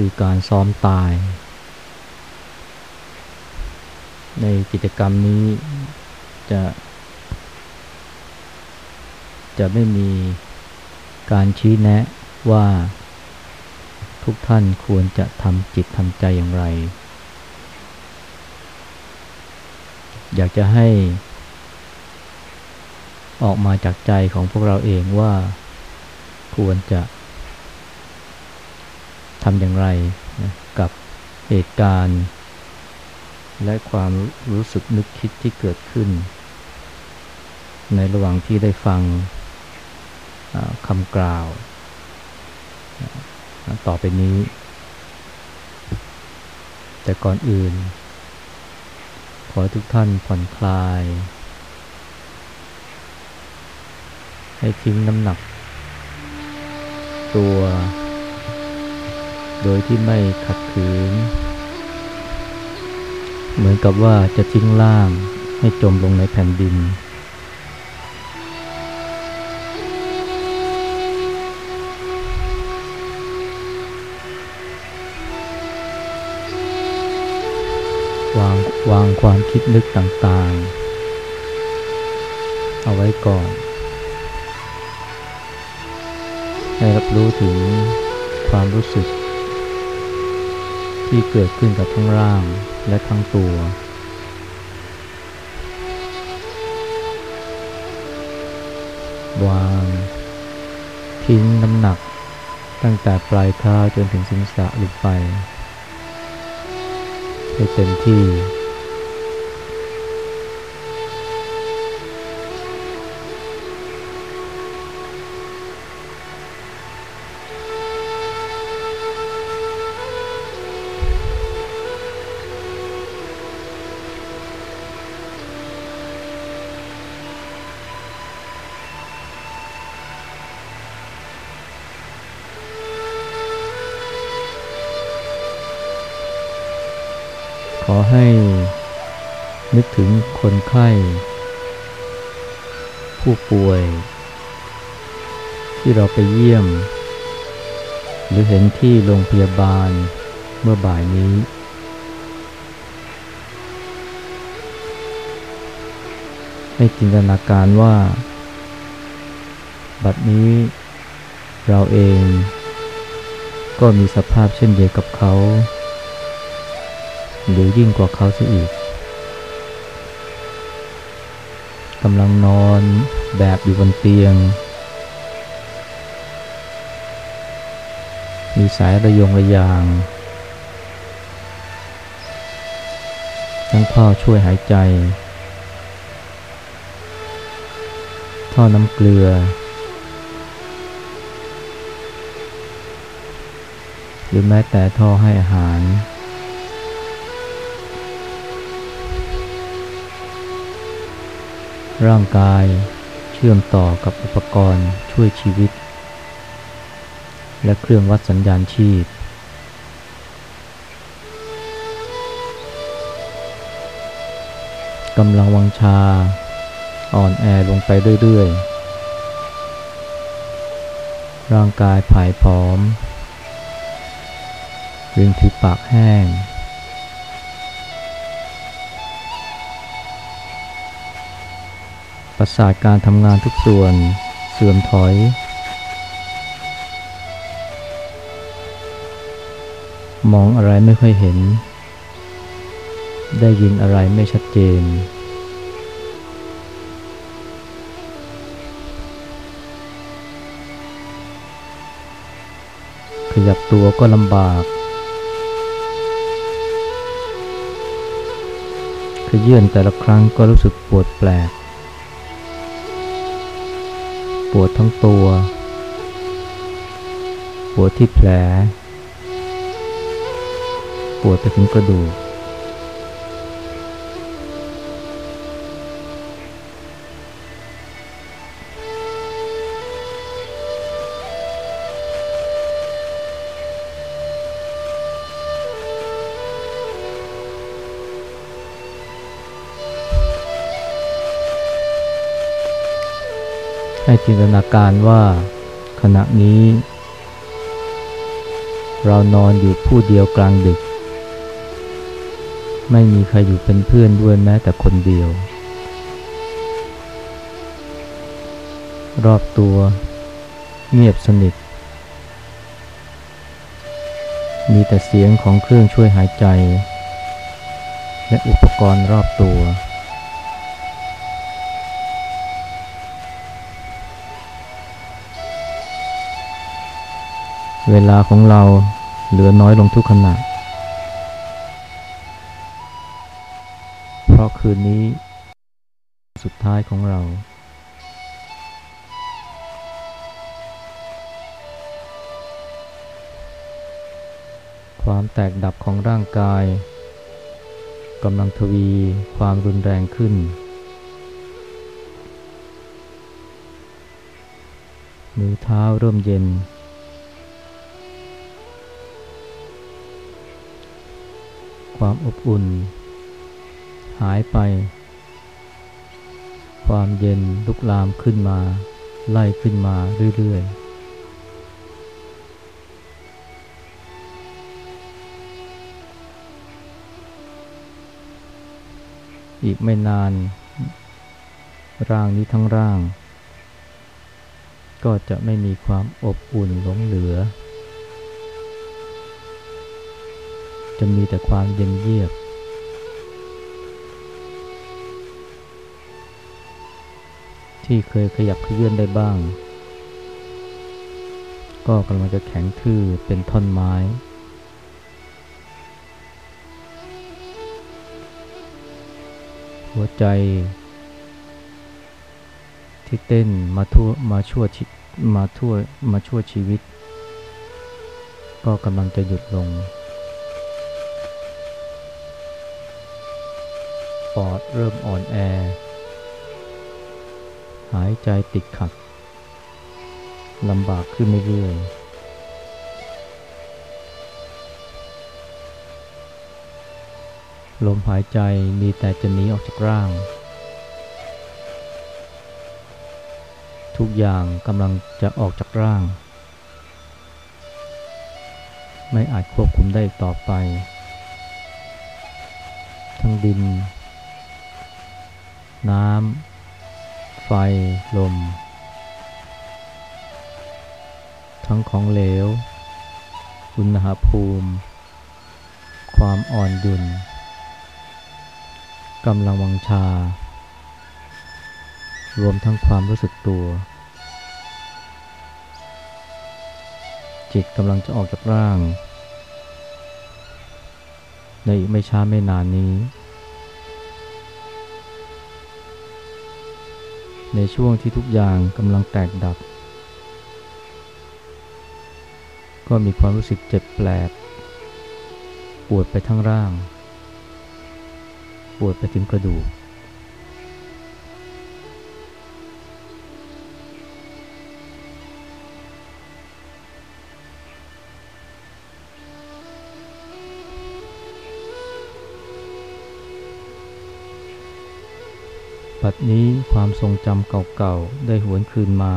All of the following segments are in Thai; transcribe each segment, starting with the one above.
คือการซ้อมตาย ในกิจกรรมนี้จะ จะไม่มีการชี้แนะว่าทุกท่านควรจะทำจิตทำใจอย่างไร อยากจะให้ ออกมาจากใจของพวกเราเองว่าควรจะ ทำอย่างไรนะกับเหตุการณ์ และความรู้สึกนึกคิดที่เกิดขึ้น ในระหว่างที่ได้ฟังคำกล่าว ต่อไปนี้ แต่ก่อนอื่น ขอทุกท่านผ่อนคลาย ให้ทิ้งน้ำหนัก ตัว โดยที่ไม่ขัดขืน เหมือนกับว่าจะทิ้งล่างให้จมลงในแผ่นดิน วางวางความคิดนึกต่างๆ เอาไว้ก่อนให้รับรู้ถึงความรู้สึก ที่เกิดขึ้นกับทั้งร่างและทั้งตัว วาง ทิ้งน้ำหนัก ตั้งแต่ปลายเท้าจนถึงศีรษะลงไปให้เต็มที่ ให้นึกถึงคนไข้ ผู้ป่วย ที่เราไปเยี่ยม หรือเห็นที่โรงพยาบาลเมื่อบ่ายนี้ ให้จินตนาการว่า บัดนี้เราเองก็มีสภาพเช่นเดียวกับเขา หรือยิ่งกว่าเขาเสียอีกกำลังนอนแบบอยู่บนเตียง มีสายระยงระยาง ทั้งท่อช่วยหายใจ ท่อน้ำเกลือ หรือแม้แต่ท่อให้อาหาร ร่างกายเชื่อมต่อกับอุปกรณ์ช่วยชีวิต และเครื่องวัดสัญญาณชีพ กำลังวังชา อ่อนแอลงไปเรื่อยๆ ร่างกายผายผอมริมฝีปากแห้ง ประสาทการทำงานทุกส่วนเสื่อมถอย มองอะไรไม่ค่อยเห็น ได้ยินอะไรไม่ชัดเจน ขยับตัวก็ลำบากขยื่นแต่ละครั้งก็รู้สึกปวดแปลก ปวดทั้งตัว ปวดที่แผล ปวดไปถึงกระดูก ให้จินตนาการว่าขณะนี้ เรานอนอยู่ผู้เดียวกลางดึก ไม่มีใครอยู่เป็นเพื่อนด้วยแม้แต่คนเดียว รอบตัวเงียบสนิท มีแต่เสียงของเครื่องช่วยหายใจ และอุปกรณ์รอบตัว เวลาของเราเหลือน้อยลงทุกขณะ เพราะคืนนี้ สุดท้ายของเรา ความแตกดับของร่างกายกำลังทวีความรุนแรงขึ้น มือเท้าเริ่มเย็น ความอบอุ่น หายไป ความเย็นลุกลามขึ้นมา ไล่ขึ้นมาเรื่อยๆอีกไม่นาน ร่างนี้ทั้งร่าง ก็จะไม่มีความอบอุ่นหลงเหลือ จะมีแต่ความเย็นเยียบ ที่เคยขยับขยื่นได้บ้าง ก็กำลังจะแข็งทื่อเป็นท่อนไม้ หัวใจ ที่เต้นมาทั่วมาชั่วชีมาทั่วมาชั่วชีวิต ก็กำลังจะหยุดลง ปอดเริ่มอ่อนแอ หายใจติดขัดลำบากขึ้นเรื่อยๆลมหายใจมีแต่จะหนีออกจากร่าง ทุกอย่างกำลังจะออกจากร่าง ไม่อาจควบคุมได้อีกต่อไป ทั้งดิน น้ำ ไฟ ลม ทั้งของเหลว อุณหภูมิ ความอ่อนดุลกำลังวังชา รวมทั้งความรู้สึกตัว จิตกำลังจะออกจากร่าง ในอีกไม่ช้าไม่นานนี้ ในช่วงที่ทุกอย่างกำลังแตกดับ ก็มีความรู้สึกเจ็บแปลก ปวดไปทั้งร่าง ปวดไปถึงกระดูก ปัดนี้ความทรงจำเก่าๆ ได้หวนคืนมา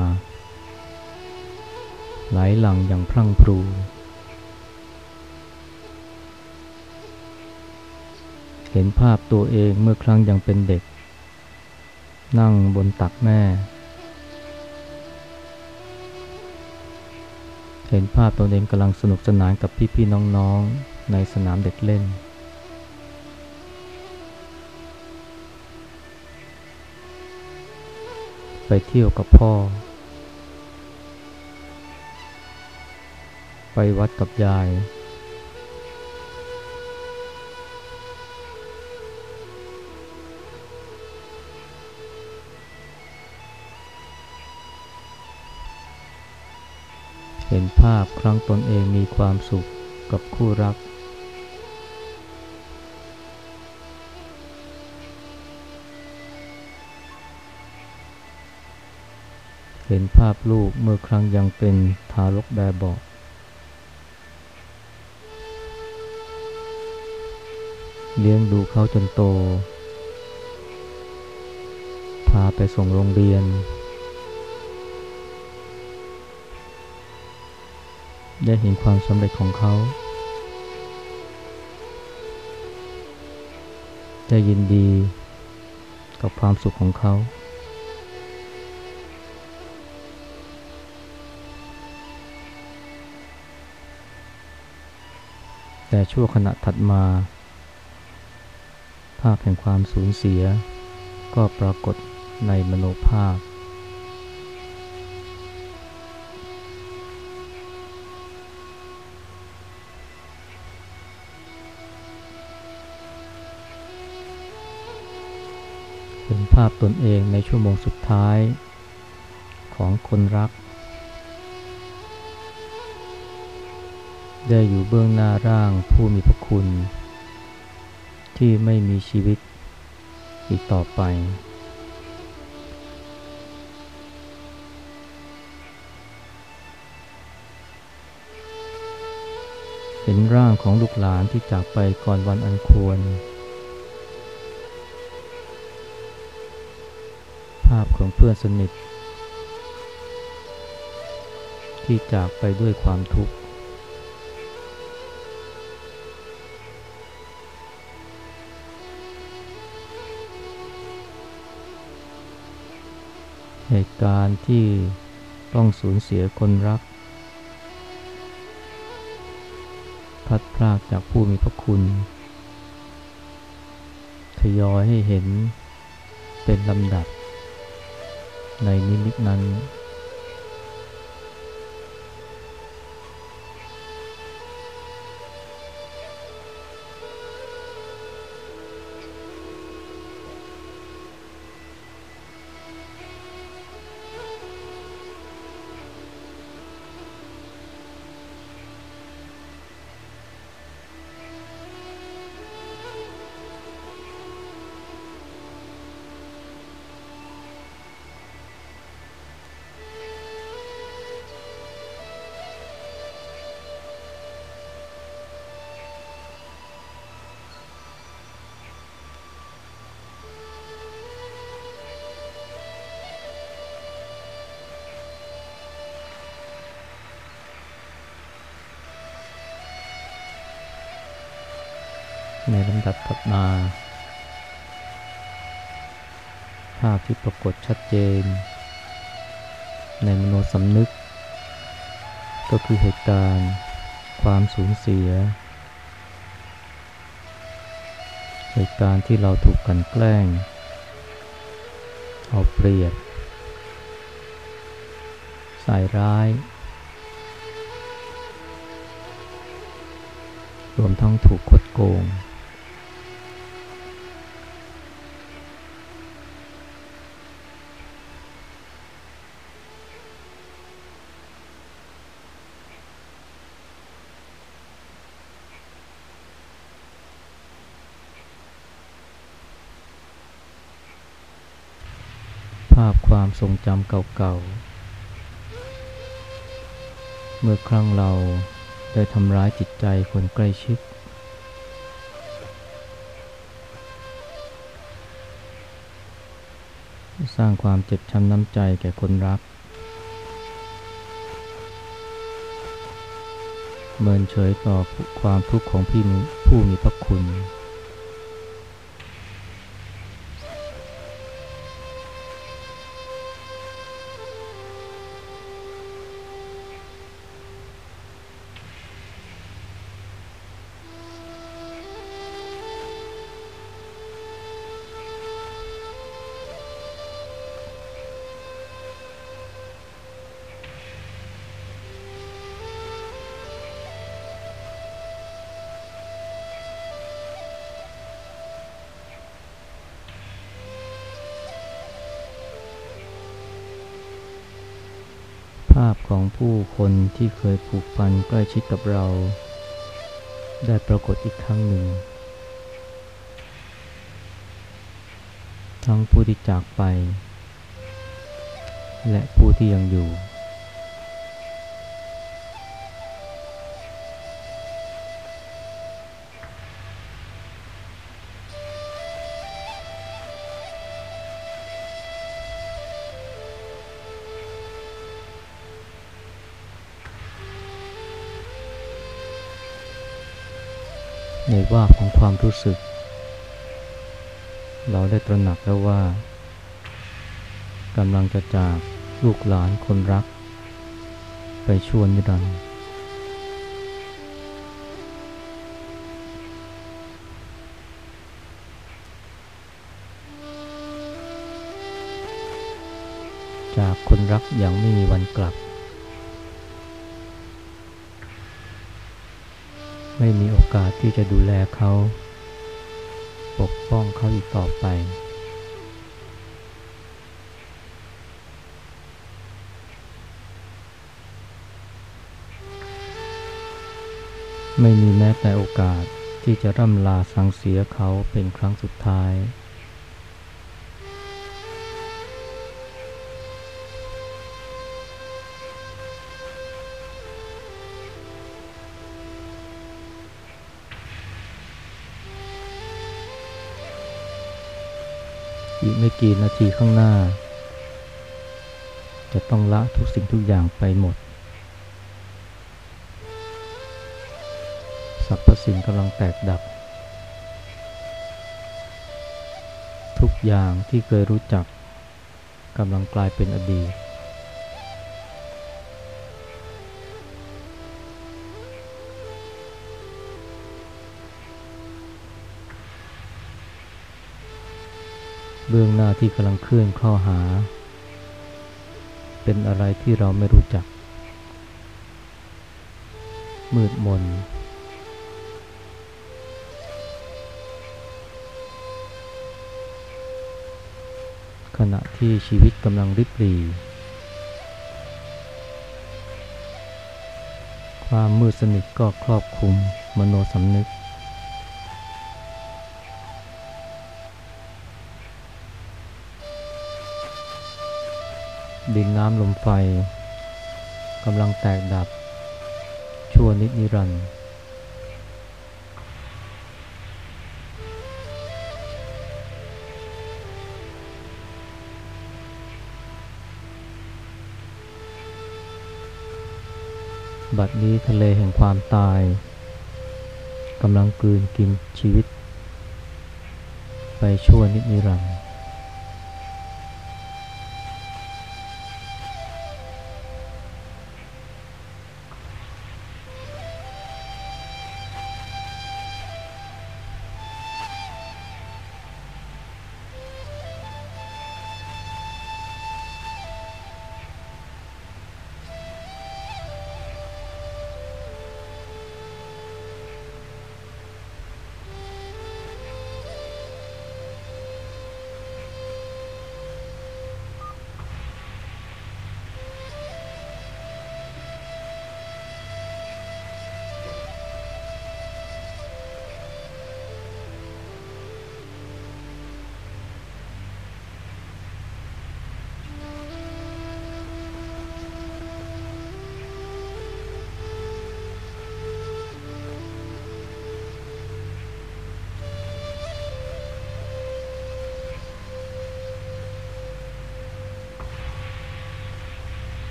ไหลหลังอย่างพรั่งพรู เห็นภาพตัวเองเมื่อครั้งยังเป็นเด็ก นั่งบนตักแม่ เห็นภาพตัวเองกำลังสนุกสนานกับพี่ๆน้องๆ ในสนามเด็กเล่น ไปเที่ยวกับพ่อ ไปวัดกับยาย เห็นภาพครั้งตนเองมีความสุขกับคู่รัก เห็นภาพลูกเมื่อครั้งยังเป็นทารกแบบเบาะเลี้ยงดูเขาจนโต พาไปส่งโรงเรียน ได้เห็นความสำเร็จของเขา ได้ยินดีกับความสุขของเขา แต่ชั่วขณะถัดมา ภาพแห่งความสูญเสีย ก็ปรากฏในมโนภาพเห็นภาพตนเองในชั่วโมงสุดท้ายของคนรัก ได้อยู่เบื้องหน้าร่างผู้มีพระคุณ ที่ไม่มีชีวิตอีกต่อไป เห็นร่างของลูกหลานที่จากไปก่อนวันอันควร ภาพของเพื่อนสนิท ที่จากไปด้วยความทุกข์ เหตุการณ์ที่ต้องสูญเสียคนรัก พัดพรากจากผู้มีพระคุณ ทยอยให้เห็นเป็นลำดับในนิมิตนั้นใน เสีย เหตุการณ์ที่เราถูกกันแกล้ง เอาเปรียบ ใส่ร้าย รวมทั้งถูกคดโกง ภาพความ ทรงจำเก่าๆ เมื่อครั้งเราได้ทำร้ายจิตใจคนใกล้ชิด สร้างความเจ็บช้ำน้ำใจแก่คนรัก เมินเฉยต่อความทุกข์ของพี่ผู้มีพระคุณ ที่เคยผูกพันใกล้ชิดกับเรา ได้ปรากฏอีกครั้งหนึ่ง ทั้งผู้ที่จากไป และผู้ที่ยังอยู่ ในว่าของความรู้สึก เราได้ตระหนักแล้วว่ากำลังจะจากลูกหลานคนรัก ไปชวนนิรันดร์จากคนรักอย่างไม่มีวันกลับ ไม่มีโอกาสที่จะดูแลเขา ปกป้องเขาอีกต่อไป ไม่มีแม้แต่โอกาสที่จะร่ำลาสังเสียเขาเป็นครั้งสุดท้าย อีกไม่กี่นาทีข้างหน้า จะต้องละทุกสิ่งทุกอย่างไปหมด สรรพสิ่งกำลังแตกดับ ทุกอย่างที่เคยรู้จักกำลังกลายเป็นอดีต เบื้องหน้าที่กำลังเคลื่อนเข้าหา เป็นอะไรที่เราไม่รู้จัก มืดมน ขณะที่ชีวิตกำลังริบหรี่ความมืดสนิทก็ครอบคลุมมโนสำนึก ดินน้ำลมไฟกำลังแตกดับ ชั่วนิดนิรันดร์บัดนี้ทะเลแห่งความตายกำลังกลืนกินชีวิต ไปชั่วนิดนิรันดร์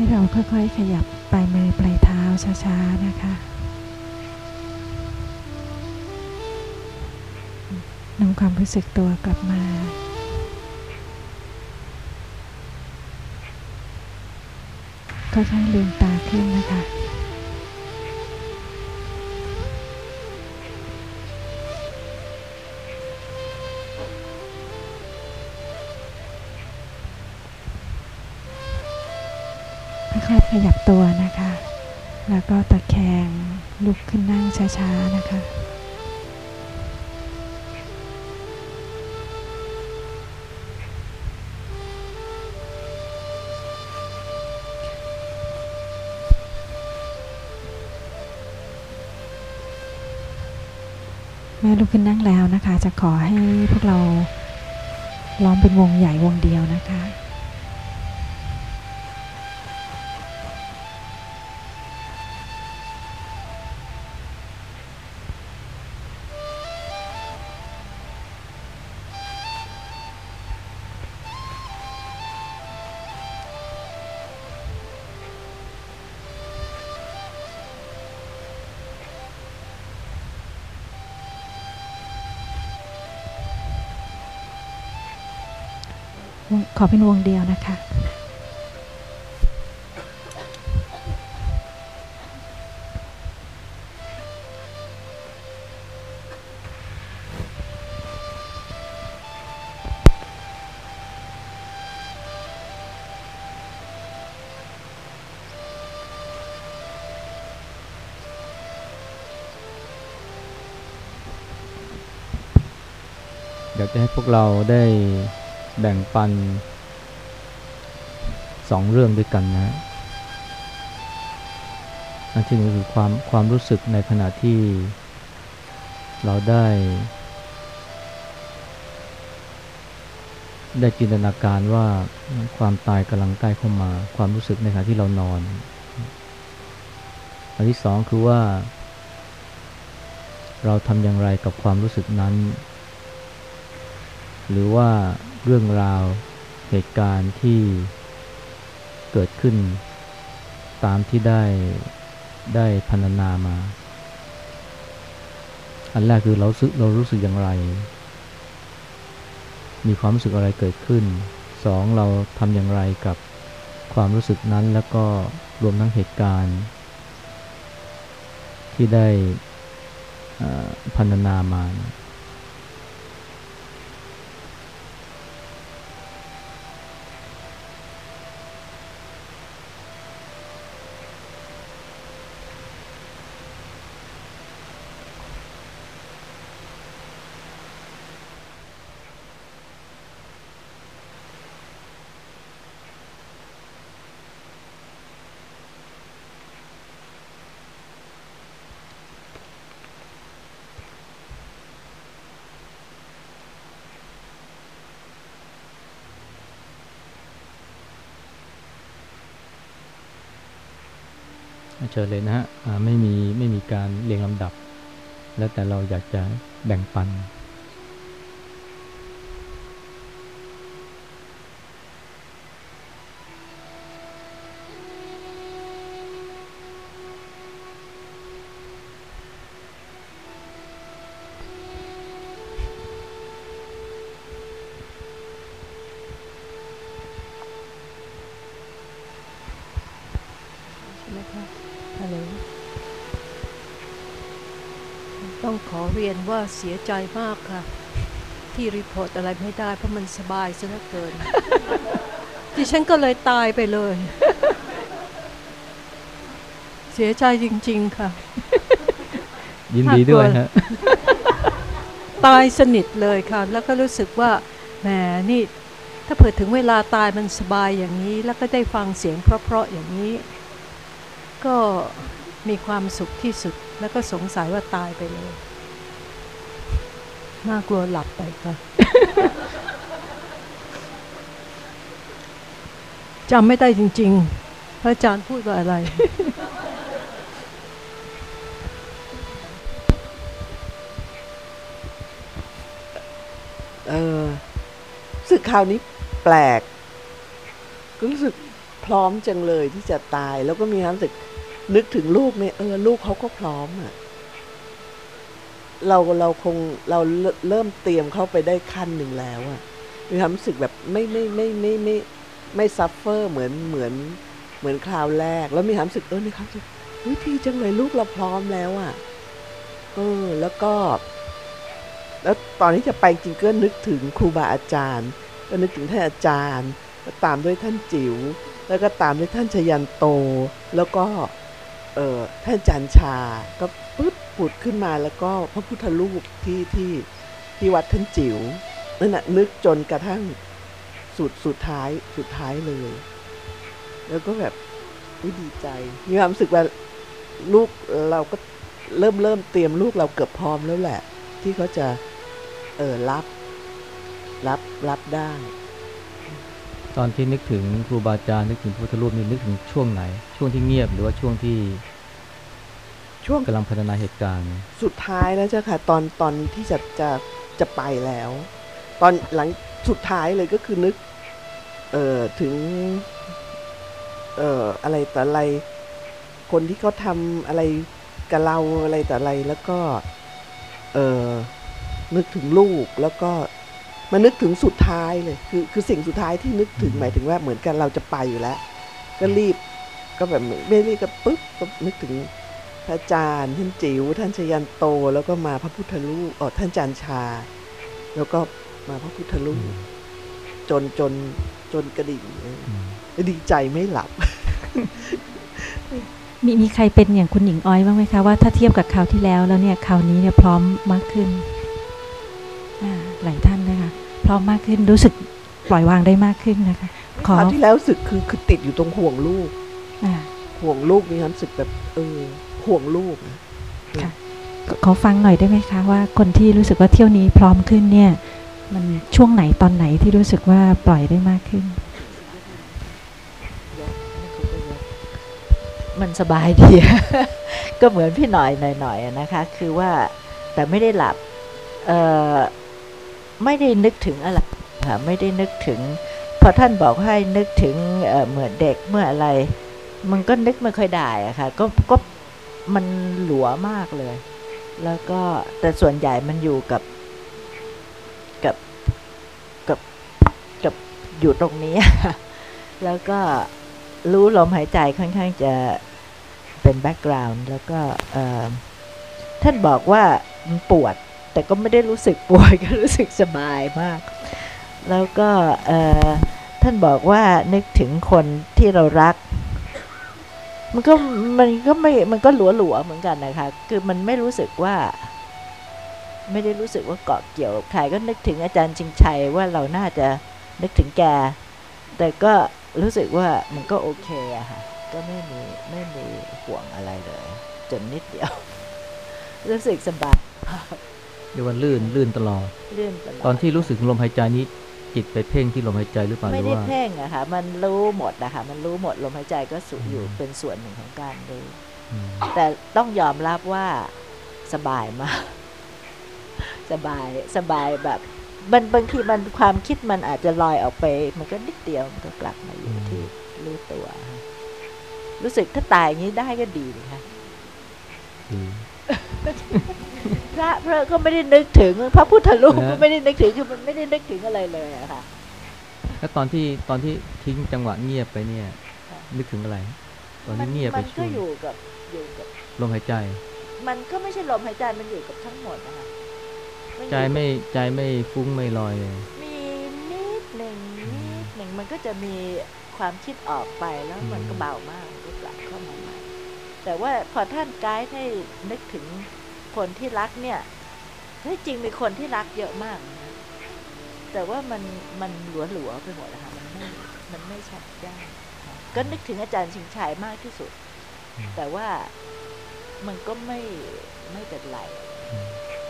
ให้เราค่อยๆ ขยับปลายมือปลายเท้าช้าๆ นะคะนำความรู้สึกตัวกลับมา ค่อยๆลืมตาขึ้นนะคะ ค่อยๆขยับตัวนะคะ แล้วก็ตะแคงลุกขึ้นนั่งช้าๆนะคะแม่ลุกขึ้นนั่งแล้วนะคะ จะขอให้พวกเราล้อมเป็นวงใหญ่วงเดียวนะคะ อเป็นวงเดียวนะคะ อยากจะให้พวกเราได้แบ่งปัน สองเรื่องด้วยกันนะอันที่หนึ่งคือความความรู้สึกในขณะที่เราได้ ได้จินตนาการว่าความตายกำลังใกล้เข้ามา ความรู้สึกในขณะที่เรานอน อันที่สองคือว่า เราทำอย่างไรกับความรู้สึกนั้น หรือว่าเรื่องราวเหตุการณ์ที่ เกิดขึ้น ตามที่ได้ได้พรรณนามา อันแรกคือเราสึกเรารู้สึกอย่างไร มีความรู้สึกอะไรเกิดขึ้นสองเราทำอย่างไรกับความรู้สึกนั้นแล้วก็รวมทั้งเหตุการณ์ ที่ได้พรรณนามานะ เชิญเลยนะฮะไม่มีไม่มีการเรียงลำดับ แล้วแต่เราอยากจะแบ่งปัน ว่าเสียใจมากค่ะ ที่รีพอร์ตอะไรไม่ได้ เพราะมันสบายซะเหลือเกิน ดิฉันก็เลยตายไปเลย เสียใจจริง ๆ ค่ะ ยินดีด้วยฮะตายสนิทเลยค่ะ แล้วก็รู้สึกว่าแหมนี่ถ้าเผื่อถึงเวลาตายมันสบายอย่างนี้ แล้วก็ได้ฟังเสียงเพราะๆอย่างนี้ ก็มีความสุขที่สุดแล้วก็สงสัยว่าตายไปเลย น่ากลัวหลับไปค่ะจำไม่ได้จริง ๆ พระอาจารย์พูดว่าอะไร เออสึกคราวนี้แปลก รู้สึกพร้อมจังเลยที่จะตาย แล้วก็มีความรู้สึกนึกถึงลูกเนี่ยเออ ลูกเขาก็พร้อมอะ่ะ เราเราคงเราเริ่มเตรียมเข้าไปได้ขั้นหนึ่งแล้วอะมีความรู้สึกแบบไม่ไม่ไม่ไม่ไม่ไม่ซัฟเฟอร์เหมือนเหมือนเหมือนคราวแรก แล้วมีความรู้สึกเออมีความรู้สึกวิธีจังเลยลูกเราพร้อมแล้วอะเออแล้วก็ แล้วตอนที่จะไปจริงก็นึกถึงครูบาอาจารย์ ก็นึกถึงท่านอาจารย์แล้วตามด้วยท่านจิ๋วแล้วก็ตามด้วยท่านชยันโต แล้วก็เออท่านจันชาก็ ผุดขึ้นมาแล้วก็พระพุทธรูปที่ที่ที่วัดท่านจิ๋วนั่นน่ะนึกจนกระทั่งสุดสุดท้ายสุดท้ายเลย แล้วก็แบบดีใจ มีความรู้สึกว่าลูกเราก็เริ่มเริ่มเตรียมลูกเราเกือบพร้อมแล้วแหละ ที่เขาจะเออรับรับรับได้ ตอนที่นึกถึงครูบาอาจารย์นึกถึงพระพุทธรูปนี่นึกถึงช่วงไหน ช่วงที่เงียบหรือว่าช่วงที่ ช่วงกำลังพัฒนาเหตุการณ์ สุดท้ายแล้วเจ้าค่ะ ตอนตอนที่จะจะจะไปแล้ว ตอนหลังสุดท้ายเลยก็คือนึก เอ่อถึง เอ่ออะไรแต่อะไร คนที่เขาทำอะไรกับเราอะไรแต่อะไรแล้วก็ เอ่อนึกถึงลูกแล้วก็มานึกถึงสุดท้ายเลย คือคือสิ่งสุดท้ายที่นึกถึงหมายถึงว่าเหมือนกันเราจะไปอยู่แล้ว ก็รีบ ก็แบบไม่รีบก็ปุ๊บก็นึกถึง พระอาจารย์ท่านจิ๋วท่านชยันโตแล้วก็มาพระพุทธรูปอ๋อท่านจันชา แล้วก็มาพระพุทธรูปจนจนจนกระดิ่งเออดีใจไม่หลับ มีมีใครเป็นอย่างคุณหญิงอ้อยบ้างไหมคะว่าถ้าเทียบกับคราวที่แล้วแล้วเนี่ยคราวนี้เนี่ยพร้อมมากขึ้นอ่าหลายท่านนะคะพร้อมมากขึ้นรู้สึกปล่อยวางได้มากขึ้นนะคะขอคราวที่แล้วรู้สึกคือคือติดอยู่ตรงห่วงลูกอ่าห่วงลูกมีความรู้สึกแบบเออ ห่วงลูกนะค่ะขอขอฟังหน่อยได้ไหมคะว่าคนที่รู้สึกว่าเที่ยวนี้พร้อมขึ้นเนี่ย มันช่วงไหนตอนไหนที่รู้สึกว่าปล่อยได้มากขึ้น มันสบายดี ก็เหมือนพี่หน่อยหน่อยๆอะนะคะ คือว่าแต่ไม่ได้หลับเอ่อไม่ได้นึกถึงอะไรค่ะไม่ได้นึกถึง พอท่านบอกให้นึกถึงเอ่อเหมือนเด็กเมื่ออะไร มันก็นึกไม่ค่อยได้อะค่ะก็ก็ มันหลัวมากเลย แล้วก็แต่ส่วนใหญ่มันอยู่กับกับกับกับอยู่ตรงนี้ แล้วก็รู้ลมหายใจค่อนข้างจะเป็นแบ็กกราวน์แล้วก็ท่านบอกว่ามันปวด แต่ก็ไม่ได้รู้สึกปวดก็รู้สึกสบายมาก แล้วก็ท่านบอกว่านึกถึงคนที่เรารัก มันก็มันก็ไม่มันก็หลัวหลัวๆเหมือนกันนะคะ คือมันไม่รู้สึกว่า ไม่ได้รู้สึกว่าเกาะเกี่ยวกับใครก็นึกถึงอาจารย์ชิงชัยว่าเราน่าจะนึกถึงแก แต่ก็รู้สึกว่ามันก็โอเคอะค่ะ ก็ไม่มีไม่มีห่วงอะไรเลย จนนิดเดียว รู้สึกสบายเรียกว่าลื่นลื่นตลอดเลื่อนตลอดตอนที่รู้สึกลมหายใจนี้ จิตไปเพ่งที่ลมหายใจหรือเปล่าหไม่รือได้ว่าเพ่งอะค่ะมันรู้หมดนะคะมันรู้หมดลมหายใจก็สูอยู่เป็นส่วนหนึ่งของการดูอืมแต่ต้องยอมรับว่าสบายมาก สบายสบายแบบ มันบางทีมันความคิดมันอาจจะลอยออกไป มันก็นิดเดียวมันก็กลับมาอยู่ที่รู้ตัว รู้สึกถ้าตายอย่างนี้ได้ก็ดีนะคะดี พระพระก็ไม่ได้นึกถึง พระพุทธรูปนะก็ไม่ได้นึกถึงคือมันไม่ได้นึกถึงอะไรเลยอะค่ะแล้วตอนที่ตอนที่ทิ้งจังหวะเงียบไปเนี่ยค่ะนึกถึงอะไร ตอนมัที่เงียบไปมันช่ก็วงอยู่กับอยู่กับลมหายใจ มันก็ไม่ใช่ลมหายใจมันอยู่กับทั้งหมดนะคะนอยู่ใจไม่ใจไม่ฟุ้งไม่ลอยเลยมีนิดหนึ่งนิดหนึ่งมันก็จะมีความคิดออกไปแล้วมันก็เบามากมันก็กลับเข้ามาใหม่แต่ว่าพอท่านไกด์ให้นึกถึง คนที่รักเนี่ยที่จริงมีคนที่รักเยอะมากนะแต่ว่ามันมันหลัวหลัวๆไปหมดนะคะมันไม่มันไม่ชัดได้ค่ะก็นึกถึงอาจารย์ชิงชัยมากที่สุด แต่ว่ามันก็ไม่ไม่เป็นไร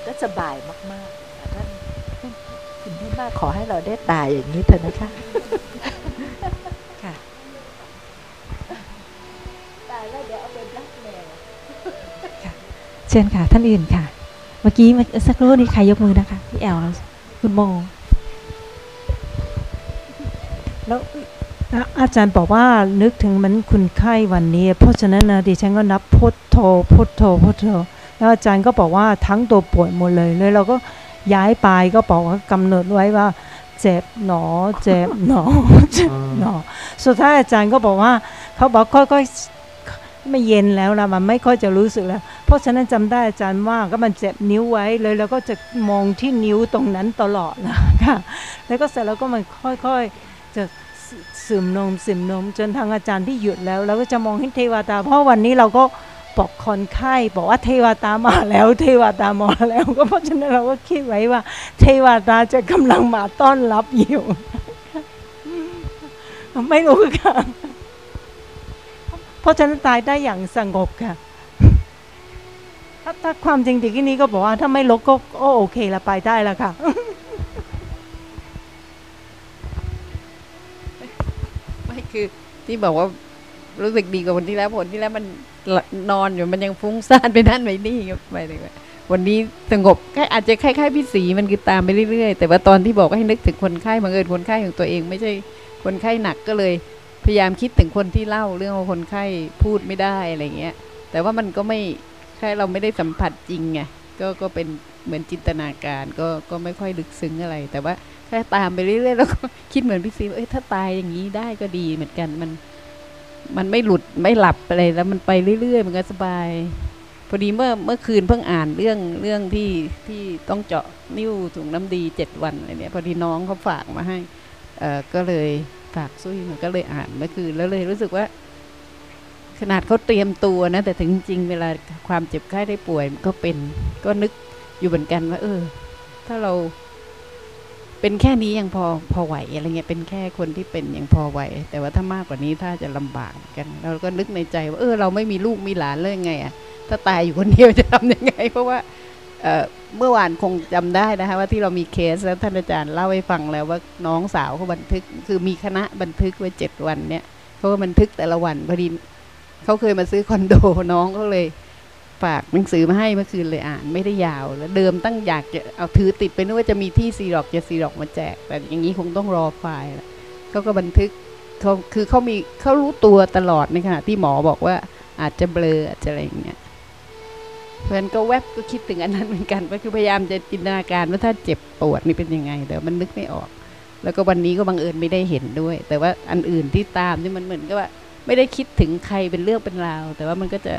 ก็สบายมากๆค่ะท่านคุณท่านมากขอให้เราได้ตายอย่างนี้เถอะนะคะค่ะ เชิญค่ะ ท่านอื่นค่ะ เมื่อกี้เมื่อสักครู่นี้ใครยกมือนะคะ พี่แอลคุณโม แล้วอาจารย์บอกว่านึกถึงมันคุณไข้วันนี้ เพราะฉะนั้นนะดิฉันก็นับพุทโธพุทโธพุทโธแล้วอาจารย์ก็บอกว่าทั้งตัวป่วยหมดเลยเลย เราก็ย้ายไปก็บอกว่ากำหนดไว้ว่า เจ็บหนอ เจ็บหนอเจ็บหนอสุดท้ายอาจารย์ก็บอกว่า เขาบอกค่อยๆ ไม่เย็นแล้วนะมันไม่ค่อยจะรู้สึกแล้ว เพราะฉะนั้นจำได้อาจารย์ว่าก็มันเจ็บนิ้วไว้เลยแล้วก็จะมองที่นิ้วตรงนั้นตลอดนะคะแล้วก็เสร็จแล้วก็มันค่อยๆจะซึมนมซึมนมจนทางอาจารย์ที่หยุดแล้วเราก็จะมองเห็นเทวดาเพราะวันนี้เราก็บอกคนไข้บอกว่าเทวดามาแล้ว เทวดามาแล้ว ก็เพราะฉะนั้นเราก็คิดไว้ว่า เทวดาจะกำลังมาต้อนรับอยู่ ไม่รู้ค่ะ เพราะฉะนั้นตายได้อย่างสงบค่ะถ้าถ้าความจริงที่นี้ก็บอกว่าถ้าไม่ลกก็โอเคละไปได้ล้วค่ะไม่คือที่บอกว่ารู้สึกดีกว่าวันที่แล้วผลที่แล้วมันนอนอยู่มันยังฟุ้งซ่านไปนั่นไปนี่ไปเลยว่าวันนี้สงบแค่อาจจะคล้ายๆพี่สีมันคือตามไปเรื่อยๆ แต่ว่าตอนที่บอกให้นึกถึงคนไข้บังเอิญคนไข้ของตัวเอง ไม่ใช่คนไข้หนักก็เลย พยายามคิดถึงคนที่เล่าเรื่องว่าคนไข้พูดไม่ได้อะไรเงี้ย แต่ว่ามันก็ไม่แค่เราไม่ได้สัมผัสจริงไงก็ก็เป็นเหมือนจินตนาการก็ก็ไม่ค่อยลึกซึ้งอะไร แต่ว่าแค่ตามไปเรื่อยๆแล้วก็คิดเหมือนพี่ซีว่าเอ้ยถ้าตายอย่างนี้ได้ก็ดีเหมือนกันมัน มันไม่หลุดไม่หลับอะไรแล้วมันไปเรื่อยๆ มันก็สบาย พอดีเมื่อเมื่อคืนเพิ่งอ่านเรื่องเรื่องที่ที่ต้องเจาะนิ้วถุงน้ำดีเจ็ดวันอะไรเนี่ยพอดีน้องเขาฝากมาให้เออก็เลย ฝากซุยมันก็เลยอ่านเมื่อคืนแล้วเลยรู้สึกว่า ขนาดเขาเตรียมตัวนะ แต่ถึงจริงเวลาความเจ็บไข้ได้ป่วยก็เป็นก็นึกอยู่เหมือนกันว่า เออ ถ้าเราเป็นแค่นี้ยังพอพอไหวอะไรเงี้ยเป็นแค่คนที่เป็นยังพอไหว แต่ว่าถ้ามากกว่านี้ถ้าจะลำบากกัน เราก็นึกในใจว่าเออเราไม่มีลูกมีหลานเลยยังไงอะถ้าตายอยู่คนเดียวจะทำยังไง เพราะว่า เมื่อวานคงจำได้นะคะว่าที่เรามีเคสแล้วท่านอาจารย์เล่าให้ฟังแล้วว่าน้องสาวเขาบันทึก คือมีคณะบันทึกไว้เจ็ดวันเนี่ยเขาก็บันทึกแต่ละวันพอดีเขาเคยมาซื้อคอนโดน้องเขาเลยฝากหนังสือมาให้เมื่อคืนเลยอ่านไม่ได้ยาว แล้วเดิมตั้งอยากจะเอาถือติดไปนึกว่าจะมีที่ซีดอกจะซีดอกมาแจก แต่อย่างนี้คงต้องรอไฟล์ละเขาก็บันทึกเขาคือเขามีเขารู้ตัวตลอดในขณะที่หมอบอกว่าอาจจะเบลออาจจะอะไรอย่างเงี้ย เพราะฉะนั้นก็แวบก็คิดถึงอันนั้นเหมือนกันก็คือพยายามจะจินตนาการว่าถ้าเจ็บปวดนี่เป็นยังไง แต่มันนึกไม่ออก แล้วก็วันนี้ก็บังเอิญไม่ได้เห็นด้วย แต่ว่าอันอื่นที่ตามนี่มันเหมือนกับว่า ไม่ได้คิดถึงใครเป็นเรื่องเป็นราว แต่ว่ามันก็จะ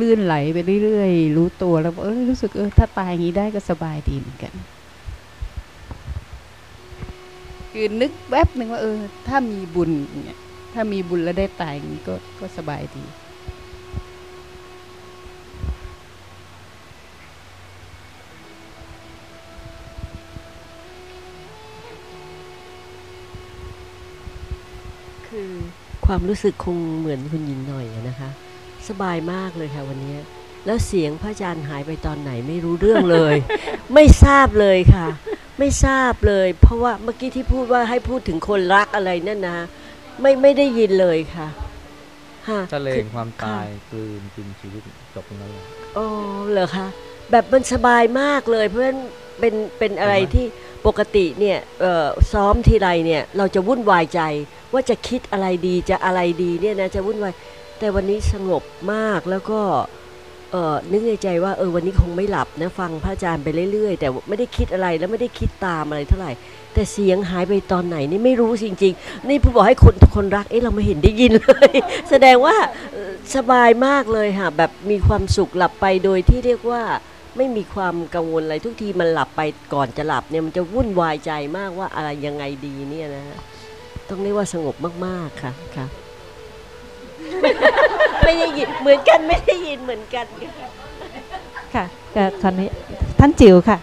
ลื่นไหลไปเรื่อยๆ รู้ตัวแล้วเออรู้สึกเออถ้าตายอย่างนี้ได้ก็สบายดีเหมือนกัน คือนึกแวบหนึ่งว่าเออ ถ้ามีบุญเงี้ยถ้ามีบุญแล้วได้ตายอย่างนี้ก็ก็สบายดี ความรู้สึกคงเหมือนคุณหญิงหน่อยอะนะคะ สบายมากเลยค่ะวันนี้แล้วเสียงพระอาจารย์หายไปตอนไหนไม่รู้เรื่องเลย ไม่ทราบเลยค่ะ ไม่ทราบเลย เพราะว่าเมื่อกี้ที่พูดว่าให้พูดถึงคนรักอะไรนั่นนะ ไม่ไม่ได้ยินเลยค่ะฮะทะเลคือแห่งความตายกลืนกินชีวิตจบตรงนั้นเลยอ๋อเหรอคะแบบมันสบายมากเลย เพราะฉะนั้นเป็นเป็นอะไรเห็นไหมที่ ปกติเนี่ยซ้อมทีไรเนี่ยเราจะวุ่นวายใจ ว่าจะคิดอะไรดีจะอะไรดีเนี่ยนะจะวุ่นวายแต่วันนี้สงบมากแล้วก็นึกในใจว่าเออวันนี้คงไม่หลับนะฟังพระอาจารย์ไปเรื่อยๆ แต่ไม่ได้คิดอะไรแล้วไม่ได้คิดตามอะไรเท่าไหร่ แต่เสียงหายไปตอนไหนนี่ไม่รู้จริง ๆ นี่ผู้บอกให้คนคนรักเอ๊ะเราไม่เห็นได้ยินเลย แสดงว่าสบายมากเลยค่ะแบบมีความสุขหลับไปโดยที่เรียกว่า ไม่มีความกังวลอะไรทุกทีมันหลับไปก่อนจะหลับเนี่ยมันจะวุ่นวายใจมากว่าอะไรยังไงดีเนี่ยนะฮะต้องเรียกว่าสงบมากๆค่ะค่ะไม่ได้ยินเหมือนกันไม่ได้ยินเหมือนกันค่ะก็ตอนนี้ท่านจิ๋วค่ะ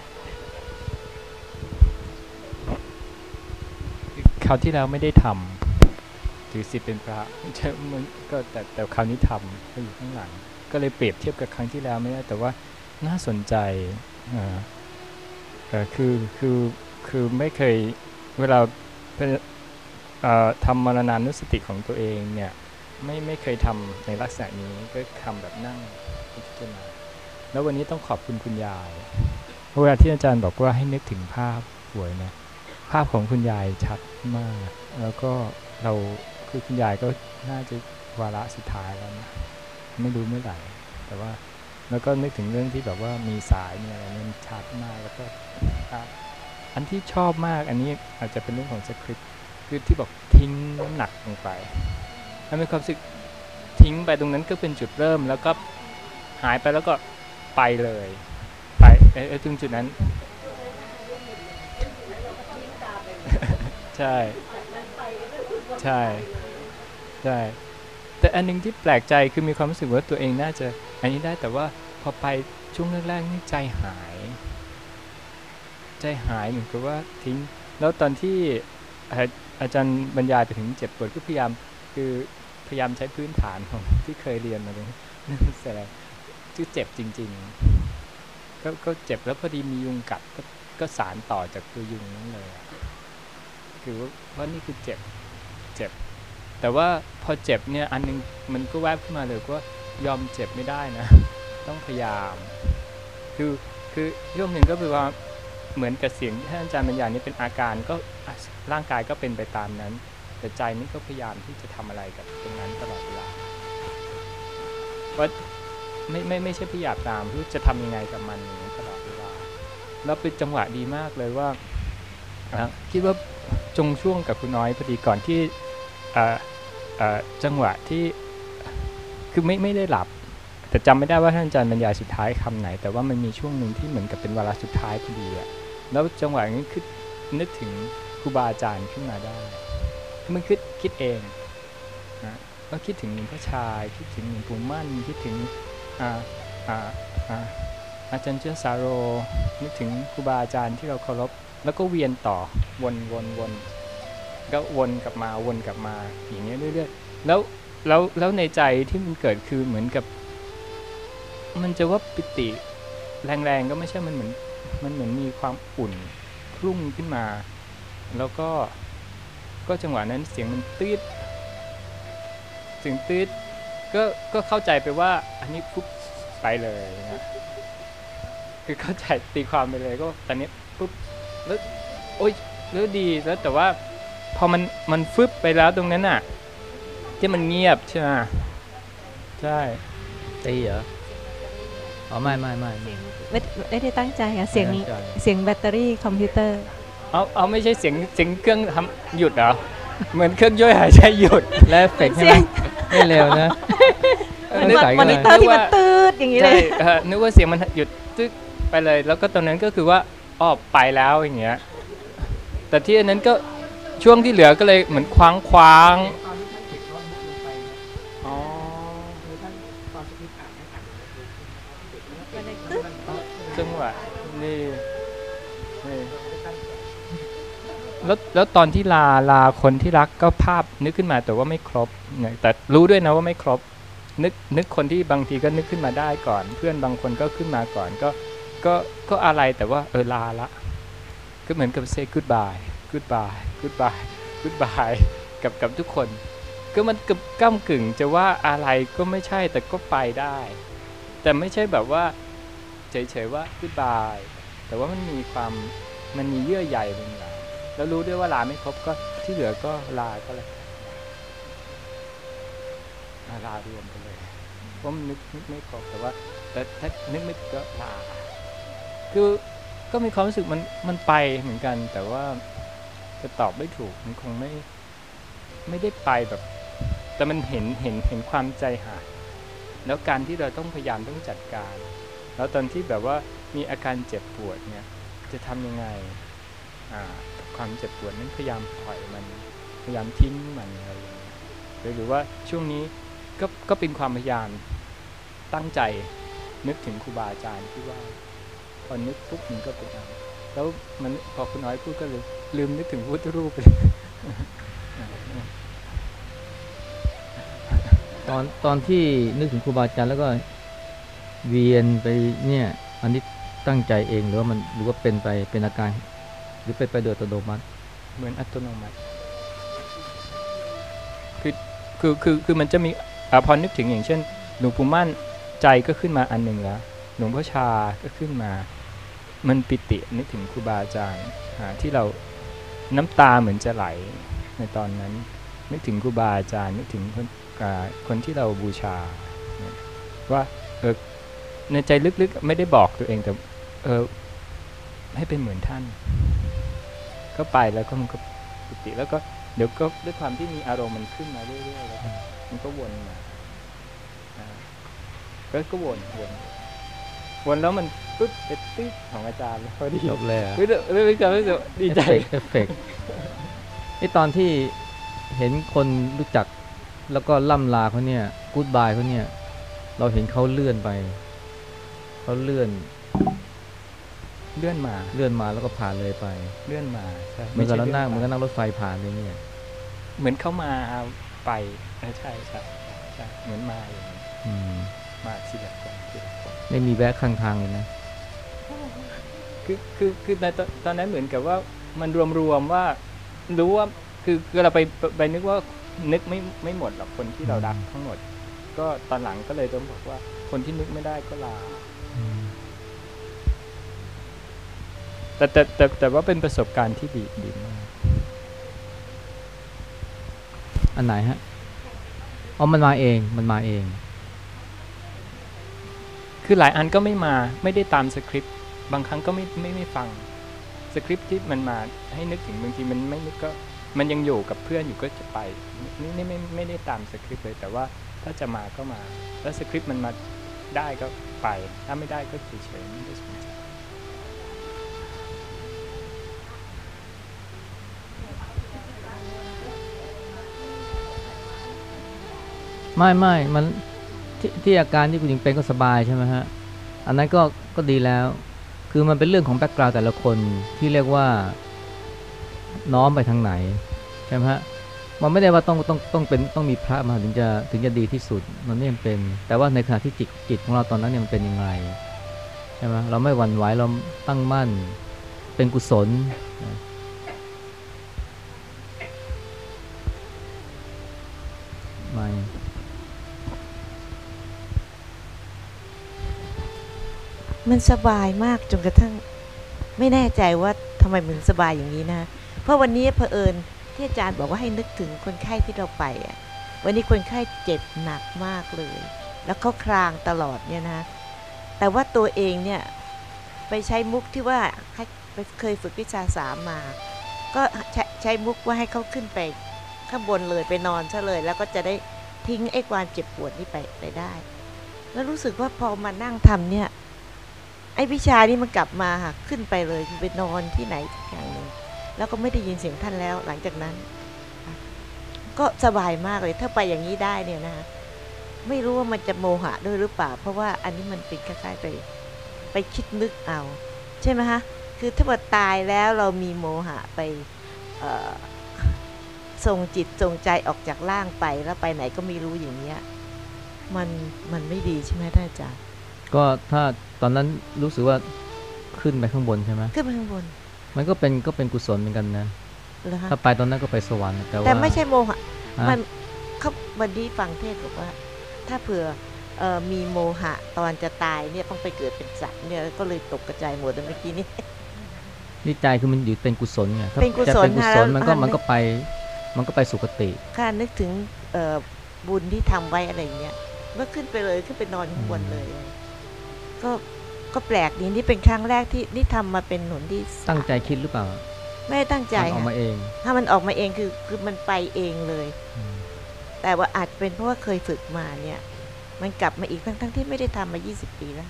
คราวที่แล้วไม่ได้ทำถือสิทธิ์เป็นพระใช่มันก็แต่แต่คราวนี้ทำก็อยู่ข้างหลัง ก็เลยเปรียบเทียบกับครั้งที่แล้วไม่ได้แต่ว่า น่าสนใจอ่คือคือคือไม่เคยเวลาเป็นทำมรณานุสติของตัวเองเนี่ยไม่ไม่เคยทำในลักษณะนี้ก็ทำแบบนั่งพิจารณาแล้ววันนี้ต้องขอบคุณคุณยายเพราะเวลาที่อาจารย์บอกว่าให้นึกถึงภาพสวยนะภาพของคุณยายชัดมาก แล้วก็เราคือคุณยายก็น่าจะวาระสุดท้ายแล้วนะไม่รู้เมื่อไหร่แต่ว่า แล้วก็นึกถึงเรื่องที่แบบว่ามีสายมีอะไรเนี่ยมันชัดมากแล้วก็อันที่ชอบมากอันนี้อาจจะเป็นเรื่องของสคริปต์คือที่บอกทิ้งน้ำหนักลงไปแล้วมีความรู้สึกทิ้งไปตรงนั้นก็เป็นจุดเริ่มแล้วก็หายไปแล้วก็ไปเลย ไปเอ้ยเอ้ยตรงจุดนั้น ใช่ ใช่ ใช่ แต่อันหนึงที่แปลกใจคือมีความรู้สึกว่าตัวเองน่าจะ อันนี้ได้แต่ว่า พอไปช่วงแรกๆนี่ใจหาย ใจหายเหมือนกับว่าทิ้ง แล้วตอนที่อาอาจารย์บรรยายไปถึงเจ็บปวดก็พยายามคือพยายามใช้พื้นฐานของที่เคยเรียนมาเลยนั่นแสดงที่เจ็บจริง ๆ ก็ก็เจ็บแล้วพอดีมียุงกัดก็ก็สารต่อจากตัวยุงนั่นเลยคือว่าว่านี่คือเจ็บเจ็บ แต่ว่าพอเจ็บเนี่ยอันหนึงมันก็แวบขึ้นมาเลยว่ายอมเจ็บไม่ได้นะ ต้องพยายาม คือคือช่วงหนึ่งก็คือว่าเหมือนกับเสียงที่ท่านอาจารย์บรรยายนี่เป็นอาการก็อะร่างกายก็เป็นไปตามนั้น แต่ใจนี่ก็พยายามที่จะทำอะไรกับตรงนั้นตลอดเวลาว่าไม่ไม่ไม่ใช่พยายามตามที่จะทำยังไงกับมันอย่างนี้ตลอดเวลา แล้วเป็นจังหวะดีมากเลยว่าอะคิดว่าจงช่วงกับคุณน้อยพอดีก่อนที่อ่าอ่าจังหวะที่คือไม่ไม่ได้หลับ แต่จำไม่ได้ว่าท่านอาจารย์บรรยายสุดท้ายคำไหน แต่ว่ามันมีช่วงหนึ่งที่เหมือนกับเป็นเวลาสุดท้ายพอดีอะแล้วจังหวะนี้คือนึกถึงครูบาอาจารย์ขึ้นมาได้มันคิดคิดเองนะก็คิดถึงหลวงพ่อชาย คิดถึงหลวงปู่มั่น คิดถึงอ่าอ่าอ่าอาจารย์เชื้อสาโรนึกถึงครูบาอาจารย์ที่เราเคารพแล้วก็เวียนต่อวนวนวนก็วนกลับมาวนกลับมาอย่างเงี้ยเรื่อยๆแล้วแล้วแล้วในใจที่มันเกิดคือเหมือนกับ มันจะว่าปิติแรงๆก็ไม่ใช่มันเหมือน มันเหมือนมีความอุ่นพุ่งขึ้นมา แล้วก็ก็จังหวะนั้นเสียงมันตืดเสียงตืดก็ก็เข้าใจไปว่าอันนี้ปุ๊บไปเลยนะคือเข้าใจตีความไปเลยก็ตอนนี้ปุ๊บแล้วโอ๊ยแล้วดีแล้วแต่ว่าพอมันมันฟึบไปแล้วตรงนั้นอะ ที่มันเงียบใช่ไหมใช่ตีเหรอ อ๋อไม่ไม่ไม่ไม่ไม่ไม่ได้ตั้งใจอะเสียงไม่ตั้ใจเสียงแบตเตอรี่คอมพิวเตอร์เอาเอาไม่ใช่เสียงเสียงเครื่องทำหยุดเหรอเหมือนเครื่องย่อยหายใจหยุดและเอฟเฟกต์ใช่ไหมไม่เร็วนะเออไม่ใส่มกัอนเลนิยเตอร์ที่มันตืดอย่างนี้เลใช่ยเออนึกว่าเสียงมันหยุดตึ๊กไปเลย แล้วก็ตอนนั้นก็คือว่าอ้อไปแล้วอย่างเงี้ยแต่ที่อันนั้นก็ช่วงที่เหลือก็เลยเหมือนคว้างคว้าง จังหวะนี่นี่แล้วแล้วตอนที่ลาลาคนที่รักก็ภาพนึกขึ้นมาแต่ว่าไม่ครบแต่รู้ด้วยนะว่าไม่ครบ นึกนึกคนที่บางทีก็นึกขึ้นมาได้ก่อน เพื่อนบางคนก็ขึ้นมาก่อนก็ก็ก็อะไรแต่ว่าเออลาละ ก็เหมือนกับ say goodbye goodbye goodbye goodbye กับกับทุกคน ก็มันกับก้ากึ่งจะว่าอะไรก็ไม่ใช่แต่ก็ไปได้ แต่ไม่ใช่แบบว่า เฉยๆว่า goodbye แต่ว่ามันมีความมันมีเยื่อใยบางอย่างแล้วรู้ด้วยว่าลาไม่ครบก็ที่เหลือก็ลาก็เลยลารวมไปเลยเพราะมันนึกนึกไม่ครบแต่ว่า แต่ถ้านึกไม่ก็ลา คือก็มีความรู้สึกมันมันไปเหมือนกัน แต่ว่าจะตอบไม่ถูกมันคงไม่ไม่ได้ไปแบบ แต่มันเห็นเห็นเห็นความใจหายแล้วการที่เราต้องพยายามต้องจัดการ แล้วตอนที่แบบว่ามีอาการเจ็บปวดเนี่ยจะทำยังไงอ่าความเจ็บปวดนั้นพยายามปล่อยมันพยายามทิ้งมันอะไรอย่างเงี้ยหรือหรือว่าช่วงนี้ก็ก็เป็นความพยายามตั้งใจนึกถึงครูบาอาจารย์ที่ว่าพอนึกปุ๊บมันก็เป็นอะไรแล้วมันพอคุณน้อยพูดก็เลยลืมนึกถึงพุทธรูปไปเลยตอนตอนที่นึกถึงครูบาอาจารย์แล้วก็ เวียนไปเนี่ย อันนี้ตั้งใจเองหรือว่ามันหรือว่าเป็นไปเป็นอาการ หรือเป็นไปโดยอัตโนมัติ เหมือนอัตโนมัติ คือคือคือคือมันจะมีอพอนึกถึงอย่างเช่น หลวงปู่มั่นใจก็ขึ้นมาอันหนึ่งแล้ว หลวงพ่อชาก็ขึ้นมา มันปิตินึกถึงครูบาอาจารย์ที่เราน้ำตาเหมือนจะไหลในตอนนั้น นึกถึงครูบาอาจารย์นึกถึงคนคนที่เราบูชา ว่าเออ ในใจลึกๆ ไม่ได้บอกตัวเองแต่เออให้เป็นเหมือนท่าน ก็ไปแล้วก็มันก็ปิติแล้วก็เดี๋ยวก็ด้วยความที่มีอารมณ์มันขึ้นมาเรื่อยๆแล้วก็มันก็วนมาอ่าก็ก็วนวนวนแล้วมันปึ๊บเป็นติ๊กของอาจารย์แล้วพอดีจบเลยเหรอไม่ได้ไม่ได้ไม่ได้ดีใจเอฟเฟกต์ไอตอนที่เห็นคนรู้จักแล้วก็ล่ำลาเขาเนี่ยกู๊ดบายเขาเนี่ย เราเห็นเขาเลื่อนไป เขาเลื่อน เลื่อนมา เลื่อนมาแล้วก็ผ่านเลยไป เลื่อนมาใช่เหมือนกับเราไใช่นั่งเหมืลื่อนกับนั่งรถไฟผ่านเลยเนี่ยเหมือนเข้ามาไปเออใช่ใช่ใช่เหมือนมาอย่างนี้อืมมาทีละคนทีละคนไม่มีแวะข้างทางเลยนะคือคือคือในตอนตอนนั้นเหมือนกับว่ามันรวมๆว่ารู้ว่าคือคือเราไปไปนึกว่านึกไม่ไม่หมดหรอกคนที่เรารักทั้งหมด ก็ตอนหลังก็เลยต้องบอกว่าคนที่นึกไม่ได้ก็ลา แต่แต่แต่แต่ว่าเป็นประสบการณ์ที่ดีดีมากอันไหนฮะอ๋อมันมาเองมันมาเอง คือหลายอันก็ไม่มาไม่ได้ตามสคริปต์บางครั้งก็ไม่ไม่ไม่ฟังสคริปต์ที่มันมาให้นึกถึงบางทีมันไม่นึกก็มันยังอยู่กับเพื่อนอยู่ก็จะไปนี่ไม่ไม่ได้ตามสคริปต์เลยแต่ว่าถ้าจะมาก็มา แล้วสคริปต์มันมาได้ก็ไป ถ้าไม่ได้ก็เฉยๆไม่ได้สน ไม่ไม่มันที่ที่อาการที่คุณหญิงเป็นก็สบายใช่ไหมฮะ อันนั้นก็ก็ดีแล้ว คือมันเป็นเรื่องของแบ็กกราวด์แต่ละคนที่เรียกว่าน้อมไปทางไหนใช่ไหมฮะมันไม่ได้ว่าต้องต้องต้องเป็นต้องมีพระมาถึงจะถึงจะดีที่สุดมันไม่จำเป็น แต่ว่าในขณะที่จิตจิตของเราตอนนั้นเนี่ยมันเป็นยังไงใช่ไหมเราไม่หวั่นไหวเราตั้งมั่นเป็นกุศลไม่ มันสบายมากจนกระทั่ง ไม่แน่ใจว่าทำไมมันสบายอย่างนี้นะ เพราะวันนี้เผอิญที่อาจารย์บอกว่าให้นึกถึงคนไข้ที่เราไปอะ วันนี้คนไข้เจ็บหนักมากเลย แล้วเขาครางตลอดเนี่ยนะ แต่ว่าตัวเองเนี่ยไปใช้มุกที่ว่าให้ไปเคยฝึกวิชาสามมา ก็ใช้ใช้มุกว่าให้เขาขึ้นไปข้างบนเลยไปนอนซะเลย แล้วก็จะได้ทิ้งไอ้ความเจ็บปวดนี้ไปไปได้ แล้วรู้สึกว่าพอมานั่งทำเนี่ย ไอ้วิชานี่มันกลับมาค่ะขึ้นไปเลยไปนอนที่ไหนอย่างหนึ่งแล้วก็ไม่ได้ยินเสียงท่านแล้วหลังจากนั้น ก็สบายมากเลยถ้าไปอย่างนี้ได้เนี่ยนะคะไม่รู้ว่ามันจะโมหะด้วยหรือเปล่า เพราะว่าอันนี้มันเป็นคล้ายๆไป ไปคิดนึกเอา ใช่ไหมคะคือถ้าว่าตายแล้วเรามีโมหะไปส่งจิตส่งใจออกจากร่างไปแล้วไปไหนก็ไม่รู้อย่างเงี้ยมันมันไม่ดีใช่ไหมท่านอาจารย์ ก็ถ้าตอนนั้นรู้สึกว่าขึ้นไปข้างบนใช่ไหมขึ้นไปข้างบน มันก็เป็นก็เป็นกุศลเหมือนกันนะเหรอคะถ้าไปตอนนั้นก็ไปสวรรค์แต่ว่าแต่ไม่ใช่โมหะฮะมันเขาวันนี้ฟังเทศน์บอกว่า ถ้าเผื่อเออมีโมหะตอนจะตายเนี่ยต้องไปเกิดเป็นสัตว์เนี่ยก็เลยตกกระจายหมดแต่เมื่อกี้นี้นี่ใจคือมันอยู่เป็นกุศลไงถ้าเป็นกุศลจะเป็นกุศลค่ะมันก็แล้วมันก็ไปมันก็ไปสุคติข้านึกถึงเอ่อบุญที่ทำไว้อะไรอย่างเงี้ยก็ขึ้นไปเลยขึ้นไปนอนข้างบนเลย ก็ก็แปลกดีนี่เป็นครั้งแรกที่นี่ทำมาเป็นหนุนที่สามตั้งใจคิดหรือเปล่า ไม่ได้ตั้งใจมันออกค่ะมาเอง ถ้ามันออกมาเองคือคือมันไปเองเลยอืมแต่ว่าอาจเป็นเพราะว่าเคยฝึกมาเนี่ย มันกลับมาอีกทั้งทั้งที่ไม่ได้ทำมา 20 ปีแล้ว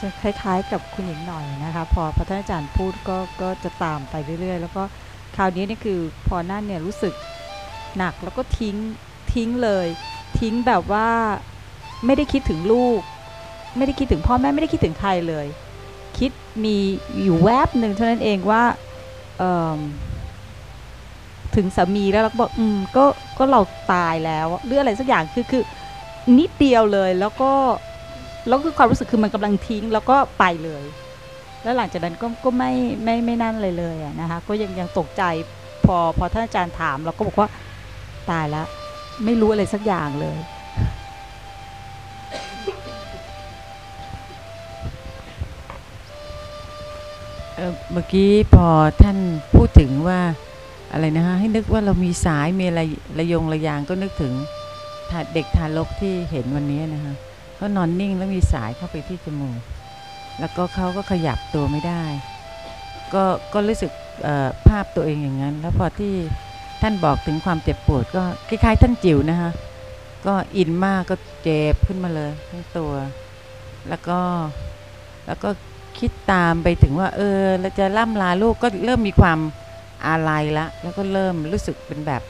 จะคล้ายๆ กับคุณหญิงหน่อยนะคะ พอพระท่านอาจารย์พูดก็ก็จะตามไปเรื่อยๆ แล้วก็คราวนี้นี่คือพอนั่นเนี่ยรู้สึก หนักแล้วก็ทิ้งทิ้งเลย ทิ้งแบบว่าไม่ได้คิดถึงลูก ไม่ได้คิดถึงพ่อแม่ไม่ได้คิดถึงใครเลย คิดมีอยู่แวบหนึ่งเท่านั้นเองว่าถึงสามีแล้วเราก็บอกอืมก็ก็เราตายแล้วหรืออะไรสักอย่างคือคือนิดเดียวเลยแล้วก็แล้วคือความรู้สึกคือมันกำลังทิ้งแล้วก็ไปเลย แล้วหลังจากนั้นก็ก็ไม่ไม่ไม่นั่นเลยเลยนะคะก็ยังยังตกใจพอพอท่านอาจารย์ถามเราก็บอกว่า ตายแล้ว ไม่รู้อะไรสักอย่างเลยเออเมื่อกี้พอท่านพูดถึงว่าอะไรนะฮะให้นึกว่าเรามีสายมีอะไรระยงระยางก็นึกถึงเด็กทารกที่เห็นวันนี้นะคะเขานอนนิ่งแล้วมีสายเข้าไปที่จมูกแล้วก็เขาก็ขยับตัวไม่ได้ ก็ก็รู้สึกภาพตัวเองอย่างนั้น แล้วพอที่ ท่านบอกถึงความเจ็บปวดก็คล้ายๆ ท่านจิ๋วนะคะก็อินมากก็เจ็บขึ้นมาเลยทั้งตัว แล้วก็แล้วก็คิดตามไปถึงว่า เออเราจะล่ำลาลูกก็เริ่มมีความอาลัยละแล้วก็เริ่มรู้สึกเป็นแบบ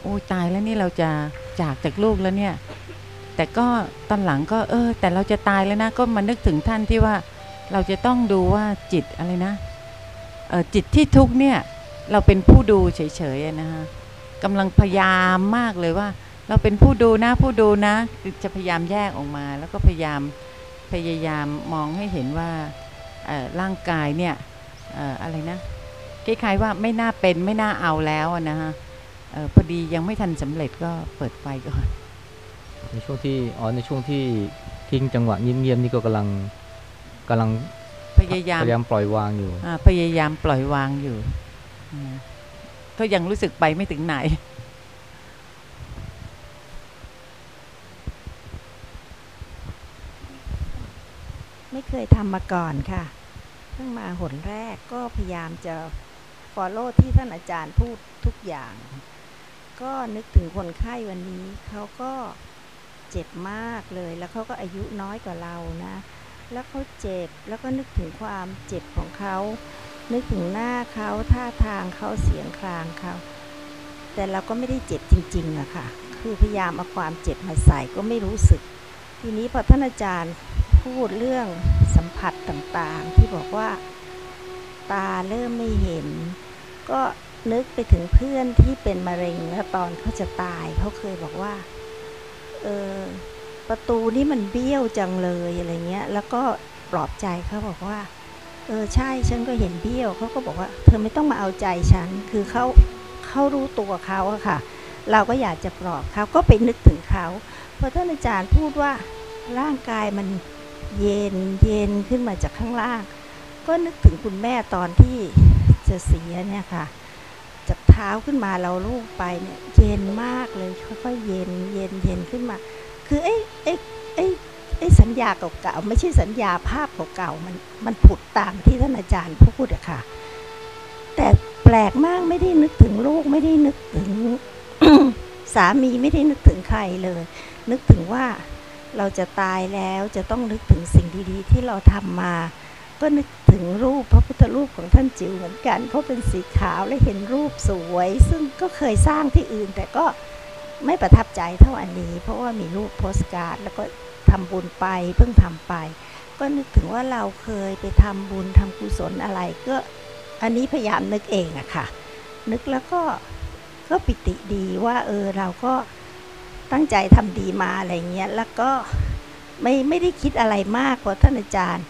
โอ้ตายแล้วนี่เราจะจากจากลูกแล้วเนี่ย แต่ก็ตอนหลังก็เออ แต่เราจะตายแล้วนะก็มานึกถึงท่านที่ว่าเราจะต้องดูว่าจิตอะไรนะเออจิตที่ทุกเนี่ย เราเป็นผู้ดูเฉยๆอะนะฮะกำลังพยายามมากเลยว่า เราเป็นผู้ดูนะผู้ดูนะคือจะพยายามแยกออกมา แล้วก็พยายามพยายามมองให้เห็นว่าเอ่อร่างกายเนี่ยเอ่ออะไรนะคล้ายๆว่าไม่น่าเป็นไม่น่าเอาแล้วอะนะฮะเอ่อพอดียังไม่ทันสำเร็จก็เปิดไฟก่อนในช่วงที่อ๋อในช่วงที่ทิ้งจังหวะเงียบๆนี่ก็กำลังกำลังพยายามพยายามปล่อยวางอยู่อ่าพยายามปล่อยวางอยู่อืม ก็ยังรู้สึกไปไม่ถึงไหน ไม่เคยทำมาก่อนค่ะ เพิ่งมาหนแรกก็พยายามจะ follow ที่ท่านอาจารย์พูดทุกอย่าง ก็นึกถึงคนไข้วันนี้เขาก็เจ็บมากเลย แล้วเขาก็อายุน้อยกว่าเรานะ แล้วเขาเจ็บแล้วก็นึกถึงความเจ็บของเขา นึกถึงหน้าเขาท่าทางเขาเสียงคลางเขาแต่เราก็ไม่ได้เจ็บจริงๆอะค่ะ คือพยายามเอาความเจ็บมาใส่ก็ไม่รู้สึก ทีนี้พอท่านอาจารย์พูดเรื่องสัมผัสต่างๆ ที่บอกว่าตาเริ่มไม่เห็น ก็นึกไปถึงเพื่อนที่เป็นมะเร็งแล้วตอนเขาจะตายเขาเคยบอกว่าเออประตูนี่มันเบี้ยวจังเลยอะไรเงี้ย แล้วก็ปลอบใจเขาบอกว่า เออใช่ฉันก็เห็นเบี้ยวเขาก็บอกว่า เธอไม่ต้องมาเอาใจฉัน คือเขาเขารู้ตัวเขาอะค่ะ เราก็อยากจะปลอบเขาก็ไปนึกถึงเขาพอท่านอาจารย์พูดว่าร่างกายมันเย็นเย็นขึ้นมาจากข้างล่าง ก็นึกถึงคุณแม่ตอนที่จะเสียเนี่ยค่ะจากเท้าขึ้นมาเราลูกไปเนี่ยเย็นมากเลยค่อยๆเย็นเย็นเย็นขึ้นมา คือไอ้ไอ้ไอ้ ไอ้สัญญาเก่าๆไม่ใช่สัญญาภาพเก่าๆมันมันผุดตามที่ท่านอาจารย์พูดอะค่ะ แต่แปลกมากไม่ได้นึกถึงลูกไม่ได้นึกถึงสามีไม่ได้นึกถึงใครเลย นึกถึงว่าเราจะตายแล้วจะต้องนึกถึงสิ่งดีๆ ที่เราทำมา ก็นึกถึงรูปพระพุทธรูปของท่านจิ๋วเหมือนกัน เพราะเป็นสีขาวและเห็นรูปสวย ซึ่งก็เคยสร้างที่อื่น แต่ก็ไม่ประทับใจเท่าอันนี้ เพราะว่ามีรูปโพสการ์ดแล้วก็ ทำบุญไปเพิ่งทำไป ก็นึกถึงว่าเราเคยไปทำบุญทำกุศลอะไร ก็อันนี้พยายามนึกเองอะค่ะ นึกแล้วก็ก็ปิติดีว่าเออเราก็ตั้งใจทำดีมาอะไรเงี้ยแล้วก็ไม่ไม่ได้คิดอะไรมากพอท่านอาจารย์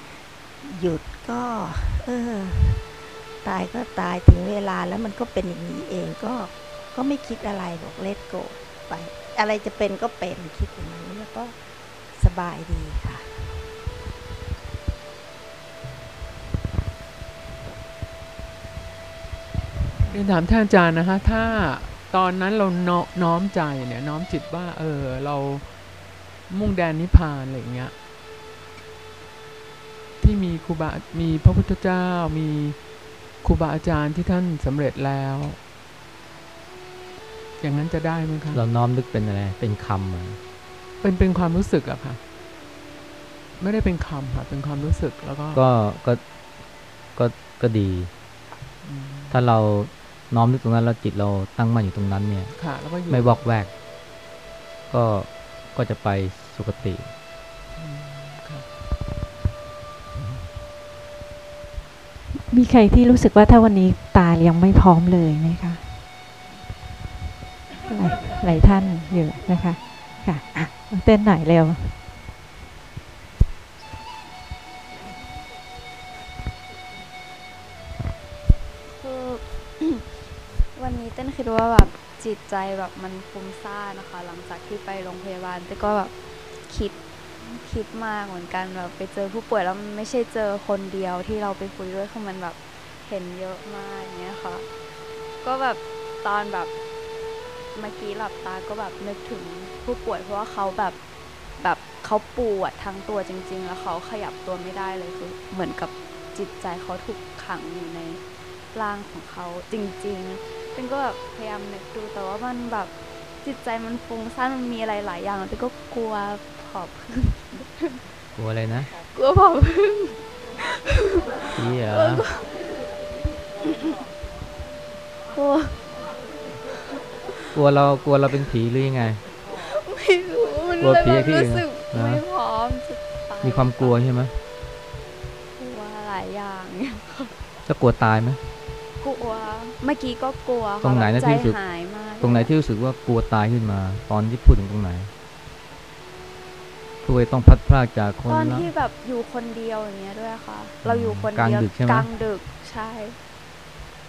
หยุดก็เออตายก็ตายถึงเวลาแล้วมันก็เป็นอย่างนี้เองก็ก็ไม่คิดอะไรบอกเลตโกไป อะไรจะเป็นก็เป็นคิดอย่างนี้แล้วก็ สบายดีค่ะเรียนถามท่านอาจารย์นะคะ ถ้าตอนนั้นเรานน้อมใจเนี่ยน้อมจิตว่า เออ เรามุ่งแดนนิพพานอะไรอย่างเงี้ยที่มีครูบา มีพระพุทธเจ้า มีครูบาอาจารย์ที่ท่านสำเร็จแล้ว อย่างนั้นจะได้ไหมคะเราน้อมนึกเป็นอะไร เป็นคำอะ เป็นเป็นความรู้สึกอะค่ะ ไม่ได้เป็นคำค่ะ เป็นความรู้สึกแล้วก็ ก็ก็ก็ก็ดีอืมถ้าเราน้อมนึกตรงนั้นแล้วจิตเราตั้งมั่นอยู่ตรงนั้นเนี่ยค่ะแล้วก็อยู่ไม่วอกแวก ก็ก็จะไปสุคติอืมค่ะมีใครที่รู้สึกว่าถ้าวันนี้ตายังไม่พร้อมเลยไหมคะหลายหลายท่านอยู่นะคะ ค่ะอะ เต้นหน่อยเร็ว คือวันนี้เต้นคิดว่าแบบจิตใจแบบมันฟุ้งซ่านนะคะ หลังจากที่ไปโรงพยาบาลแต่ก็แบบคิดคิดมากเหมือนกันแบบไปเจอผู้ป่วยแล้วมันไม่ใช่เจอคนเดียวที่เราไปคุยด้วยคือมันแบบเห็นเยอะมากอย่างเงี้ยค่ะ ก็แบบตอนแบบเมื่อกี้หลับตาก็แบบนึกถึง ผู้ป่วยเพราะว่าเขาแบบแบบเขาปวดทั้งตัวจริง ๆ แล้วเขาขยับตัวไม่ได้เลยคือเหมือนกับจิตใจเขาถูกขังอยู่ในร่างของเขาจริงๆเป็นก็แบบพยายามนึกดูแต่ว่ามันแบบจิตใจมันฟุ้งซ่านมันมีอะไรหลายอย่างแล้วก็กลัวผอบพึ่งกลัวอะไรนะ กลัวผอบพึ่งผีเหรอกลัวกลัวเรากลัวเราเป็นผีหรือยังไง ไม่รู้มันกลัวเลยผีแบบที่อื่นรู้สึกเหรอ ไม่พร้อมจะตายมีความกลัวใช่ไหมกลัวหลายอย่างเนี่ยจะกลัวตายไหม กลัวเมื่อกี้ก็กลัวค่ะตรงไหนนะแบบที่รู้สึก ใจหายมากตรงไหนที่รู้สึกว่ากลัวตายขึ้นมา ตอนที่พูดถึงตรงไหนกลัวต้องพลัดพรากจากคนตอนละ ที่แบบอยู่คนเดียวอย่างเงี้ยด้วยค่ะ เราอยู่คนกลางเดียวดึกใช่ไหม กลางดึกใช่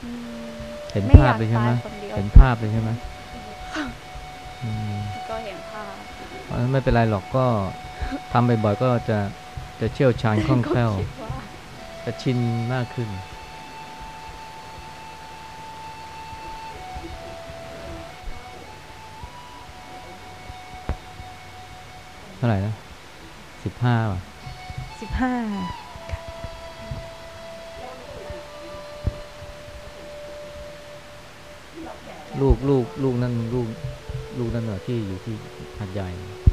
อืมเห็นไม่ภาอพยากเลยใช่ไหมตายคนเดียว เห็นภาพเลยใช่ไหมอืม ไม่เป็นไรหรอกก็ทำบ่อยๆก็จะจะเชี่ยวชาญคล่องแคล่วก็คิดว่าจะชินมากขึ้น เท่าไหร่นะสิบห้าป่ะสิบห้าลูกลูกลูกนั่นลูกลูกนั่นเหรอที่อยู่ที่หาดใหญ่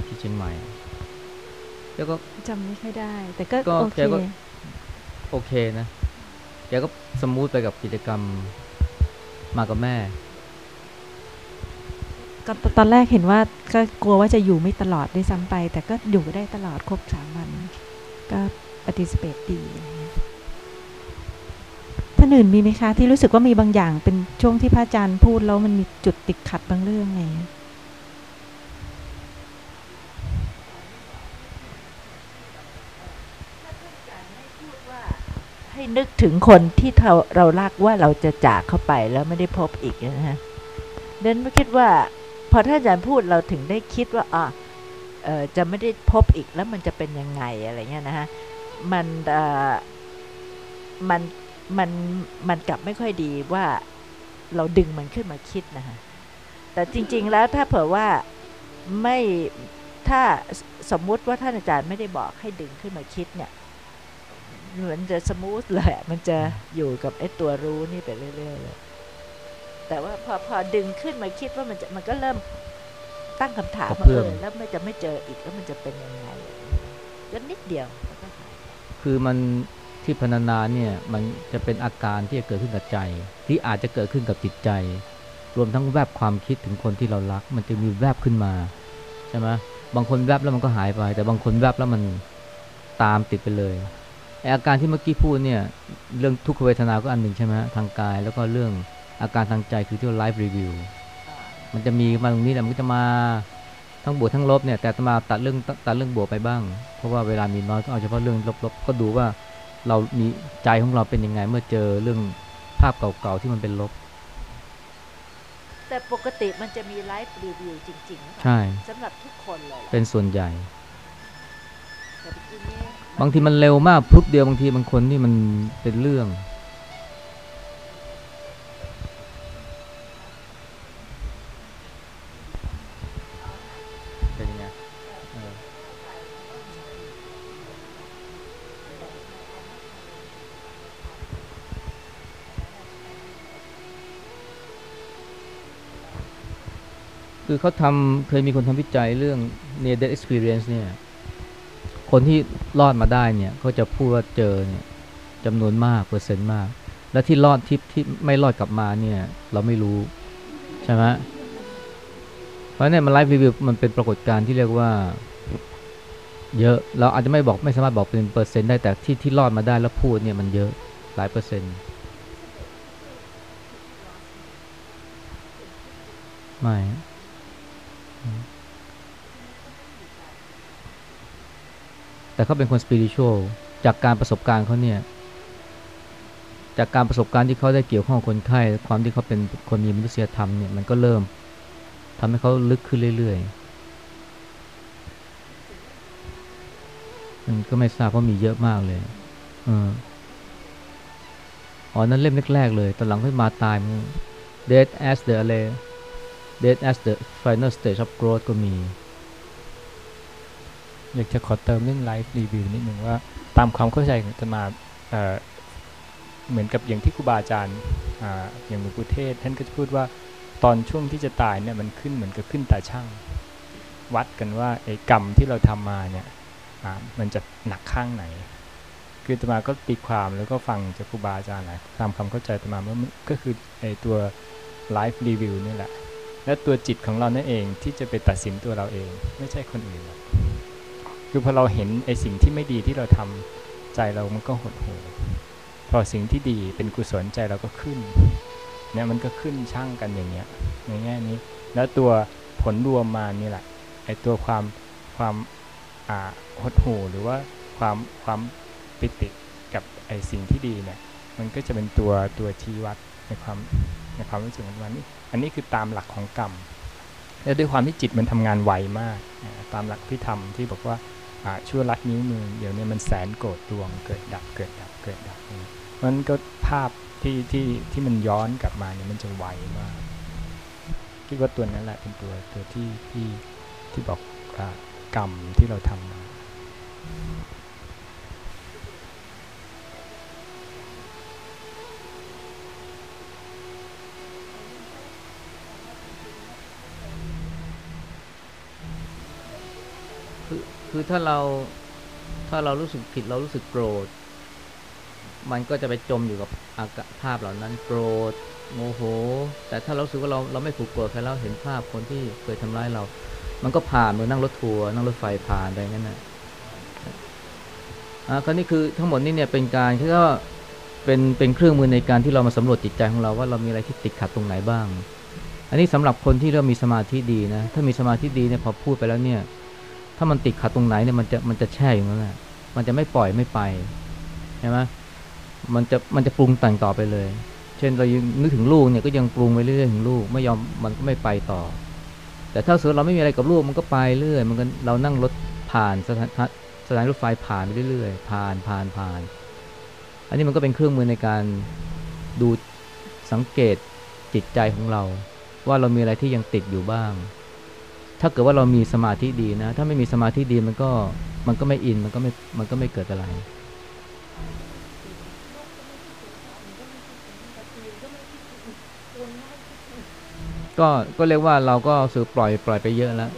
ที่เชียงใหม่แล้วก็จำไม่ค่อยได้ แต่ก็ก็โอเคแกก็โอเคนะแกก็สมูทไปกับกิจกรรมมากับแม่ก็ตตอนแรกเห็นว่าก็กลัวว่าจะอยู่ไม่ตลอดด้วยซ้ำไป แต่ก็อยู่ได้ตลอดครบสามวัน ก็ปฏิสเปตดีอะไรเงี้ยท่านอื่นมีไหมคะ ที่รู้สึกว่ามีบางอย่างเป็นช่วงที่พระอาจารย์พูดแล้วมันมีจุดติดขัดบางเรื่องอะไรเงี้ย ให้ นึกถึงคนที่เราเรารักว่าเราจะจากเข้าไปแล้วไม่ได้พบอีกนะฮะเดนไม่คิดว่าพอท่านอาจารย์พูดเราถึงได้คิดว่าอะเอ่อจะไม่ได้พบอีกแล้วมันจะเป็นยังไงอะไรเงี้ยนะฮะมันอ่อมันมันมันกลับไม่ค่อยดีว่าเราดึงมันขึ้นมาคิดนะฮะแต่จริง ๆ แล้วถ้าเผื่อว่าไม่ถ้าสสมมุติว่าท่านอาจารย์ไม่ได้บอกให้ดึงขึ้นมาคิดเนี่ย เหมือนจะสมูทเลยอะมันจะอยู่กับไอ้ตัวรู้นี่ไปเรื่อยๆเลยแต่ว่าพอพอดึงขึ้นมาคิดว่ามันจะมันก็เริ่มตั้งคำถามกระว่าเพื่เออมอแล้วมันจะไม่เจออีกแล้วมันจะเป็นยังไงก็นิดเดียวมันก็หายคือมันที่พรรณนาเนี่ยมันจะเป็นอาการที่จะเกิดขึ้นกับใจ ที่อาจจะเกิดขึ้นกับจิตใจ รวมทั้งแวบความคิดถึงคนที่เรารัก มันจะมีแวบขึ้นมาใช่ไหมบางคนแวบแล้วมันก็หายไป แต่บางคนแวบแล้วมันตามติดไปเลยไออาการที่เมื่อกี้พูดเนี่ยเรื่องทุกขเวทนาก็อันหนึ่งใช่ไหมทางกาย แล้วก็เรื่องอาการทางใจคือที่ life review มันจะมีมาตรงนี้แหละมันก็จะมาทั้งบวกทั้งลบเนี่ยแต่อาตมาตัดเรื่องตัดเรื่องบวกไปบ้าง เพราะว่าเวลามีน้อยก็เอาเฉพาะเรื่องลบๆก็ดูว่าเรามีใจของเราเป็นยังไง เมื่อเจอเรื่องภาพเก่าๆที่มันเป็นลบ แต่ปกติมันจะมี life review จริงๆหรือเปล่าใช่สำหรับทุกคนเลยเหรอเป็นส่วนใหญ่แต่เมื่อกี้นี้ บางทีมันเร็วมากพรุบเดียวบางทีบางคนนี่มันเป็นเรื่อง เป็นไงคือเขาทำเคยมีคนทำวิจัยเรื่อง near death experience เนี่ย คนที่รอดมาได้เนี่ยเขาจะพูดว่าเจอเนี่ยจำนวนมากเปอร์เซ็นต์มาก และที่รอดที่ที่ไม่รอดกลับมาเนี่ยเราไม่รู้ใช่ไหมเพราะเนี่ยมันไลฟ์รีวิวมันเป็นปรากฏการณ์ที่เรียกว่าเยอะเราอาจจะไม่บอกไม่สามารถบอกเป็นเปอร์เซ็นต์ได้แต่ที่ที่รอดมาได้แล้วพูดเนี่ยมันเยอะหลายเปอร์เซ็นต์ไม่อืม แต่เขาเป็นคนสปิริตชวลจากการประสบการณ์เขาเนี่ยจากการประสบการณ์ที่เขาได้เกี่ยวข้องกับคนไข้ความที่เขาเป็นคนมีมนุษยธรรมเนี่ยมันก็เริ่มทำให้เขาลึกขึ้นเรื่อยๆ มันก็ไม่ทราบเพราะมีเยอะมากเลยเอออ๋อนั่นเล่มแรกๆเลยตอนหลังค่อยมาตายมัน Dead as the อะไร Dead as the final stage of growth ก็มี อยากจะขอเติมเรื่องไลฟ์รีวิวนิดหนึ่งว่าตามความเข้าใจของอาตมาเเหมือนกับอย่างที่ครูบาอาจารย์ออย่างหลวงปู่เทศ ท่านก็จะพูดว่าตอนช่วงที่จะตายเนี่ยมันขึ้นเหมือนกับขึ้นตาช่าง วัดกันว่าไอ้กรรมที่เราทำมาเนี่ยมันจะหนักข้างไหน คือตมาก็ตีความแล้วก็ฟังจากครูบาอาจารย์หลายตามความเข้าใจตมาว่าก็คือไอ้ตัวไลฟ์รีวิวนี่แหละและตัวจิตของเรานั่นเองที่จะไปตัดสินตัวเราเอง ไม่ใช่คนอื่นหรอก คือพอเราเห็นไอ้สิ่งที่ไม่ดีที่เราทำใจเรามันก็หดหู่พอสิ่งที่ดีเป็นกุศลใจเราก็ขึ้นเนี่ยมันก็ขึ้นช่างกันอย่างเงี้ยในแง่นี้ แล้วตัวผลรวมมานี่แหละไอ้ตัวความความอ่าหดหู่หรือว่าความความปิติกับไอ้สิ่งที่ดีเนี่ยมันก็จะเป็นตัวตัวชี้วัดในความในความรู้สึกของมันนี่อันนี้คือตามหลักของกรรมแล้วด้วยความที่จิตมันทำงานไวมาก ตามหลักที่ทำที่บอกว่า ชั่วลัดนิ้วมือ เดี๋ยวนี้มันแสนโกรธดวงเกิดดับเกิดดับเกิดดับนี่มันก็ภาพที่ที่ที่มันย้อนกลับมาเนี่ยมันจะไวมากคิดว่าตัวนั้นแหละเป็นตัวตัวที่ที่ที่บอกอกรรมที่เราทำมาคือ คือถ้าเราถ้าเรารู้สึกผิดเรารู้สึกโกรธ มันก็จะไปจมอยู่กับอากภาพเหล่านั้นโกรธโมโห แต่ถ้าเราสึกว่าเราเราไม่ผูกโกรธใครแล้วเห็นภาพคนที่เคยทำร้ายเรา มันก็ผ่านเหมือนนั่งรถทัวร์นั่งรถไฟผ่านไปงั้นนะอ่าคราวนี้คือทั้งหมดนี่เนี่ยเป็นการคือว่าเป็นเป็นเครื่องมือในการที่เรามาสำรวจจิตใจของเราว่าเรามีอะไรที่ติดขัดตรงไหนบ้าง อันนี้สำหรับคนที่เริ่มมีสมาธิดีนะถ้ามีสมาธิดีเนี่ยพอพูดไปแล้วเนี่ย ถ้ามันติดขัดตรงไหนเนี่ยมันจะมันจะแช่อยู่นั่นแหละมันจะไม่ปล่อยไม่ไปใช่ไหมมันจะมันจะปรุงแต่งต่อไปเลย เช่นเรายังนึกถึงลูกเนี่ยก็ยังปรุงไปเรื่อยๆถึงลูกไม่ยอมมันก็ไม่ไปต่อ แต่ถ้าสมมติเราไม่มีอะไรกับลูกมันก็ไปเรื่อย มันก็เรานั่งรถผ่านสถานสถานรถไฟผ่านไปเรื่อยๆ ผ่านผ่านผ่าน อันนี้มันก็เป็นเครื่องมือในการดูสังเกตจิตใจของเรา ว่าเรามีอะไรที่ยังติดอยู่บ้าง ถ้าเกิดว่าเรามีสมาธิดีนะ ถ้าไม่มีสมาธิดีมันก็มันก็ไม่อินมันก็ไม่มันก็ไม่เกิดอะไร ก็ก็เรียกว่าเราก็สือปล่อยปล่อยไปเยอะแล้ว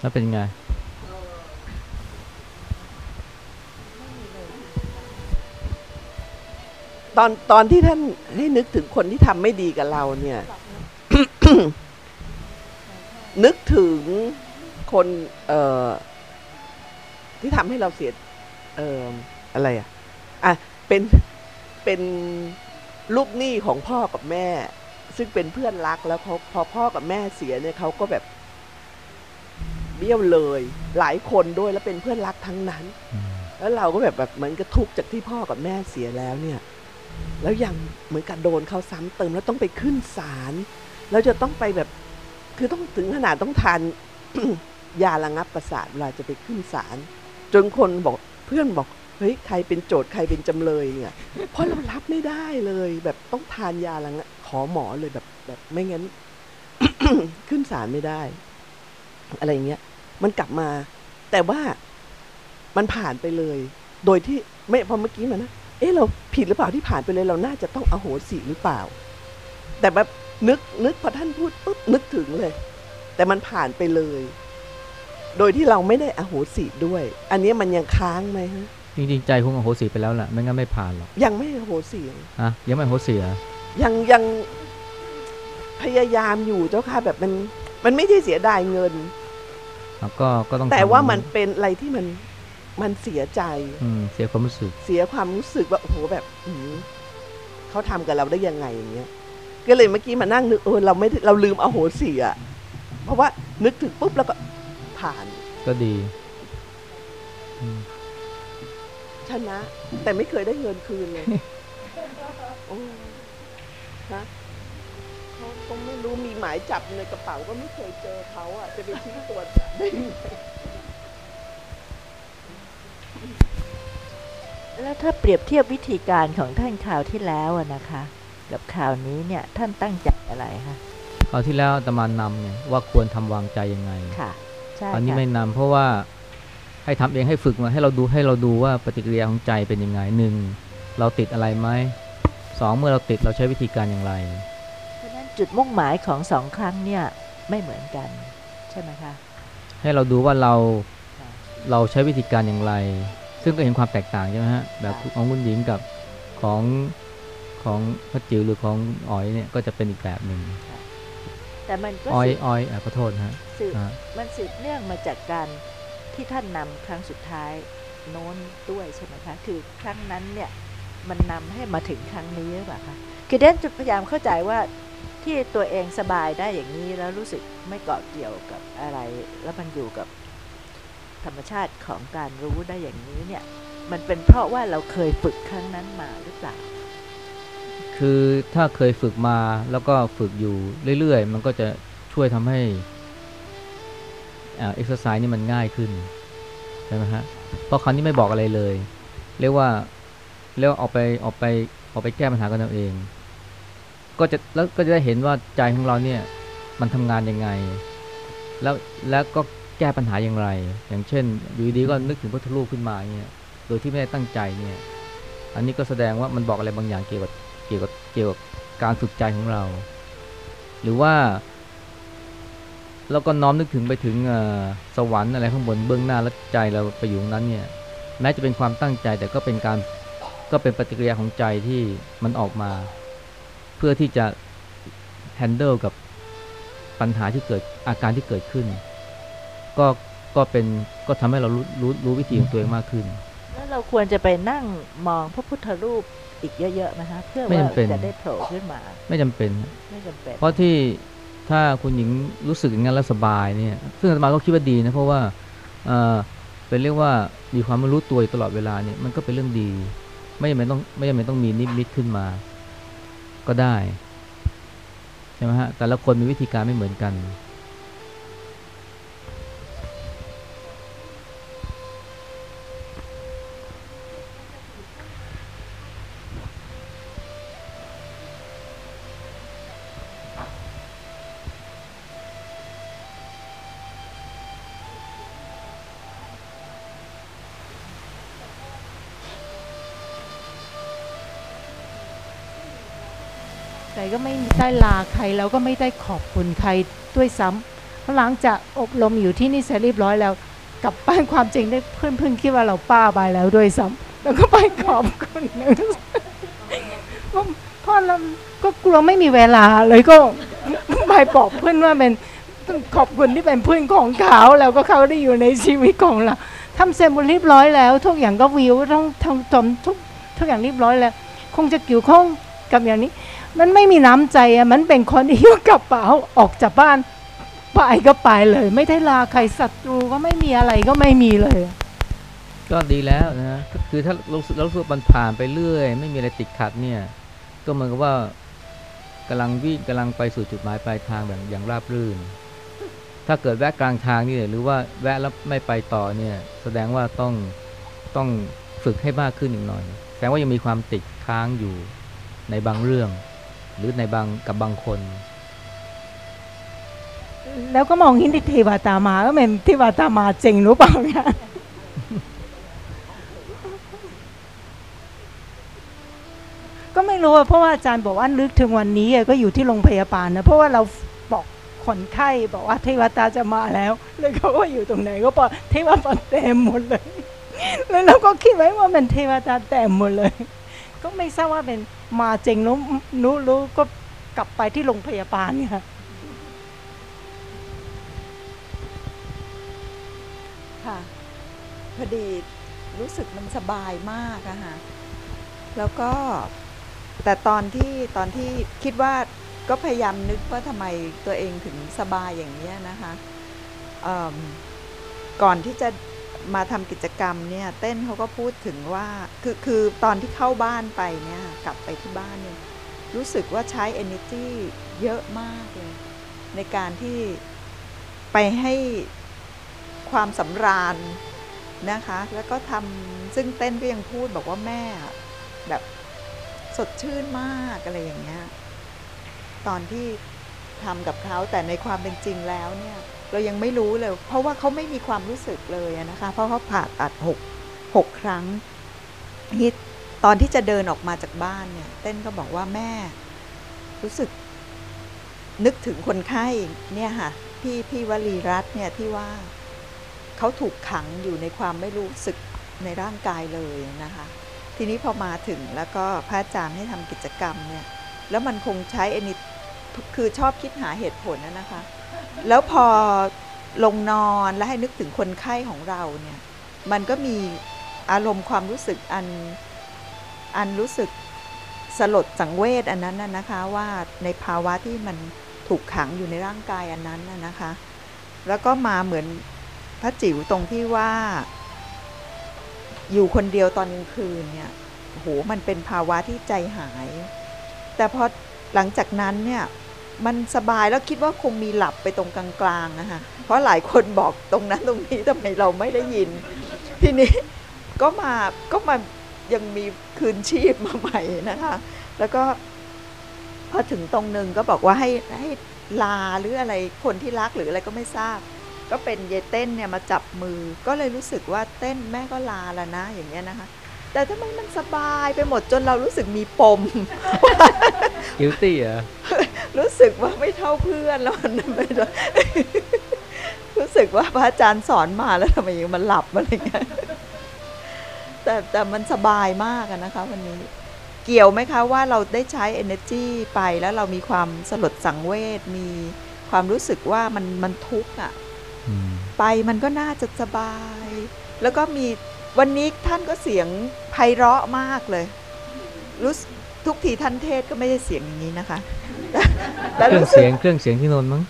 แล้วเป็นไง ตอนตอนที่ท่านให้นึกถึงคนที่ทำไม่ดีกับเราเนี่ย นึกถึงคนเอ่อที่ทำให้เราเสียเอ่ออะไรอะอะเป็นเป็นลูกหนี้ของพ่อกับแม่ ซึ่งเป็นเพื่อนรักแล้วเขาพอพ่อกับแม่เสียเนี่ยเขาก็แบบเบี้ยวเลย หลายคนด้วยแล้วเป็นเพื่อนรักทั้งนั้น แล้วเราก็แบบแบบเหมือนกระทุกข์จากที่พ่อกับแม่เสียแล้วเนี่ย แล้วยังเหมือนกับโดนเขาซ้ำเติมแล้วต้องไปขึ้นศาลแล้วจะต้องไปแบบ คือต้องถึงขนาดต้องทานยาระงับประสาทเวลาจะไปขึ้นศาลจนคนบอกเพื่อนบอกเฮ้ยใครเป็นโจทย์ใครเป็นจำเลยเนี่ยเพราะเรารับไม่ได้เลย แบบต้องทานยาระงับขอหมอเลยแบบแบบไม่งั้น ขึ้นศาลไม่ได้ อะไรเงี้ยมันกลับมา แต่ว่ามันผ่านไปเลย โดยที่ไม่พอเมื่อกี้มันนะ เอ๊ะเราผิดหรือเปล่าที่ผ่านไปเลยเราน่าจะต้องอโหสิหรือเปล่า แต่แบบนึกนึกพอท่านพูดปุ๊บนึกถึงเลย แต่มันผ่านไปเลย โดยที่เราไม่ได้อโหสิด้วย อันนี้มันยังค้างไหมฮะจริงๆใจคงอโหสิไปแล้วแหละไม่งั้นไม่ผ่านหรอกยังไม่อโหสิฮะยังไม่อโหสิเหรอยังยังพยายามอยู่เจ้าค่ะแบบมัน มันไม่ได้เสียดายเงินแล้วก็ก็ต้องแต่ทำว่ามันเป็นอะไรที่มัน มันเสียใจอืมเสียความรู้สึก เสียความรู้สึกว่าโอ้โหแบบอื้อหือเขาทำกับเราได้ยังไงอย่างเงี้ย ก็เลยเมื่อกี้มานั่งนึกเออเราไม่ได้เราลืมเอาโหสิอะเพราะว่านึกถึงปุ๊บแล้วก็ผ่านก็ดีอืมชนะ แต่ไม่เคยได้เงินคืนเลยโอ้ฮะเขาก็ไม่รู้มีหมายจับในกระเป๋าก็ไม่เคยเจอเขาอะ จะไปทิ้งตัวได้ยังไง แล้วถ้าเปรียบเทียบวิธีการของท่านคราวที่แล้วอะนะคะ กับคราวนี้เนี่ยท่านตั้งใจอะไรคะคราวที่แล้วอาตมานำไงว่าควรทำวางใจยังไงค่ะใช่อันนี้ค่ะไม่นำเพราะว่าให้ทำเองให้ฝึกมาให้เราดูให้เราดูว่าปฏิกิริยาของใจเป็นยังไงหนึ่งเราติดอะไรไหมสองเมื่อเราติดเราใช้วิธีการอย่างไร เพราะฉะนั้นจุดมุ่งหมายของสองครั้งเนี่ยไม่เหมือนกันใช่ไหมคะให้เราดูว่าเราค่ะเราใช้วิธีการอย่างไร ซึ่งก็เห็นความแตกต่างใช่ไหมฮะแบบค่ะของคุณหญิงกับของของพระจิ๋วหรือของอ๋อยเนี่ยก็จะเป็นอีกแบบหนึ่งแต่มันก็อ้อยสืบอ้อยอะขอโทษนะฮะสืบอ่ามันสืบเนื่องมาจากการที่ท่านนำครั้งสุดท้ายโน้นด้วยใช่ไหมคะคือครั้งนั้นเนี่ยมันนำให้มาถึงครั้งนี้หรือเปล่าคะคือเด่นจุดพยายามเข้าใจว่าที่ตัวเองสบายได้อย่างนี้แล้วรู้สึกไม่เกาะเกี่ยวกับอะไร แล้วมันอยู่กับ ธรรมชาติของการรู้ได้อย่างนี้เนี่ย มันเป็นเพราะว่าเราเคยฝึกครั้งนั้นมาหรือเปล่า คือถ้าเคยฝึกมาแล้วก็ฝึกอยู่เรื่อยๆ มันก็จะช่วยทำให้เอ็กซ์ไซส์นี่มันง่ายขึ้นใช่ไหมฮะ เพราะคราวนี้ไม่บอกอะไรเลย เรียกว่าเรียกว่าออกไปออกไปออกไปแก้ปัญหากันเอาเอง ก็จะแล้วก็จะได้เห็นว่าใจของเราเนี่ยมันทำงานยังไง แล้วแล้วก็ แก้ปัญหาอย่างไร อย่างเช่น อยู่ดีๆก็นึกถึงพระพุทธรูปขึ้นมาเนี่ยโดยที่ไม่ได้ตั้งใจเนี่ย อันนี้ก็แสดงว่ามันบอกอะไรบางอย่างเกี่ยวกับเกี่ยวกับเกี่ยวกับการฝึกใจของเรา หรือว่าเราก็น้อมนึกถึงไปถึงอ่อสวรรค์อะไรข้างบนเบื้องหน้าแล้วใจเราไปอยู่ตรงนั้นเนี่ย แม้จะเป็นความตั้งใจแต่ก็เป็นการก็เป็นปฏิกิริยาของใจที่มันออกมา เพื่อที่จะ handle กับปัญหาที่เกิดอาการที่เกิดขึ้น ก็ก็เป็นก็ทำให้เรารู้รู้รู้วิธีของตัวเองมากขึ้น แล้วเราควรจะไปนั่งมองพระพุทธรูปอีกเยอะๆไหมคะเพื่อไม่ว่าจำเป็นจะได้โผล่ขึ้นมา ไม่จำเป็นไม่จำเป็น เพราะที่ถ้าคุณหญิงรู้สึกอย่างนั้นแล้วสบายเนี่ยซึ่งอาตมาก็คิดว่าดีนะเพราะว่าเออเป็นเรียกว่ามีความรู้ตัวอยู่ตลอดเวลาเนี่ยมันก็เป็นเรื่องดี ไม่จำเป็นต้องไม่จำเป็นต้องมีนิมิตขึ้นมา ก็ได้ใช่ไหมฮะแต่ละคนมีวิธีการไม่เหมือนกัน ได้ลาใครแล้วก็ไม่ได้ขอบคุณใครด้วยซ้ำเพราะหลังจากอบรมอยู่ที่นี่เสร็จเรียบร้อยแล้วกลับบ้านความจริงได้เพื่อนเพื่อนคิดว่าเราป้าไปแล้วด้วยซ้ำแล้วก็ไปขอบคุณเพราะเพราะเราก็กลัวไม่มีเวลาเลยก็ไปบอกเพื่อนว่าเป็นขอบคุณที่เป็นเพื่อนของเขาแล้วก็เขาได้อยู่ในชีวิตของเราทำเสร็จหมดเรียบร้อยแล้ว ทุกอย่างก็วิวต้องทั้งทำทุกทุกอย่างเรียบร้อยแล้ว คงจะเกี่ยวข้องกับอย่างนี้ มันไม่มีน้ำใจอะมันเป็นคนหิ้วกระเป๋าออกจากบ้านไปก็ไปเลย ไม่ได้ลาใครศัตรูก็ไม่มีอะไรก็ไม่มีเลย ก็ดีแล้วนะคือถ้าเราเรารู้สึกมันผ่านไปเรื่อย ไม่มีอะไรติดขัดเนี่ย ก็เหมือนกับว่ากำลังวิ่งกำลังไปสู่จุดหมายปลายทางแบบอย่างราบรื่น ถ้าเกิดแวะกลางทางนี่หรือว่าแวะแล้วไม่ไปต่อเนี่ย แสดงว่าต้องต้องฝึกให้มากขึ้นอีกหน่อย แสดงว่ายังมีความติดค้างอยู่ในบางเรื่อง หรือในบางกับบางคน แล้วก็มองหินที่เทวตามาก็เป็นเทวตามาจริงหรือเปล่าเนี่ยก็ไม่รู้อะเพราะว่าอาจารย์บอกว่านึกถึงวันนี้อะก็อยู่ที่โรงพยาบาลนะเพราะว่าเราบอกคนไข้บอกว่าเทวตาจะมาแล้วเลยเขาก็อยู่ตรงไหนก็บอกเทวตาเต็มหมดเลยแล้วเราก็คิดไว้ว่าเป็นเทวตาเต็มหมดเลย ก็ไม่ทราบว่าเป็นมาเจิงรู้รู้รู้ก็กลับไปที่โรงพยาบาลเนี่ยค่ะพอดีรู้สึกมันสบายมากอะค่ะแล้วก็แต่ตอนที่ตอนที่คิดว่าก็พยายามนึกว่าทำไมตัวเองถึงสบายอย่างนี้นะคะเออก่อนที่จะ มาทำกิจกรรมเนี่ยเต้นเขาก็พูดถึงว่าคือคือตอนที่เข้าบ้านไปเนี่ยกลับไปที่บ้านเนี่ยรู้สึกว่าใช้ energy เยอะมากเลย ในการที่ไปให้ความสำราญนะคะ แล้วก็ทำซึ่งเต้นก็ยังพูดบอกว่าแม่แบบสดชื่นมากอะไรอย่างเงี้ยตอนที่ทำกับเขาแต่ในความเป็นจริงแล้วเนี่ย เรายังไม่รู้เลย เพราะว่าเขาไม่มีความรู้สึกเลยนะคะ เพราะเขาผ่าตัดหกหกครั้งที่ตอนที่จะเดินออกมาจากบ้านเนี่ย เต้นก็บอกว่าแม่ รู้สึก นึกถึงคนไข้เนี่ยค่ะพี่พี่วลีรัตเนี่ยที่ว่าเขาถูกขังอยู่ในความไม่รู้สึกในร่างกายเลยนะคะ ทีนี้พอมาถึงแล้วก็พระอาจารย์ให้ทำกิจกรรมเนี่ย แล้วมันคงใช้อนิคือชอบคิดหาเหตุผลนะคะ แล้วพอลงนอนแล้วให้นึกถึงคนไข้ของเราเนี่ย มันก็มีอารมณ์ความรู้สึกอันอันรู้สึกสลดสังเวชอันนั้นน่ะนะคะว่าในภาวะที่มันถูกขังอยู่ในร่างกายอันนั้นน่ะนะคะ แล้วก็มาเหมือนพระจิ๋วตรงที่ว่า อยู่คนเดียวตอนกลางคืนเนี่ยโหมันเป็นภาวะที่ใจหาย แต่พอหลังจากนั้นเนี่ย มันสบายแล้วคิดว่าคงมีหลับไปตรงกลางๆนะคะเพราะหลายคนบอกตรงนั้นตรงนี้ทำไมเราไม่ได้ยิน ทีนี้ก็มาก็มายังมีคืนชีพมาใหม่นะคะ แล้วก็พอถึงตรงหนึ่งก็บอกว่าให้ให้ลาหรืออะไรคนที่รักหรืออะไรก็ไม่ทราบ ก็เป็นเยเต้นเนี่ยมาจับมือก็เลยรู้สึกว่าเต้นแม่ก็ลาแล้วนะอย่างเงี้ยนะคะ แต่ทำไมมันสบายไปหมดจนเรารู้สึกมีปม กิลตี้อะรู้สึกว่าไม่เท่าเพื่อนแล้วมันไม่ได้รู้สึกว่าพระอาจารย์สอนมาแล้วทำไมมันหลับอะไรเงี้ยแต่แต่มันสบายมากอะนะคะวันนี้ เกี่ยวไหมคะว่าเราได้ใช้ energy ไปแล้วเรามีความสลดสังเวชมีความรู้สึกว่ามันมันทุกข์อะอืมไปมันก็น่าจะสบาย แล้วก็มี วันนี้ท่านก็เสียงไพเราะมากเลยรู้สึกทุกทีท่านเทศก็ไม่ได้เสียงอย่างนี้นะคะแต่แต่เครื่องรู้สึเสีกยงเครื่องเสียงที่นนท์มั้ง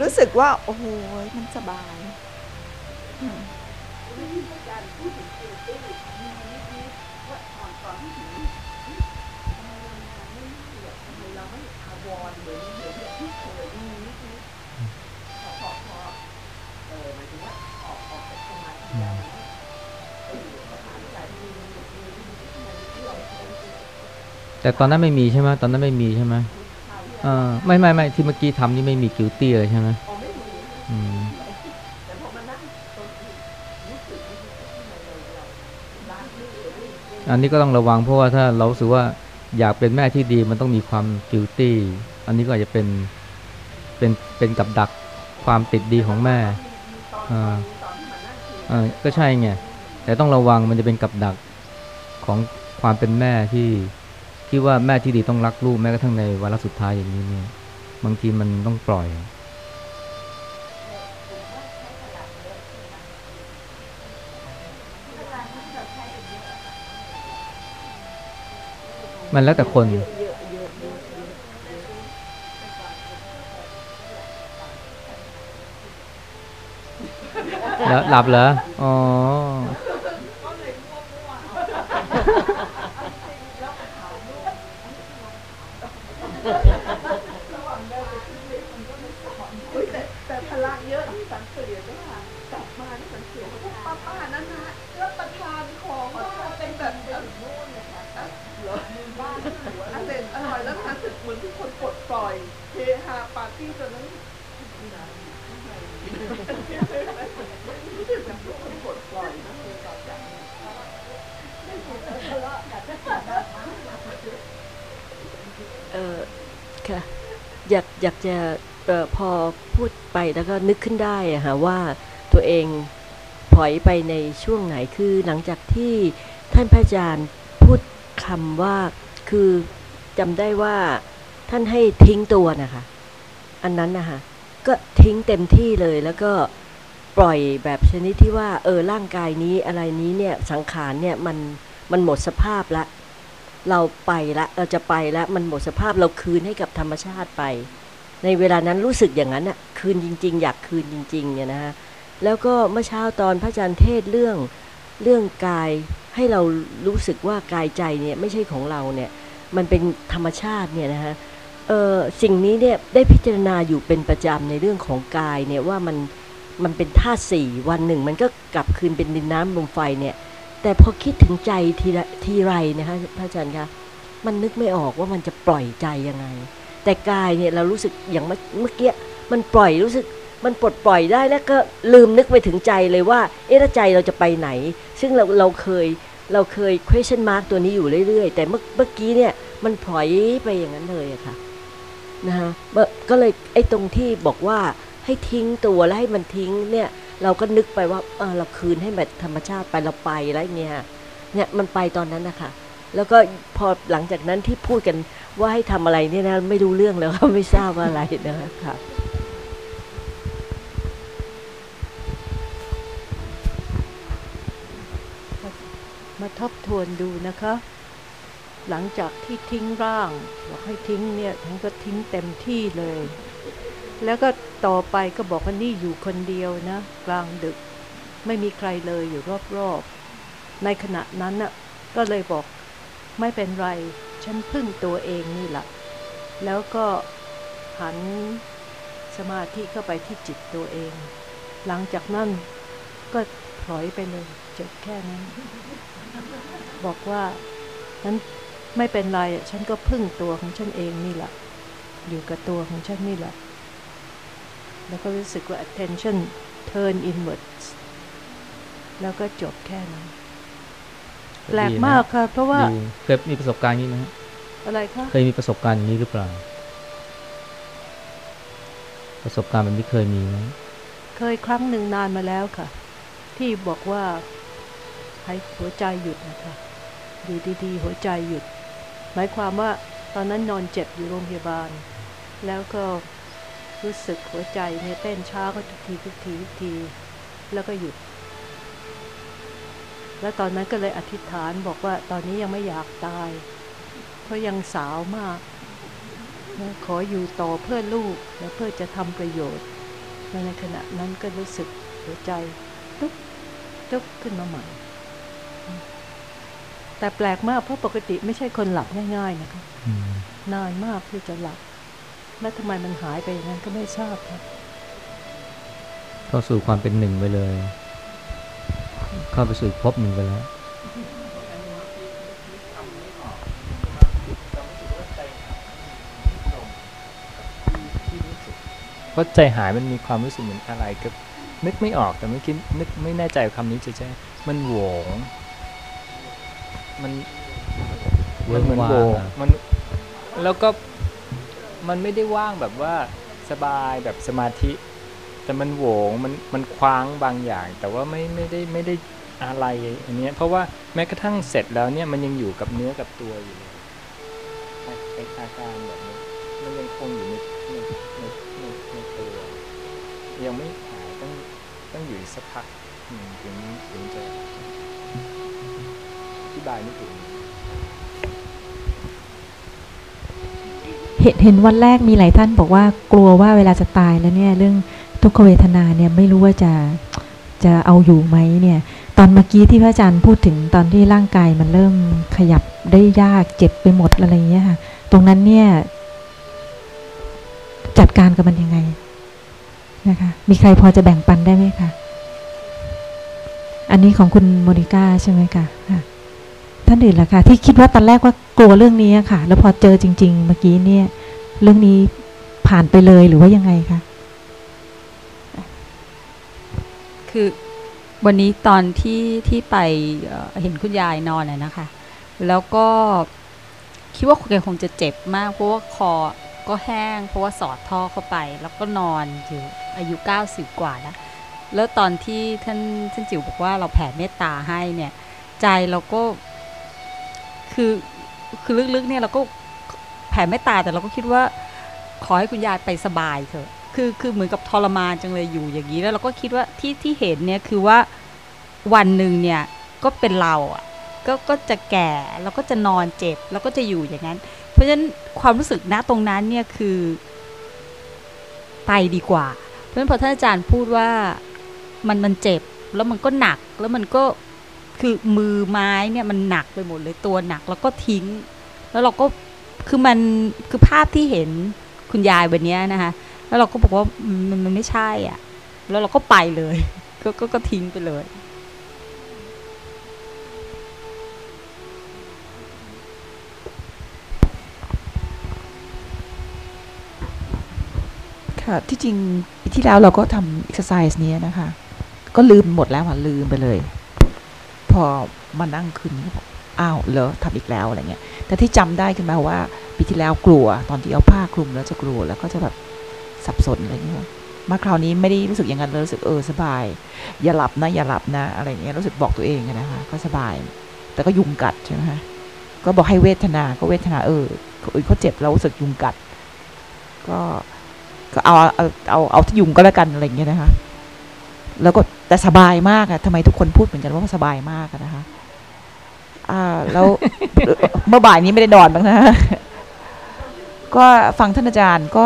รู้สึกว่า โอ้โหมันสบาย แต่ตอนนั้นไม่มีใช่ไหมตอนนั้นไม่มีใช่ไหมเออไม่ไม่ไม่ที่เมื่อกี้ทำนี่ไม่มี guilty เลยใช่ไหมอืมอันนี้ก็ต้องระวังเพราะว่าถ้าเรารู้สึกว่าอยากเป็นแม่ที่ดีมันต้องมีความ guilty อันนี้ก็อาจจะเป็นเป็นเป็นกับดักความติดดีของแม่อ่าอ่าก็ใช่ไงแต่ต้องระวังมันจะเป็นกับดักของความเป็นแม่ที่ คิดว่าแม่ที่ดีต้องรักลูกแม้กระทั่งในวาระสุดท้ายอย่างนี้เนี่ยบางทีมันต้องปล่อย มันแล้วแต่คน แล้วหลับเหรอ อ๋อ ค่ะอยากอยากจะออพอพูดไปแล้วก็นึกขึ้นได้อะค่ะว่าตัวเองถอยไปในช่วงไหนคือหลังจากที่ท่านพระอาจารย์พูดคำว่าคือจำได้ว่าท่านให้ทิ้งตัวนะคะ อันนั้นนะคะก็ทิ้งเต็มที่เลยแล้วก็ปล่อยแบบชนิดที่ว่าเออร่างกายนี้อะไรนี้เนี่ยสังขารเนี่ยมันมันหมดสภาพละ เราไปละเราจะไปละมันหมดสภาพเราคืนให้กับธรรมชาติไป ในเวลานั้นรู้สึกอย่างนั้นอะคืนจริง ๆ อยากคืนจริงๆเนี่ยนะฮะแล้วก็เมื่อเช้าตอนพระอาจารย์เทศเรื่องเรื่องกายให้เรารู้สึกว่ากายใจเนี่ยไม่ใช่ของเราเนี่ยมันเป็นธรรมชาติเนี่ยนะฮะเออสิ่งนี้เนี่ยได้พิจารณาอยู่เป็นประจำในเรื่องของกายเนี่ยว่ามันมันเป็นธาตุสี่วันหนึ่ง มันก็กลับคืนเป็นดินน้ำลมไฟเนี่ย แต่พอคิดถึงใจทีทีไรนะคะพระอาจารย์คะมันนึกไม่ออกว่ามันจะปล่อยใจยังไง แต่กายเนี่ยเรารู้สึกอย่างเมื่อกี้มันปล่อยรู้สึกมันปลดปล่อยได้แล้วก็ลืมนึกไปถึงใจเลยว่า เอ๊ะใจเราจะไปไหน ซึ่งเราเราเคยเราเคย question mark ตัวนี้อยู่เรื่อยๆ แต่เมื่อเมื่อกี้เนี่ยมันปล่อยไปอย่างนั้นเลยอะค่ะนะฮะก็เลยไอ้ตรงที่บอกว่าให้ทิ้งตัวแล้วให้มันทิ้งเนี่ย เราก็นึกไปว่าเออเราคืนให้แบบธรรมชาติไปเราไปแล้วเงี้ยเนี่ยมันไปตอนนั้นนะคะแล้วก็พอหลังจากนั้นที่พูดกันว่าให้ทำอะไรเนี่ยนะไม่รู้เรื่องแล้วไม่ทราบว่าอะไรนะคะมาทบทวนดูนะคะ หลังจากที่ทิ้งร่างบอกให้ทิ้งเนี่ยฉันก็ทิ้งเต็มที่เลย แล้วก็ต่อไปก็บอกว่านี่อยู่คนเดียวนะ กลางดึก ไม่มีใครเลยอยู่รอบๆ ในขณะนั้นน่ะก็เลยบอกไม่เป็นไร ฉันพึ่งตัวเองนี่แหละแล้วก็หันสมาธิเข้าไปที่จิตตัวเอง หลังจากนั้นก็ถอยไปเลยจบแค่นั้น บอกว่านั้นไม่เป็นไรฉันก็พึ่งตัวของฉันเองนี่แหละอยู่กับตัวของฉันนี่แหละ แล้วก็รู้สึกว่า attention turn inwards แล้วก็จบแค่นั้น แปลกมากค่ะ เพราะว่าดีเคยมีประสบการณ์นี้ไหมฮะอะไรคะเคยมีประสบการณ์อย่างนี้หรือเปล่า ประสบการณ์แบบนี้เคยมีไหมเคยครั้งหนึ่งนานมาแล้วค่ะ ที่บอกว่าให้หัวใจหยุดนะคะอยู่ดีๆ หัวใจหยุด หมายความว่าตอนนั้นนอนเจ็บอยู่โรงพยาบาล แล้วก็ รู้สึกหัวใจเนี่ยเต้นช้าก็ทุกทีทุกทีทุกที แล้วก็หยุด แล้วตอนนั้นก็เลยอธิษฐานบอกว่าตอนนี้ยังไม่อยากตาย เพราะยังสาวมากนะขออยู่ต่อเพื่อลูกและเพื่อจะทำประโยชน์ ในขณะนั้นก็รู้สึกหัวใจตุ๊บตุ๊บขึ้นมาใหม่ แต่แปลกมากเพราะปกติไม่ใช่คนหลับง่าย ๆ นะคะอืมนานมากที่จะหลับ แล้วทำไมมันหายไปอย่างนั้นก็ไม่ทราบครับเข้าสู่ความเป็นหนึ่งไปเลย เข้าไปสู่อีกภพหนึ่งไปแล้วเพราะใจหายมันมีความรู้สึกเหมือนอะไรก็นึกไม่ออกแต่ไม่คิดนึกไม่แน่ใจคำนี้จะใช่มันโหวงมันมันเหมือนโหวงว่างๆอะมันแล้วก็ มันไม่ได้ว่างแบบว่าสบายแบบสมาธิ แต่มันโหวงมันมันคว้างบางอย่าง แต่ว่าไม่ไม่ได้ไม่ได้อะไรอันเนี้ยเพราะว่าแม้กระทั่งเสร็จแล้วเนี่ยมันยังอยู่กับเนื้อกับตัวอยู่เลยเป็นอาการแบบนี้มันยังคงอยู่ในในในในในตัวยังไม่หายต้องต้องอยู่สักพักถึงถึงจะอธิบายไม่ถูก เห็นเห็นวันแรกมีหลายท่านบอกว่ากลัวว่าเวลาจะตายแล้วเนี่ยเรื่องทุกขเวทนาเนี่ยไม่รู้ว่าจะจะเอาอยู่ไหมเนี่ยตอนเมื่อกี้ที่พระอาจารย์พูดถึงตอนที่ร่างกายมันเริ่มขยับได้ยากเจ็บไปหมดอะไรอย่างเงี้ยค่ะ ตรงนั้นเนี่ย จัดการกับมันยังไงนะคะ มีใครพอจะแบ่งปันได้ไหมคะอันนี้ของคุณโมนิก้าใช่ไหมคะค่ะ ท่านอื่นล่ะคะที่คิดว่าตอนแรกว่ากลัวเรื่องนี้ค่ะ แล้วพอเจอจริง ๆ เมื่อกี้เนี่ย เรื่องนี้ผ่านไปเลยหรือว่ายังไงคะคือวันนี้ตอนที่ที่ไปเห็นคุณยายนอนอะนะคะ แล้วก็คิดว่าแกคงจะเจ็บมากเพราะว่าคอก็แห้ง เพราะว่าสอดท่อเข้าไป แล้วก็นอนอยู่อายุ 90 กว่าแล้วแล้วตอนที่ท่านท่านจิ๋วบอกว่าเราแผ่เมตตาให้เนี่ย ใจเราก็ คือคือลึกๆเนี่ยเราก็แผ่เมตตาแต่เราก็คิดว่า ขอให้คุณยายไปสบายเถอะคือคือเหมือนกับทรมานจังเลยอยู่อย่างนี้แล้วเราก็คิดว่าที่ที่เห็นเนี่ยคือว่าวันหนึ่งเนี่ยก็เป็นเราอะก็ก็จะแก่แล้วก็จะนอนเจ็บ แล้วก็จะอยู่อย่างนั้น เพราะฉะนั้นความรู้สึกณตรงนั้นเนี่ยคือ ไปดีกว่า เพราะฉะนั้นพอท่านอาจารย์พูดว่ามันมันเจ็บแล้วมันก็หนักแล้วมันก็ คือมือไม้เนี่ยมันหนักไปหมดเลยตัวหนักแล้วก็ทิ้ง แล้วเราก็คือมันคือภาพที่เห็นคุณยายวันนี้นะคะ แล้วเราก็บอกว่ามันมันไม่ใช่อะ แล้วเราก็ไปเลย ก็ก็ก็ทิ้งไปเลย ค่ะที่จริงที่แล้วเราก็ทำเอ็กซ์ไซส์นี้นะคะ ก็ลืมหมดแล้วอะลืมไปเลย อมานั่งคืนก็บอกอ้าวเหรอทำอีกแล้วอะไรเงี้ยแต่ที่จำได้ขึ้นมาว่าปีที่แล้วกลัวตอนที่เอาผ้าคลุมแล้วจะกลัวแล้วก็จะแบบสับสนอะไรเงี้ยมาคราวนี้ไม่ได้รู้สึกอย่างนั้นเลยรู้สึกเออสบาย อย่าหลับนะอย่าหลับนะ อะไรเงี้ยรู้สึกบอกตัวเองนะคะก็สบาย แต่ก็ยุงกัดใช่ไหมคะก็บอกให้เวทนาก็เวทนาเออเขาเจ็บเรารู้สึกยุงกัด ก็ก็เอาเอาเอาเอาที่ยุงก็แล้วกันอะไรเงี้ยนะคะ แล้วก็แต่สบายมากอะทำไมทุกคนพูดเหมือนกันว่าสบายมากอะนะคะอ่าแล้วเมื่อบ่ายนี้ไม่ได้นอนบ้างนะ ก็ฟังท่านอาจารย์ก็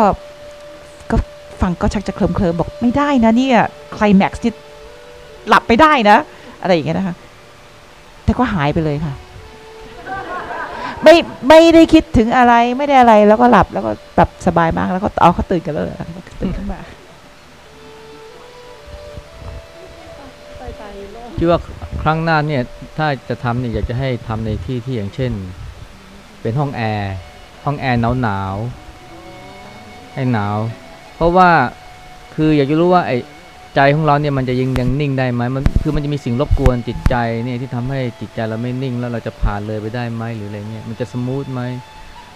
ก็ฟังก็ชักจะเคลิมเคลิมบอกไม่ได้นะเนี่ยไคลแม็กซ์ที่หลับไม่ได้นะ อะไรอย่างเงี้ยนะคะ แต่ก็หายไปเลยค่ะ ไม่ไม่ได้คิดถึงอะไรไม่ได้อะไรแล้วก็หลับแล้วก็แบบสบายมากแล้วก็เอาเขาตื่นกันแล้วเหรอตื่นขึ้นมา คิดว่าครั้งหน้าเนี่ยถ้าจะทำเนี่ยอยากจะให้ทำในที่ที่อย่างเช่น เป็นห้องแอร์ห้องแอร์หนาวหนาวให้หนาว เพราะว่าคืออยากจะรู้ว่าไอ้ใจของเราเนี่ยมันจะยังยังนิ่งได้ไหมมันคือมันจะมีสิ่งรบกวนจิตใจเนี่ยที่ทำให้จิตใจเราไม่นิ่งแล้วเราจะผ่านเลยไปได้ไหมหรืออะไรเงี้ยมันจะสมูทไหม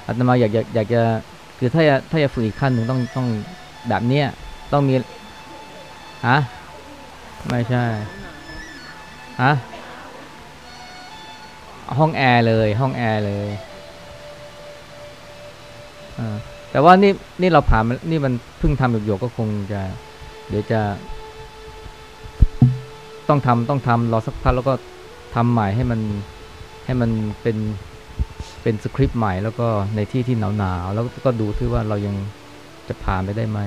อาตมาอยากอยากอยากจะคือถ้าจะถ้าจะฝึกอีกขั้นหนึ่งต้องต้องแบบเนี้ยต้องมีฮะไม่ใช่ ฮะห้องแอร์เลยห้องแอร์เลยอ่าแต่ว่านี่นี่เราผ่านนี่มันเพิ่งทำหยกๆก็คงจะ เดี๋ยวจะ ต้องทำต้องทำรอสักพักแล้วก็ทำใหม่ให้มันให้มันเป็นเป็นสคริปต์ใหม่แล้วก็ในที่ที่หนาวๆแล้วก็ดูที่ว่าเรายังจะผ่านไปได้ไหม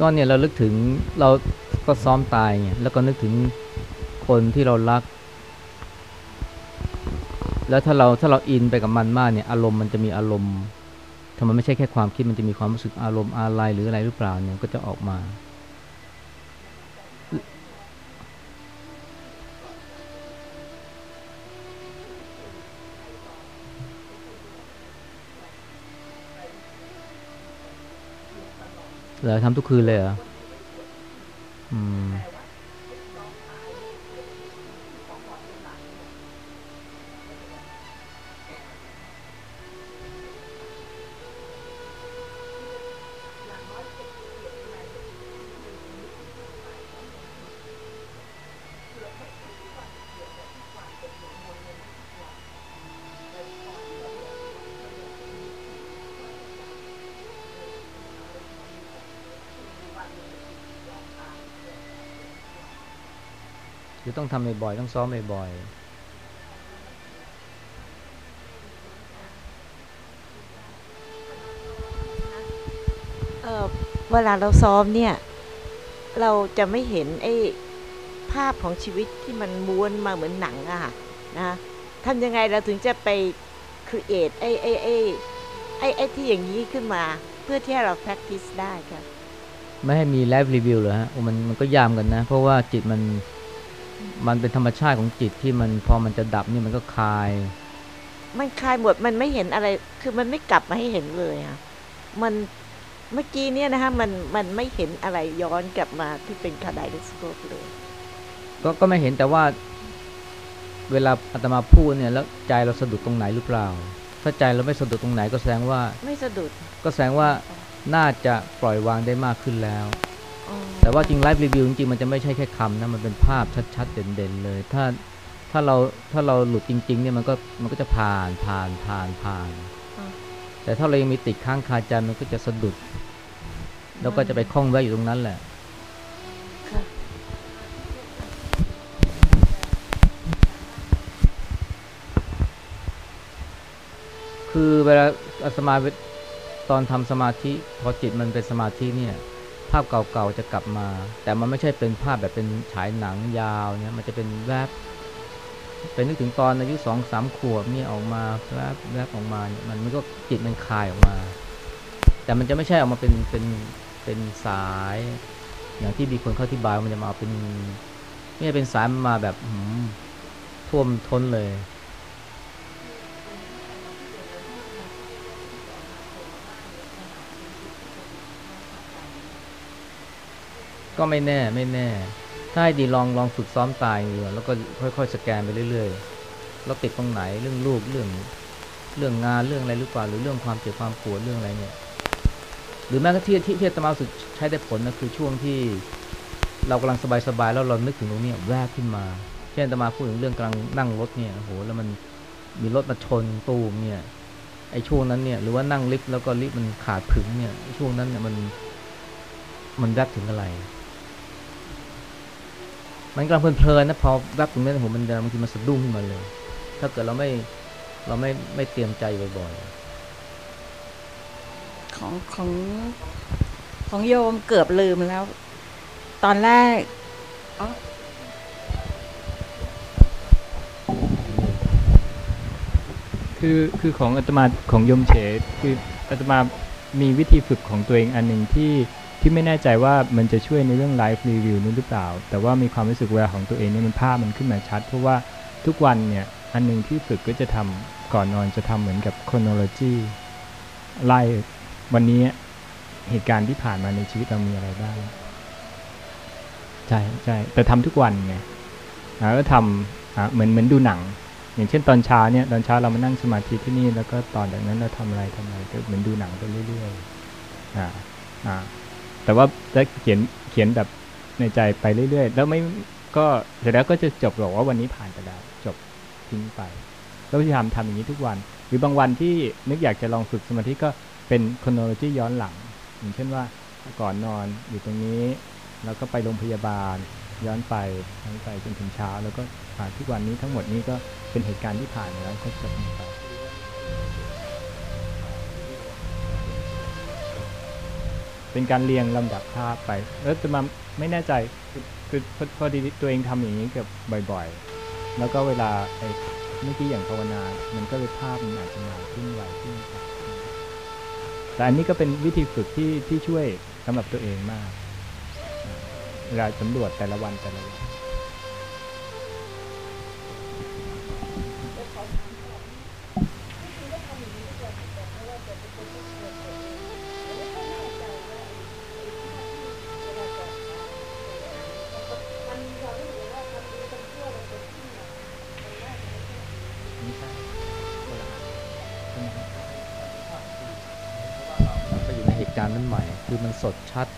ก็เนี่ยเราลึกถึงเราก็ซ้อมตายไงแล้วก็นึกถึงคนที่เรารัก แล้วถ้าเราถ้าเราอินไปกับมันมากเนี่ยอารมณ์มันจะมีอารมณ์ทำไมไม่ใช่แค่ความคิดมันจะมีความรู้สึกอารมณ์อะไรหรืออะไรหรือเปล่าเนี่ยก็จะออกมา เหรอทำทุกคืนเลยเหรอ อืม ต้องทำบ่อยๆต้องซ้อมบ่อยๆเอ่อเวลาเราซ้อมเนี่ย เราจะไม่เห็นไอ้ภาพของชีวิตที่มันม้วนมาเหมือนหนังอะค่ะนะทำยังไงเราถึงจะไปครีเอทไอ้ไอ้ไอ้ไอ้ไอ้ที่อย่างนี้ขึ้นมา เพื่อที่ให้เรา practice ได้ค่ะไม่ให้มี life review เหรอฮะโอ้มันมันก็ยามกันนะ เพราะว่าจิตมัน มันเป็นธรรมชาติของจิตที่มันพอมันจะดับนี่มันก็คลาย มันคลายหมดมันไม่เห็นอะไร คือมันไม่กลับมาให้เห็นเลยค่ะมันเมื่อกี้เนี่ยนะคะมันมันไม่เห็นอะไรย้อนกลับมาที่เป็น kaleidoscope เลยก็ก็ไม่เห็นแต่ว่า เวลาอาตมาพูดเนี่ย แล้วใจเราสะดุดตรงไหนหรือเปล่า ถ้าใจเราไม่สะดุดตรงไหนก็แสดงว่า ไม่สะดุด ก็แสดงว่าน่าจะปล่อยวางได้มากขึ้นแล้วอ๋อ แต่ว่าจริงไลฟ์รีวิวจริงๆมันจะไม่ใช่แค่คำนะมันเป็นภาพชัดๆ เด่นๆเลย ถ้าถ้าเราถ้าเราหลุดจริงๆเนี่ยมันก็มันก็จะผ่านผ่านผ่านผ่าน แต่ถ้าเรายังมีติดค้างคาใจมันก็จะสะดุด แล้วก็จะไปคล้องไว้อยู่ตรงนั้นแหละคือเวลาสมาตอนทำสมาธิพอจิตมันเป็นสมาธิเนี่ย ภาพเก่าๆจะกลับมา แต่มันไม่ใช่เป็นภาพแบบเป็นฉายหนังยาวเนี่ยมันจะเป็นแวบเป็นนึกถึงตอนอายุสองสามขวบนี่ออกมาแวบแวบออกมาเนี่ยมันมันก็จิตมันคลายออกมา แต่มันจะไม่ใช่ออกมาเป็นเป็นเป็นสาย อย่างที่มีคนเข้าอธิบายมันจะมาเป็นไม่ใช่เป็นสายมันมาแบบท่วมท้นเลย ก็ไม่แน่ไม่แน่ ถ้าให้ดีลองลองฝึกซ้อมตายดูแล้วก็ค่อยๆสแกนไปเรื่อยๆแล้วติดตรงไหนเรื่องลูกเรื่องเรื่องงานเรื่องอะไรหรือเปล่าหรือเรื่องความเจ็บความปวดเรื่องอะไรเนี่ยหรือแม้กระทั่งที่ที่อาตมาสึกใช้ได้ผลนะคือช่วงที่เรากำลังสบายๆแล้วเรานึกถึงตรงนี้แวบขึ้นมา เช่นตมาพูดถึงเรื่องกำลังนั่งรถเนี่ยโอ้โหแล้วมันมีรถมาชนตูมเนี่ยไอ้ช่วงนั้นเนี่ยหรือว่านั่งลิฟต์แล้วก็ลิฟต์มันขาดผึ่งเนี่ยช่วงนั้นเนี่ยมันมันแวบถึงอะไร มันกำลังเพลินๆนะพอแวบตรงนั้นผมมันบางทีมันสะดุ้งขึ้นมาเลย ถ้าเกิดเราไม่เราไม่ไม่เตรียมใจบ่อยๆของของของโยมเกือบลืมแล้ว ตอนแรกอ๋อคือคือของอาตมาของโยมเฉคืออาตมามีวิธีฝึกของตัวเองอันหนึ่งที่ ที่ไม่แน่ใจว่ามันจะช่วยในเรื่องไลฟ์รีวิวนี้หรือเปล่า แต่ว่ามีความรู้สึกเวลาของตัวเองเนี่ยมันภาพมันขึ้นมาชัด เพราะว่าทุกวันเนี่ย อันหนึงที่ฝึกก็จะทำก่อนนอนจะทำเหมือนกับ chronology ไล่วันนี้เหตุการณ์ที่ผ่านมาในชีวิตเรามีอะไรบ้างใช่ใช่แต่ทำทุกวันไงแล้วก็ทำเหมือนเหมือนดูหนัง อย่างเช่นตอนเช้าเนี่ยตอนเช้าเรามานั่งสมาธิที่นี่แล้วก็ตอนจากนั้นเราทำอะไรทำอะไรก็เหมือนดูหนังไปเรื่อยๆอ่าอ่า แต่ว่าจะเขียนเขียนแบบในใจไปเรื่อยๆ แล้วไม่ก็เสร็จแล้วก็จะจบบอกว่าวันนี้ผ่านไปแล้วจบทิ้งไป แล้วพยายามทำอย่างนี้ทุกวัน หรือบางวันที่นึกอยากจะลองฝึกสมาธิก็เป็นค h r o n o l o g y ย้อนหลัง อย่างเช่นว่าก่อนนอนอยู่ตรงนี้ แล้วก็ไปโรงพยาบาล ย้อนไปย้อนไปจนถึงเช้า แล้วก็ผ่านทุกวันนี้ทั้งหมดนี้ก็เป็นเหตุการณ์ที่ผ่านแล้วก็จบไป เป็นการเรียงลำดับภาพไป แล้วจะมาไม่แน่ใจคือพอพอดีตัวเองทำอย่างนี้เกือบบ่อย ๆ แล้วก็เวลาไอ้เมื่อกี้อย่างภาวนา มันก็เลยภาพมันอาจจะมาขึ้นไวขึ้นแต่อันนี้ก็เป็นวิธีฝึกที่ที่ช่วยสำหรับตัวเองมากเวลาสำรวจแต่ละวันแต่ละวัน มันสดชัด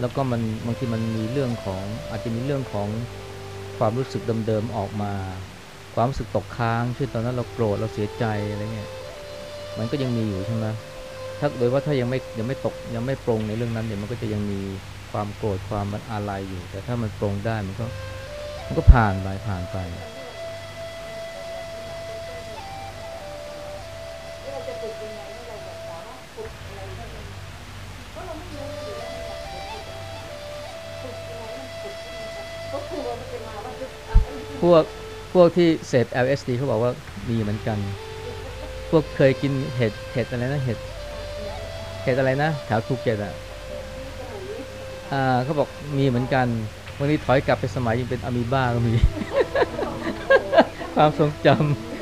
แล้วก็มันบางทีมันมีเรื่องของอาจจะมีเรื่องของความรู้สึกเดิมๆออกมา ความรู้สึกตกค้างเช่นตอนนั้นเราโกรธเราเสียใจอะไรเงี้ยมันก็ยังมีอยู่ใช่ไหมถ้าโดยว่าถ้ายังไม่ยังไม่ตกยังไม่ปรงในเรื่องนั้นเนี่ยมันก็จะยังมีความโกรธความมันอะไรอยู่ แต่ถ้ามันปรงได้มันก็มันก็ผ่านไปผ่านไป พวกพวกที่เสพ LSD เขาบอกว่ามีเหมือนกัน พวกเคยกินเห็ดเห็ดอะไรนะเห็ดเห็ดอะไรนะแถวภูเก็ตอะอ่าเขาบอกมีเหมือนกันวันนี้ถอยกลับไปสมัยยังเป็นอะมีบ้าก็มี ความทรงจำ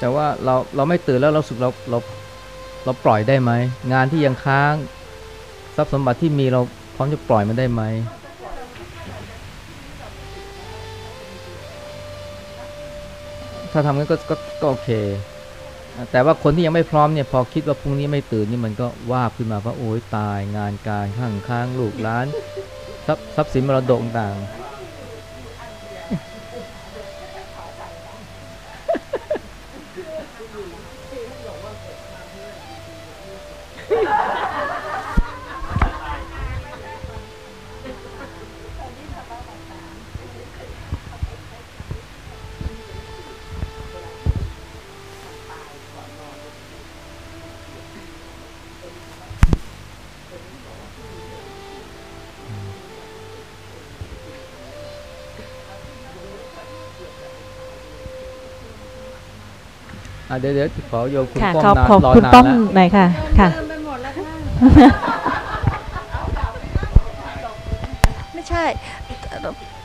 แต่ว่าเราเราไม่ตื่นแล้วเราสึกเราเราเราปล่อยได้ไหมงานที่ยังค้างทรัพย์สมบัติที่มีเราพร้อมจะปล่อยมันได้ไหมถ้าทำงั้นก็ก็ก็โอเค แต่ว่าคนที่ยังไม่พร้อมเนี่ยพอคิดว่าพรุ่งนี้ไม่ตื่นนี่มันก็ว่าขึ้นมาว่าโอ้ยตายงานการข้างค้างลูกร้านทรัพย์ทรัพย์สินมรดกต่าง เดี๋ยวเดี๋ยวขอโยมคุณค่ะป้อมขอบนานขอบรอคุณนานป้อมแล้วหน่อยค่ะ ค่ะไม่ใช่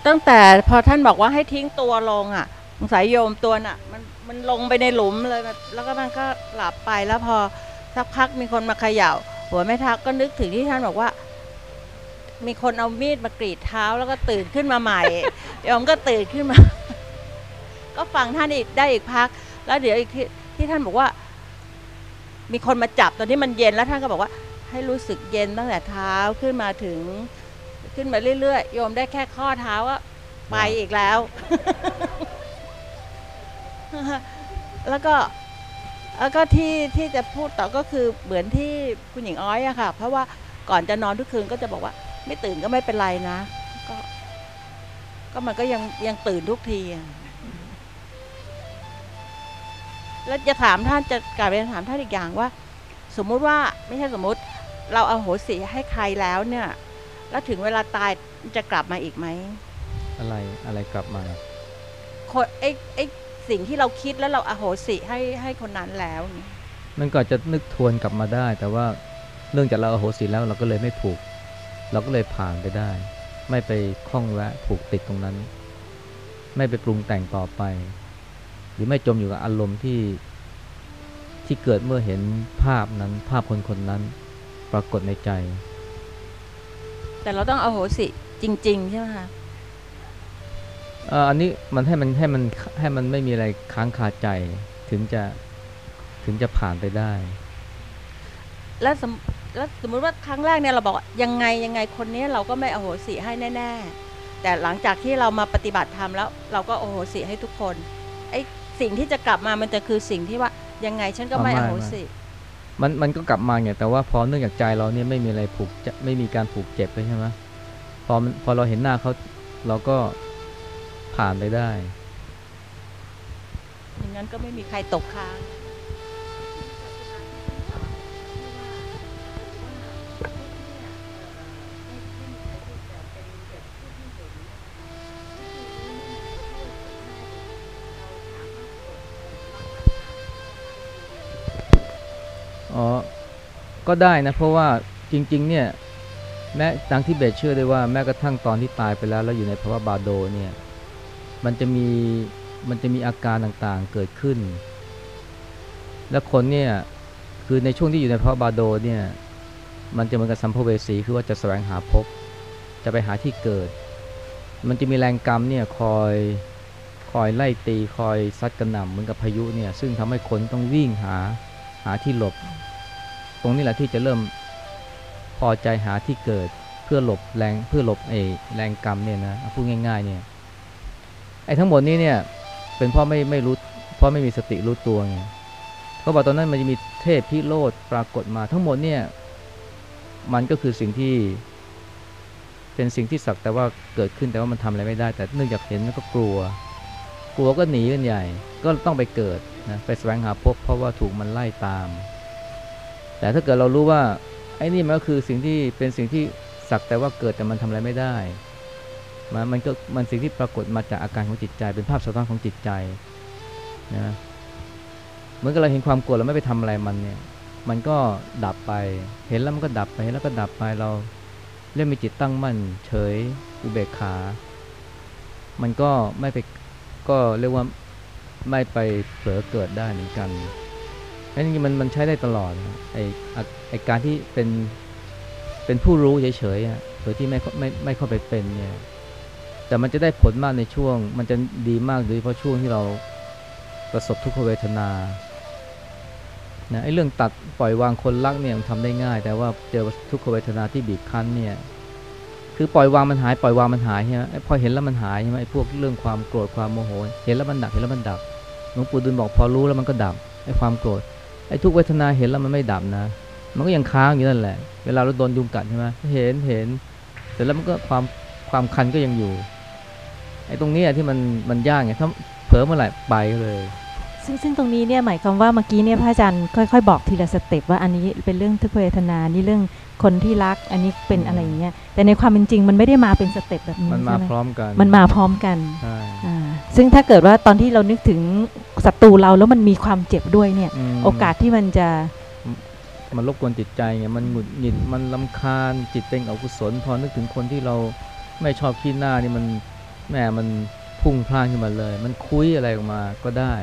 ตั้งแต่พอท่านบอกว่าให้ทิ้งตัวลงอะสงสัยโยมตัวน่ะ มันมันลงไปในหลุมเลยแบบแล้วก็มันก็หลับไปแล้วพอสักพักมีคนมาเขย่า หัวแม่ทักก็นึกถึงที่ท่านบอกว่า มีคนเอามีดมากรีดเท้าแล้วก็ตื่นขึ้นมาใหม่โยมก็ตื่นขึ้นมา ก็ฟังท่านอีกได้อีกพัก แล้วเดี๋ยวอีกที่ ที่ท่านบอกว่า มีคนมาจับตอนที่มันเย็นแล้วท่านก็บอกว่า ให้รู้สึกเย็นตั้งแต่เท้าขึ้นมาถึงขึ้นมาเรื่อยๆโยมได้แค่ข้อเท้าว่าไปอีกแล้ว แล้วก็แล้วก็ที่ที่จะพูดต่อก็คือเหมือนที่คุณหญิงอ้อยอะค่ะ เพราะว่าก่อนจะนอนทุกคืนก็จะบอกว่า ไม่ตื่นก็ไม่เป็นไรนะ ก็ ก็มันก็ยังยังตื่นทุกที แล้วจะถามท่านจะกลับไปถามท่านอีกอย่างว่า สมมุติว่าไม่ใช่สมมุติ เราเอาโหสิให้ใครแล้วเนี่ย แล้วถึงเวลาตายจะกลับมาอีกไหมอะไรอะไรกลับมาคนไอ้ไอ้สิ่งที่เราคิดแล้วเราอโหสิให้ให้คนนั้นแล้วเนี่ยมันก็อาจจะนึกทวนกลับมาได้ แต่ว่าเนื่องจากเราอโหสิแล้วเราก็เลยไม่ผูก เราก็เลยผ่านไปได้ ไม่ไปคล้องแวะผูกติดตรงนั้น ไม่ไปปรุงแต่งต่อไป หรือไม่จมอยู่กับอารมณ์ที่ที่เกิดเมื่อเห็นภาพนั้นภาพคนคนนั้นปรากฏในใจ แต่เราต้องอโหสิจริง ๆ ใช่ไหมคะเอ่ออันนี้มันให้มันให้มันให้มันไม่มีอะไรค้างคาใจถึงจะถึงจะผ่านไปได้ แล้วสมแล้วสมมุติว่าครั้งแรกเนี่ยเราบอกว่ายังไงยังไงคนนี้เราก็ไม่อโหสิให้แน่ ๆ แต่หลังจากที่เรามาปฏิบัติธรรมแล้ว เราก็อโหสิให้ทุกคนไอ้ สิ่งที่จะกลับมามันจะคือสิ่งที่ว่ายังไงฉันก็ไม่อไม่โหไม่สิมันมันก็กลับมาไงแต่ว่าพอเนื่องจากใจเราเนี่ยไม่มีอะไรผูกจะไม่มีการผูกเจ็บเลยใช่ไหมพอมันพอเราเห็นหน้าเขาเราก็ผ่านไปได้ อย่างนั้นก็ไม่มีใครตกค้าง ก็ได้นะเพราะว่าจริงๆเนี่ยแม้ดังที่เบสเชื่อได้ว่าแม้กระทั่งตอนที่ตายไปแล้วแล้วอยู่ในภาวะบาโดเนี่ยมันจะมีมันจะมีอาการต่างๆเกิดขึ้น และคนเนี่ยคือในช่วงที่อยู่ในภาวะบาโดเนี่ยมันจะเหมือนกับสัมภเวสีคือว่าจะแสวงหาภพจะไปหาที่เกิด มันจะมีแรงกรรมเนี่ยคอยคอยไล่ตีคอยซัดกระหน่ำเหมือนกับพายุเนี่ยซึ่งทำให้คนต้องวิ่งหาหาที่หลบ รงนี้แหละที่จะเริ่มพอใจหาที่เกิดเพื่อหลบแรงเพื่อหลบไอแรงกรรมเนี่ยนะพูดง่าย ๆ เนี่ยไอ้ทั้งหมดนี้เนี่ยเป็นเพราะไม่ไม่รู้เพราะไม่มีสติรู้ตัวไงเขาบอกตอนนั้นมันจะมีเทพพิโรธปรากฏมาทั้งหมดเนี่ยมันก็คือสิ่งที่ เป็นสิ่งที่สักแต่ว่าเกิดขึ้นแต่ว่ามันทำอะไรไม่ได้ แต่เนื่องจากเห็นแล้วก็กลัว กลัวก็หนีกันใหญ่ ก็ต้องไปเกิดนะไปแสวงหาภพเพราะว่าถูกมันไล่ตาม แต่ถ้าเกิดเรารู้ว่าไอ้นี่มันก็คือสิ่งที่เป็นสิ่งที่สักแต่ว่าเกิดแต่มันทำอะไรไม่ได้ มันมันก็มันสิ่งที่ปรากฏมาจากอาการของจิตใจ เป็นภาพสะท้อนของจิตใจนะเหมือนกับเราเห็นความโกรธเราไม่ไปทำอะไรมันเนี่ย มันก็ดับไป เห็นแล้วมันก็ดับไปเห็นแล้วก็ดับไปเราเริ่มมีจิตตั้งมั่นเฉยอุเบกขา มันก็ไม่ไปก็เรียกว่าไม่ไปเผลอเกิดได้เหมือนกัน นั่นมันมันใช้ได้ตลอดไอไอการที่เป็นเป็นผู้รู้เฉยๆอะดยที่ไม่ไม่ไม่เข้าไปเป็นเนี่ย แต่มันจะได้ผลมากในช่วง มันจะดีมากโดยเฉพาะช่วงที่เราประสบทุกขเวทนานะไอ้เรื่องตัดปล่อยวางคนรักเนี่ยมันทำได้ง่าย แต่ว่าเจอทุกขเวทนาที่บีบคั้นเนี่ย คือปล่อยวางมันหายปล่อยวางมันหายใช่ไหมไอพอเห็นแล้วมันหายใช่ไหมไอ้พวกเรื่องความโกรธความโมโห เห็นแล้วมันดับเห็นแล้วมันดับหลวงปู่ดูลบอกพอรู้แล้วมันก็ดับไอ้ความโกรธ ไอ้ทุกเวทนาเห็นแล้วมันไม่ดับนะ มันก็ยังค้างอยู่นั่นแหละ เวลาเราโดนยุงกัดใช่ไหมเห็นเห็นแต่แล้วมันก็ความความคันก็ยังอยู่ ไอ้ตรงเนี้ยที่มันมันยากไงถ้าเผลอเมื่อไหร่ไปเลย ซึ่งซึ่งตรงนี้เนี่ยหมายความว่าเมื่อกี้เนี่ยพระอาจารย์ค่อยๆ บอกทีละสเต็ปว่าอันนี้เป็นเรื่องทุกขเวทนานี่เรื่องคนที่รักอันนี้เป็นอะไรอย่างเงี้ยแต่ในความเป็นจริงมันไม่ได้มาเป็นสเต็ปแบบนี้มันมาใช่ไหพร้อมกัน มันมาพร้อมกันใช่อ่าซึ่งถ้าเกิดว่าตอนที่เรานึกถึง ศัตรูเราแล้วมันมีความเจ็บด้วยเนี่ยอืมโอกาสที่มันจะ มันรบกวนจิตใจไงมันหงุดหงิดมันลำคาญจิตเป็นอกุศลพอนึกถึงคนที่เราไม่ชอบขี้หน้านี่มันแหมมันพุ่งพล่านขึ้นมาเลย มันคุยอะไรออกมาก็ได้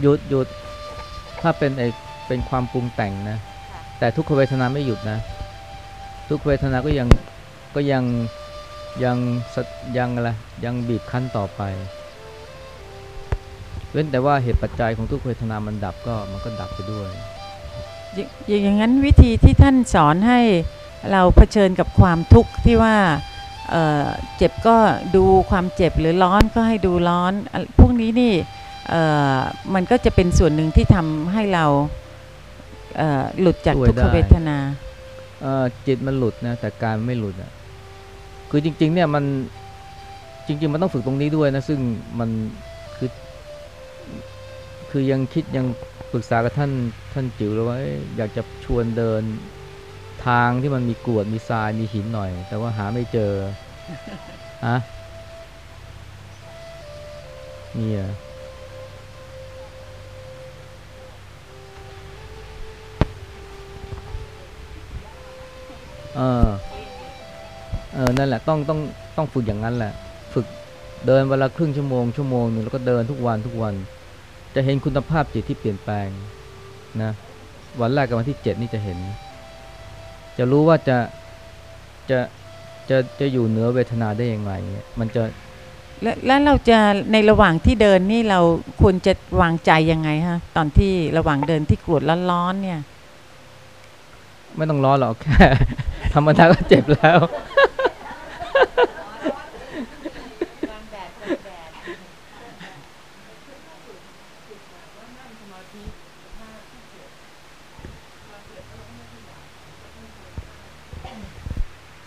หยุดหยุดถ้าเป็นไอเป็นความปรุงแต่งนะ แต่ทุกขเวทนาไม่หยุดนะ ทุกขเวทนาก็ยัง ก็ยังยังสะยังอะไรยังบีบคั้นต่อไป เว้นแต่ว่าเหตุปัจจัยของทุกขเวทนามันดับก็มันก็ดับไปด้วยอย่างอย่างนั้นวิธีที่ท่านสอนให้เราเผชิญกับความทุกข์ที่ว่าเอ่อเจ็บก็ดูความเจ็บหรือร้อนก็ให้ดูร้อนอะพวกนี้นี่เอ่อมันก็จะเป็นส่วนหนึ่งที่ทำให้เราเอ่อหลุดจากช่วยทุกขได้เวทนาเอ่อจิตมันหลุดนะแต่กายมันไม่หลุดอะ คือจริง ๆ เนี่ยมันจริง ๆ มันต้องฝึกตรงนี้ด้วยนะ ซึ่งมันคือ คือยังคิดยังปรึกษากับท่านท่านจิ๋วเลยว่าอยากจะชวนเดินทางที่มันมีกรวดมีทรายมีหินหน่อย แต่ว่าหาไม่เจอฮะนี่อะเออ เออนั่นแหละต้องต้องต้องฝึกอย่างนั้นแหละ ฝึกเดินเวลาครึ่งชั่วโมงชั่วโมงหนึ่งแล้วก็เดินทุกวันทุกวัน จะเห็นคุณภาพจิตที่เปลี่ยนแปลงนะวันแรกกับวันที่เจ็ดนี่จะเห็น จะรู้ว่าจะจะจะจะอยู่เหนือเวทนาได้อย่างไรเนี่ยมันจะและแล้วเราจะในระหว่างที่เดินนี่เราควรจะวางใจยังไงฮะตอนที่ระหว่างเดินที่กรวดร้อนๆเนี่ย ไม่ต้องร้อนหรอกแค่ธรรมดาก็เจ็บแล้ว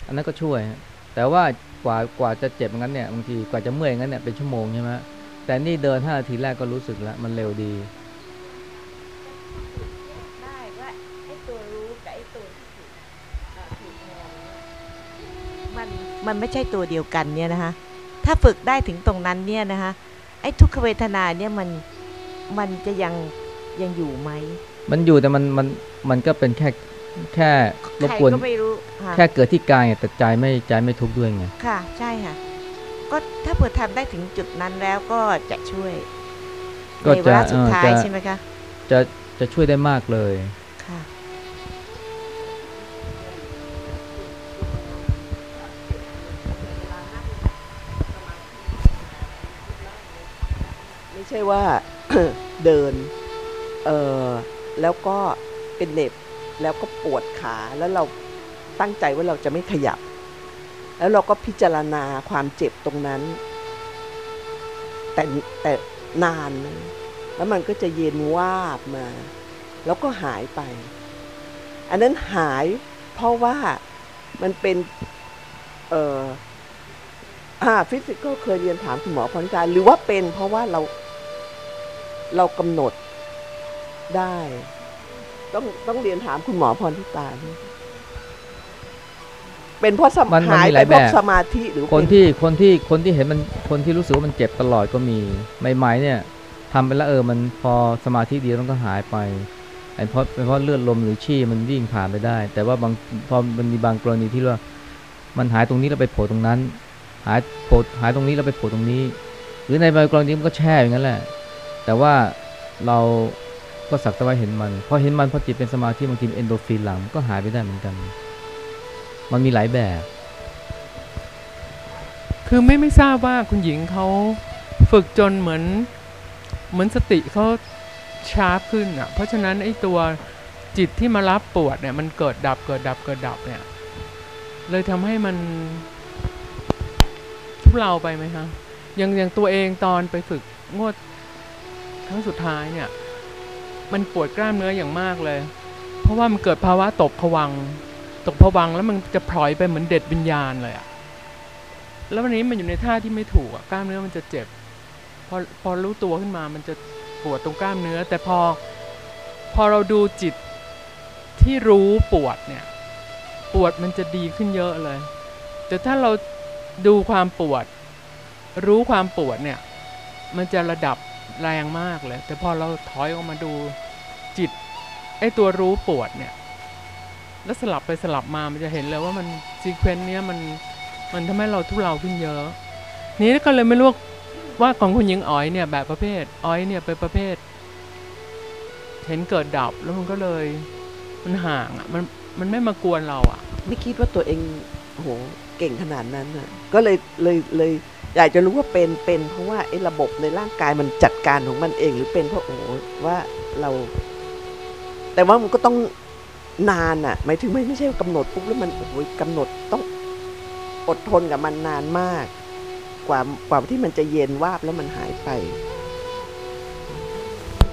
อันนั้นก็ช่วยฮะแต่ว่ากว่ากว่าจะเจ็บอย่างนั้นเนี่ยบางทีกว่าจะเมื่อยอย่างนั้นเนี่ยเป็นชั่วโมงใช่ไหมแต่นี่เดินห้านาทีแรกก็รู้สึกแล้วมันเร็วดีได้ว่าไอ้ตัวรู้กับไอ้ตัวที่ถูกเอ่อถูกมองเนี่ยมันมันไม่ใช่ตัวเดียวกันเนี่ยนะคะถ้าฝึกได้ถึงตรงนั้นเนี่ยนะคะไอ้ทุกขเวทนาเนี่ยมันมันจะยังยังอยู่ไหม มันอยู่แต่มันมันมันก็เป็นแค่ แค่รบกวนใครก็ไม่รู้ค่ะแค่เกิดที่กายไงแต่ใจไม่ใจไม่ทุกข์ด้วยไงค่ะ ใช่ค่ะ ก็ถ้าเผื่อทำได้ถึงจุดนั้นแล้วก็จะช่วยก็ในวาจะระสุดเอ่อท้ายจะใช่ไหมคะจะจะช่วยได้มากเลยค่ะไม่ใช่ว่าเดินเออแล้วก็เป็นเหน็บ แล้วก็ปวดขาแล้วเราตั้งใจว่าเราจะไม่ขยับ แล้วเราก็พิจารณาความเจ็บตรงนั้น แต่แต่นานแล้วมันก็จะเย็นวาบมา แล้วก็หายไป อันนั้นหายเพราะว่ามันเป็นเอ่ออ่าฟิสิกก็เคยเรียนถามคุณหมอพรนิการหรือว่าเป็นเพราะว่าเราเรากำหนดได้ ต้องต้องเรียนถามคุณหมอพรทิตาด้วยเป็นเพราะสมมันมันหายมีหไปลายเพราะแบบสมาธิหรือคนเป็ที่คนที่คนที่เห็นมันคนที่รู้สึกว่ามันเจ็บตลอดก็มีใหม่ๆเนี่ยทำไปแล้วเออมันพอสมาธิดีมันก็หายไปไอ้เพราะเป็นเพราะเลือดลมหรือชี่มันวิ่งผ่านไปได้ แต่ว่าบางพอมันมีบางกรณีที่ว่ามันหายตรงนี้แล้วไปโผล่ตรงนั้น หายโผล่หายตรงนี้แล้วไปโผล่ตรงนี้ หรือในบางกรณีมันก็แช่อย่างนั้นแหละ แต่ว่าเรา ก็สักแต่ว่าเห็นมันพอเห็นมันพอจิตเป็นสมาธิบางทีเอนโดฟินหลังก็หายไปได้เหมือนกัน มันมีหลายแบบ คือไม่ไม่ทราบว่าคุณหญิงเขาฝึกจนเหมือนเหมือนสติเขาชาร์ปขึ้นอะ เพราะฉะนั้นไอ้ตัวจิตที่มารับปวดเนี่ยมันเกิดดับเกิดดับเกิดดับเนี่ย เลยทำให้มันทุเลาไปไหมคะอย่างอย่างตัวเองตอนไปฝึกงวดครั้งสุดท้ายเนี่ย มันปวดกล้ามเนื้ออย่างมากเลย เพราะว่ามันเกิดภาวะตกผวัง ตกผวังแล้วมันจะพลอยไปเหมือนเด็ดวิญญาณเลยอะแล้ววันนี้มันอยู่ในท่าที่ไม่ถูกอะกล้ามเนื้อมันจะเจ็บ พอพอรู้ตัวขึ้นมามันจะปวดตรงกล้ามเนื้อ แต่พอพอเราดูจิตที่รู้ปวดเนี่ย ปวดมันจะดีขึ้นเยอะเลย แต่ถ้าเราดูความปวด รู้ความปวดเนี่ย มันจะระดับ แรงมากเลย แต่พอเราถอยออกมาดูจิตไอตัวรู้ปวดเนี่ย แล้วสลับไปสลับมามันจะเห็นเลยว่ามันซีเควนต์เนี้ยมันมันทำให้เราทุเลาขึ้นเยอะ นี้ก็เลยไม่รู้ว่าของคุณหญิงอ๋อยเนี่ยแบบประเภทอ๋อยเนี่ยเป็นประเภท เห็นเกิดดับแล้วมันก็เลยมันห่างอะมันมันไม่มากวนเราอะ ไม่คิดว่าตัวเองโหเก่งขนาดนั้นน่ะก็เลยเลยเลย อยากจะรู้ว่าเป็นเป็นเพราะว่าไอ้ระบบในร่างกายมันจัดการของมันเองหรือเป็นเพราะโอ้ว่าเรา แต่ว่ามันก็ต้องนานอะ หมายถึงไม่ไม่ใช่กำหนดปุ๊บแล้วมันโอ้ยกำหนดต้องอดทนกับมันนานมาก กว่ากว่าที่มันจะเย็นวาบแล้วมันหายไป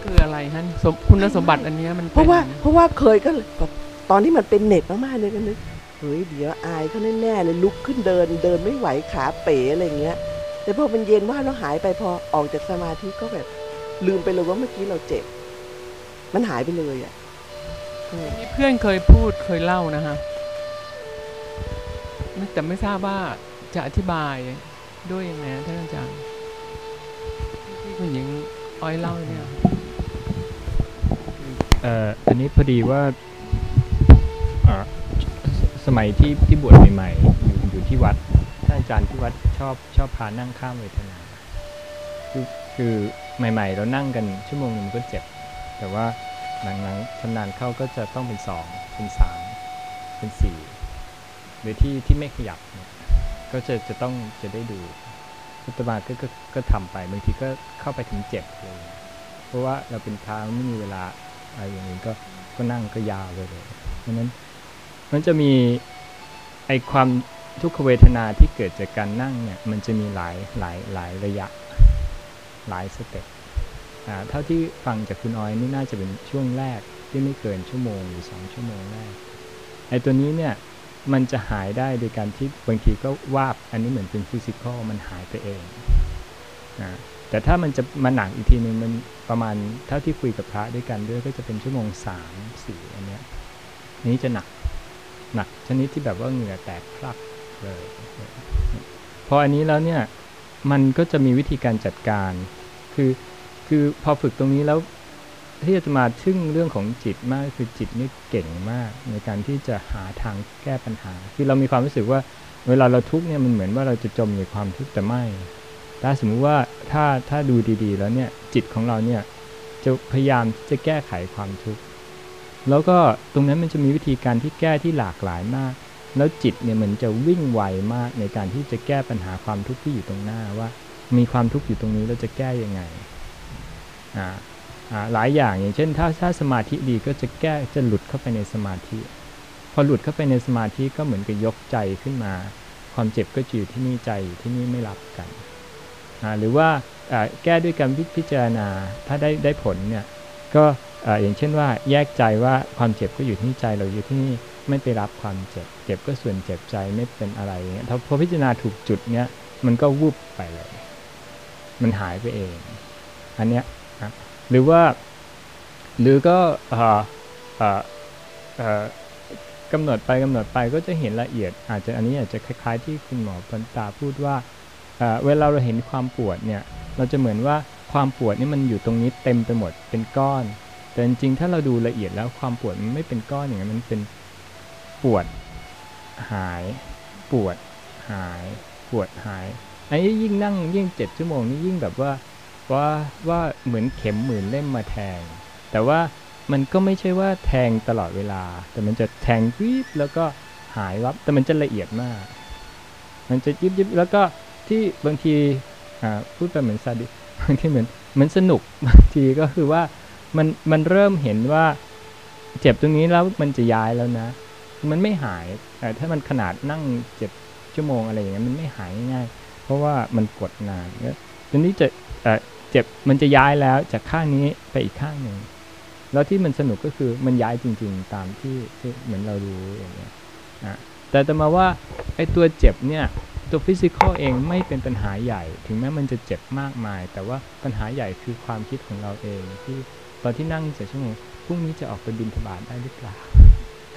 คืออะไรฮะสมคุณสมบัติอันเนี้ยมันเพราะว่าป็นเพราะว่าเคยก็เลยแบบตอนที่มันเป็นเน็ตมากๆเลยก็นึก เฮ้ยเดี๋ยวอายเขาแน่ๆเลยลุกขึ้นเดินเดินไม่ไหวขาเป๋อะไรอย่างเงี้ย แต่พอมันเย็นว่าแล้วหายไปพอออกจากสมาธิก็แบบ ลืมไปเลยว่าเมื่อกี้เราเจ็บ มันหายไปเลยอะเออมีเพื่อนเคยพูดเคยเล่านะฮะไม่แต่ไม่ทราบว่าจะอธิบายด้วยยังไงนะท่านอาจารย์ที่คุณหญิงอ้อยเล่าเนี่ยเอ่ออันนี้พอดีว่าเอ่อ สมัยที่ที่บวชใหม่ๆอยู่อยู่ที่วัดท่านอาจารย์ที่วัดชอบชอบพานั่งข้ามเวทนา คือคือใหม่ ๆ เรานั่งกันชั่วโมงหนึงก็เจ็บ แต่ว่าหลังๆชำนาญเข้าก็จะต้องเป็นสองเป็นสามเป็นสี่โดยที่ที่ไม่ขยับเนี่ยก็จะจะต้องจะได้ดูพุทธบาลก็ก็ก็ทำไปบางทีก็เข้าไปถึงเจ็บเลย เพราะว่าเราเป็นพระไม่มีเวลาอะไรอย่างนี้ก็ก็นั่งก็ยาวเลยเลยเพราะนั้น มันจะมีไอความทุกขเวทนาที่เกิดจากการนั่งเนี่ยมันจะมีหลายหลายหลายระยะหลาย step อ่าเท่าที่ฟังจากคุณออยนี่น่าจะเป็นช่วงแรกที่ไม่เกินชั่วโมงหรือสองชั่วโมงแรกไอตัวนี้เนี่ยมันจะหายได้โดยการที่บางทีก็วาบอันนี้เหมือนเป็น physical มันหายไปเองนะแต่ถ้ามันจะมาหนักอีกทีหนึ่งมันประมาณเท่าที่คุยกับพระด้วยกันด้วยก็จะเป็นชั่วโมงสามสี่อันเนี้ยนนี้จะหนัก หนักชนิดที่แบบว่าเหงื่อแตกพลักเลยพออันนี้แล้วเนี่ยมันก็จะมีวิธีการจัดการ คือคือพอฝึกตรงนี้แล้วที่จะมาทึ่งเรื่องของจิตมากคือจิตนี่เก่งมาก ในการที่จะหาทางแก้ปัญหา คือเรามีความรู้สึกว่าเวลาเราทุกข์เนี่ยมันเหมือนว่าเราจะจมอยู่ในความทุกข์แต่ไม่ถ้าสมมุติว่าถ้าถ้าดูดีๆ แล้วเนี่ยจิตของเราเนี่ยจะพยายามจะแก้ไขความทุกข์ แล้วก็ตรงนั้นมันจะมีวิธีการที่แก้ที่หลากหลายมาก แล้วจิตเนี่ยมันจะวิ่งไวมากในการที่จะแก้ปัญหาความทุกข์ที่อยู่ตรงหน้าว่า มีความทุกข์อยู่ตรงนี้แล้วจะแก้ยังไงอ่าอ่าหลายอย่างอย่างเช่น ถ้าถ้าสมาธิดีก็จะแก้จะหลุดเข้าไปในสมาธิ พอหลุดเข้าไปในสมาธิก็เหมือนกับยกใจขึ้นมา ความเจ็บก็จะอยู่ที่นี่ใจอยู่ที่นี่ไม่รับกันอ่าหรือว่าแก้ด้วยการพิจารณาถ้าได้ได้ผลเนี่ยก็ ออย่างเช่นว่าแยกใจว่าความเจ็บก็อยู่ที่ใจเราอยู่ที่นี่ไม่ไปรับความเจ็บ เจ็บก็ส่วนเจ็บใจไม่เป็นอะไรอย่างเงี้ยถ้าพอพิจารณาถูกจุดเนี้ยมันก็วุบไปเลย มันหายไปเอง อันเนี้ยนะหรือว่า หรือก็กำหนดไปกำหนดไปก็จะเห็นละเอียด อาจจะอันนี้อาจจะคล้าย ๆ ที่คุณหมอปันตาพูดว่าเอ่อเวลาเราเห็นความปวดเนี่ย เราจะเหมือนว่าความปวดนี่มันอยู่ตรงนี้เต็มไปหมดเป็นก้อน แต่จริงๆ ถ้าเราดูละเอียดแล้วความปวดมันไม่เป็นก้อนอย่างนั้นมันเป็นปวดหาย ปวดหาย ปวดหายไอันนี้ยิ่งนั่งยิ่งเจ็ดชั่วโมงนี่ยิ่งแบบว่าว่าว่าเหมือนเข็มหมื่นเล่มมาแทง แต่ว่ามันก็ไม่ใช่ว่าแทงตลอดเวลา แต่มันจะแทงวิบแล้วก็หายวับแต่มันจะละเอียดมาก มันจะยิบยิบแล้วก็ที่บางทีพูดไปเหมือนซาดิบางทีเหมือนเหมือนสนุกบางทีก็คือว่า มันมันเริ่มเห็นว่าเจ็บตรงนี้แล้วมันจะย้ายแล้วนะ มันไม่หายแต่ถ้ามันขนาดนั่งเจ็บชั่วโมงอะไรอย่างเงี้ยมันไม่หายง่ายเพราะว่ามันกดนานแล้วตรงนี้จะเออเจ็บมันจะย้ายแล้วจากข้างนี้ไปอีกข้างหนึ่งแล้วที่มันสนุกก็คือมันย้ายจริง ๆ ตามที่ที่เหมือนเรารู้อย่างเงี้ยนะแต่แต่มาว่าไอ้ตัวเจ็บเนี่ยตัวฟิสิกอลเองไม่เป็นปัญหาใหญ่ ถึงแม้มันจะเจ็บมากมาย แต่ว่าปัญหาใหญ่คือความคิดของเราเองที่ ตอนที่นั่งเจ็ดชั่วโมงพรุ่งนี้จะออกไปบินทบาทได้หรือเปล่า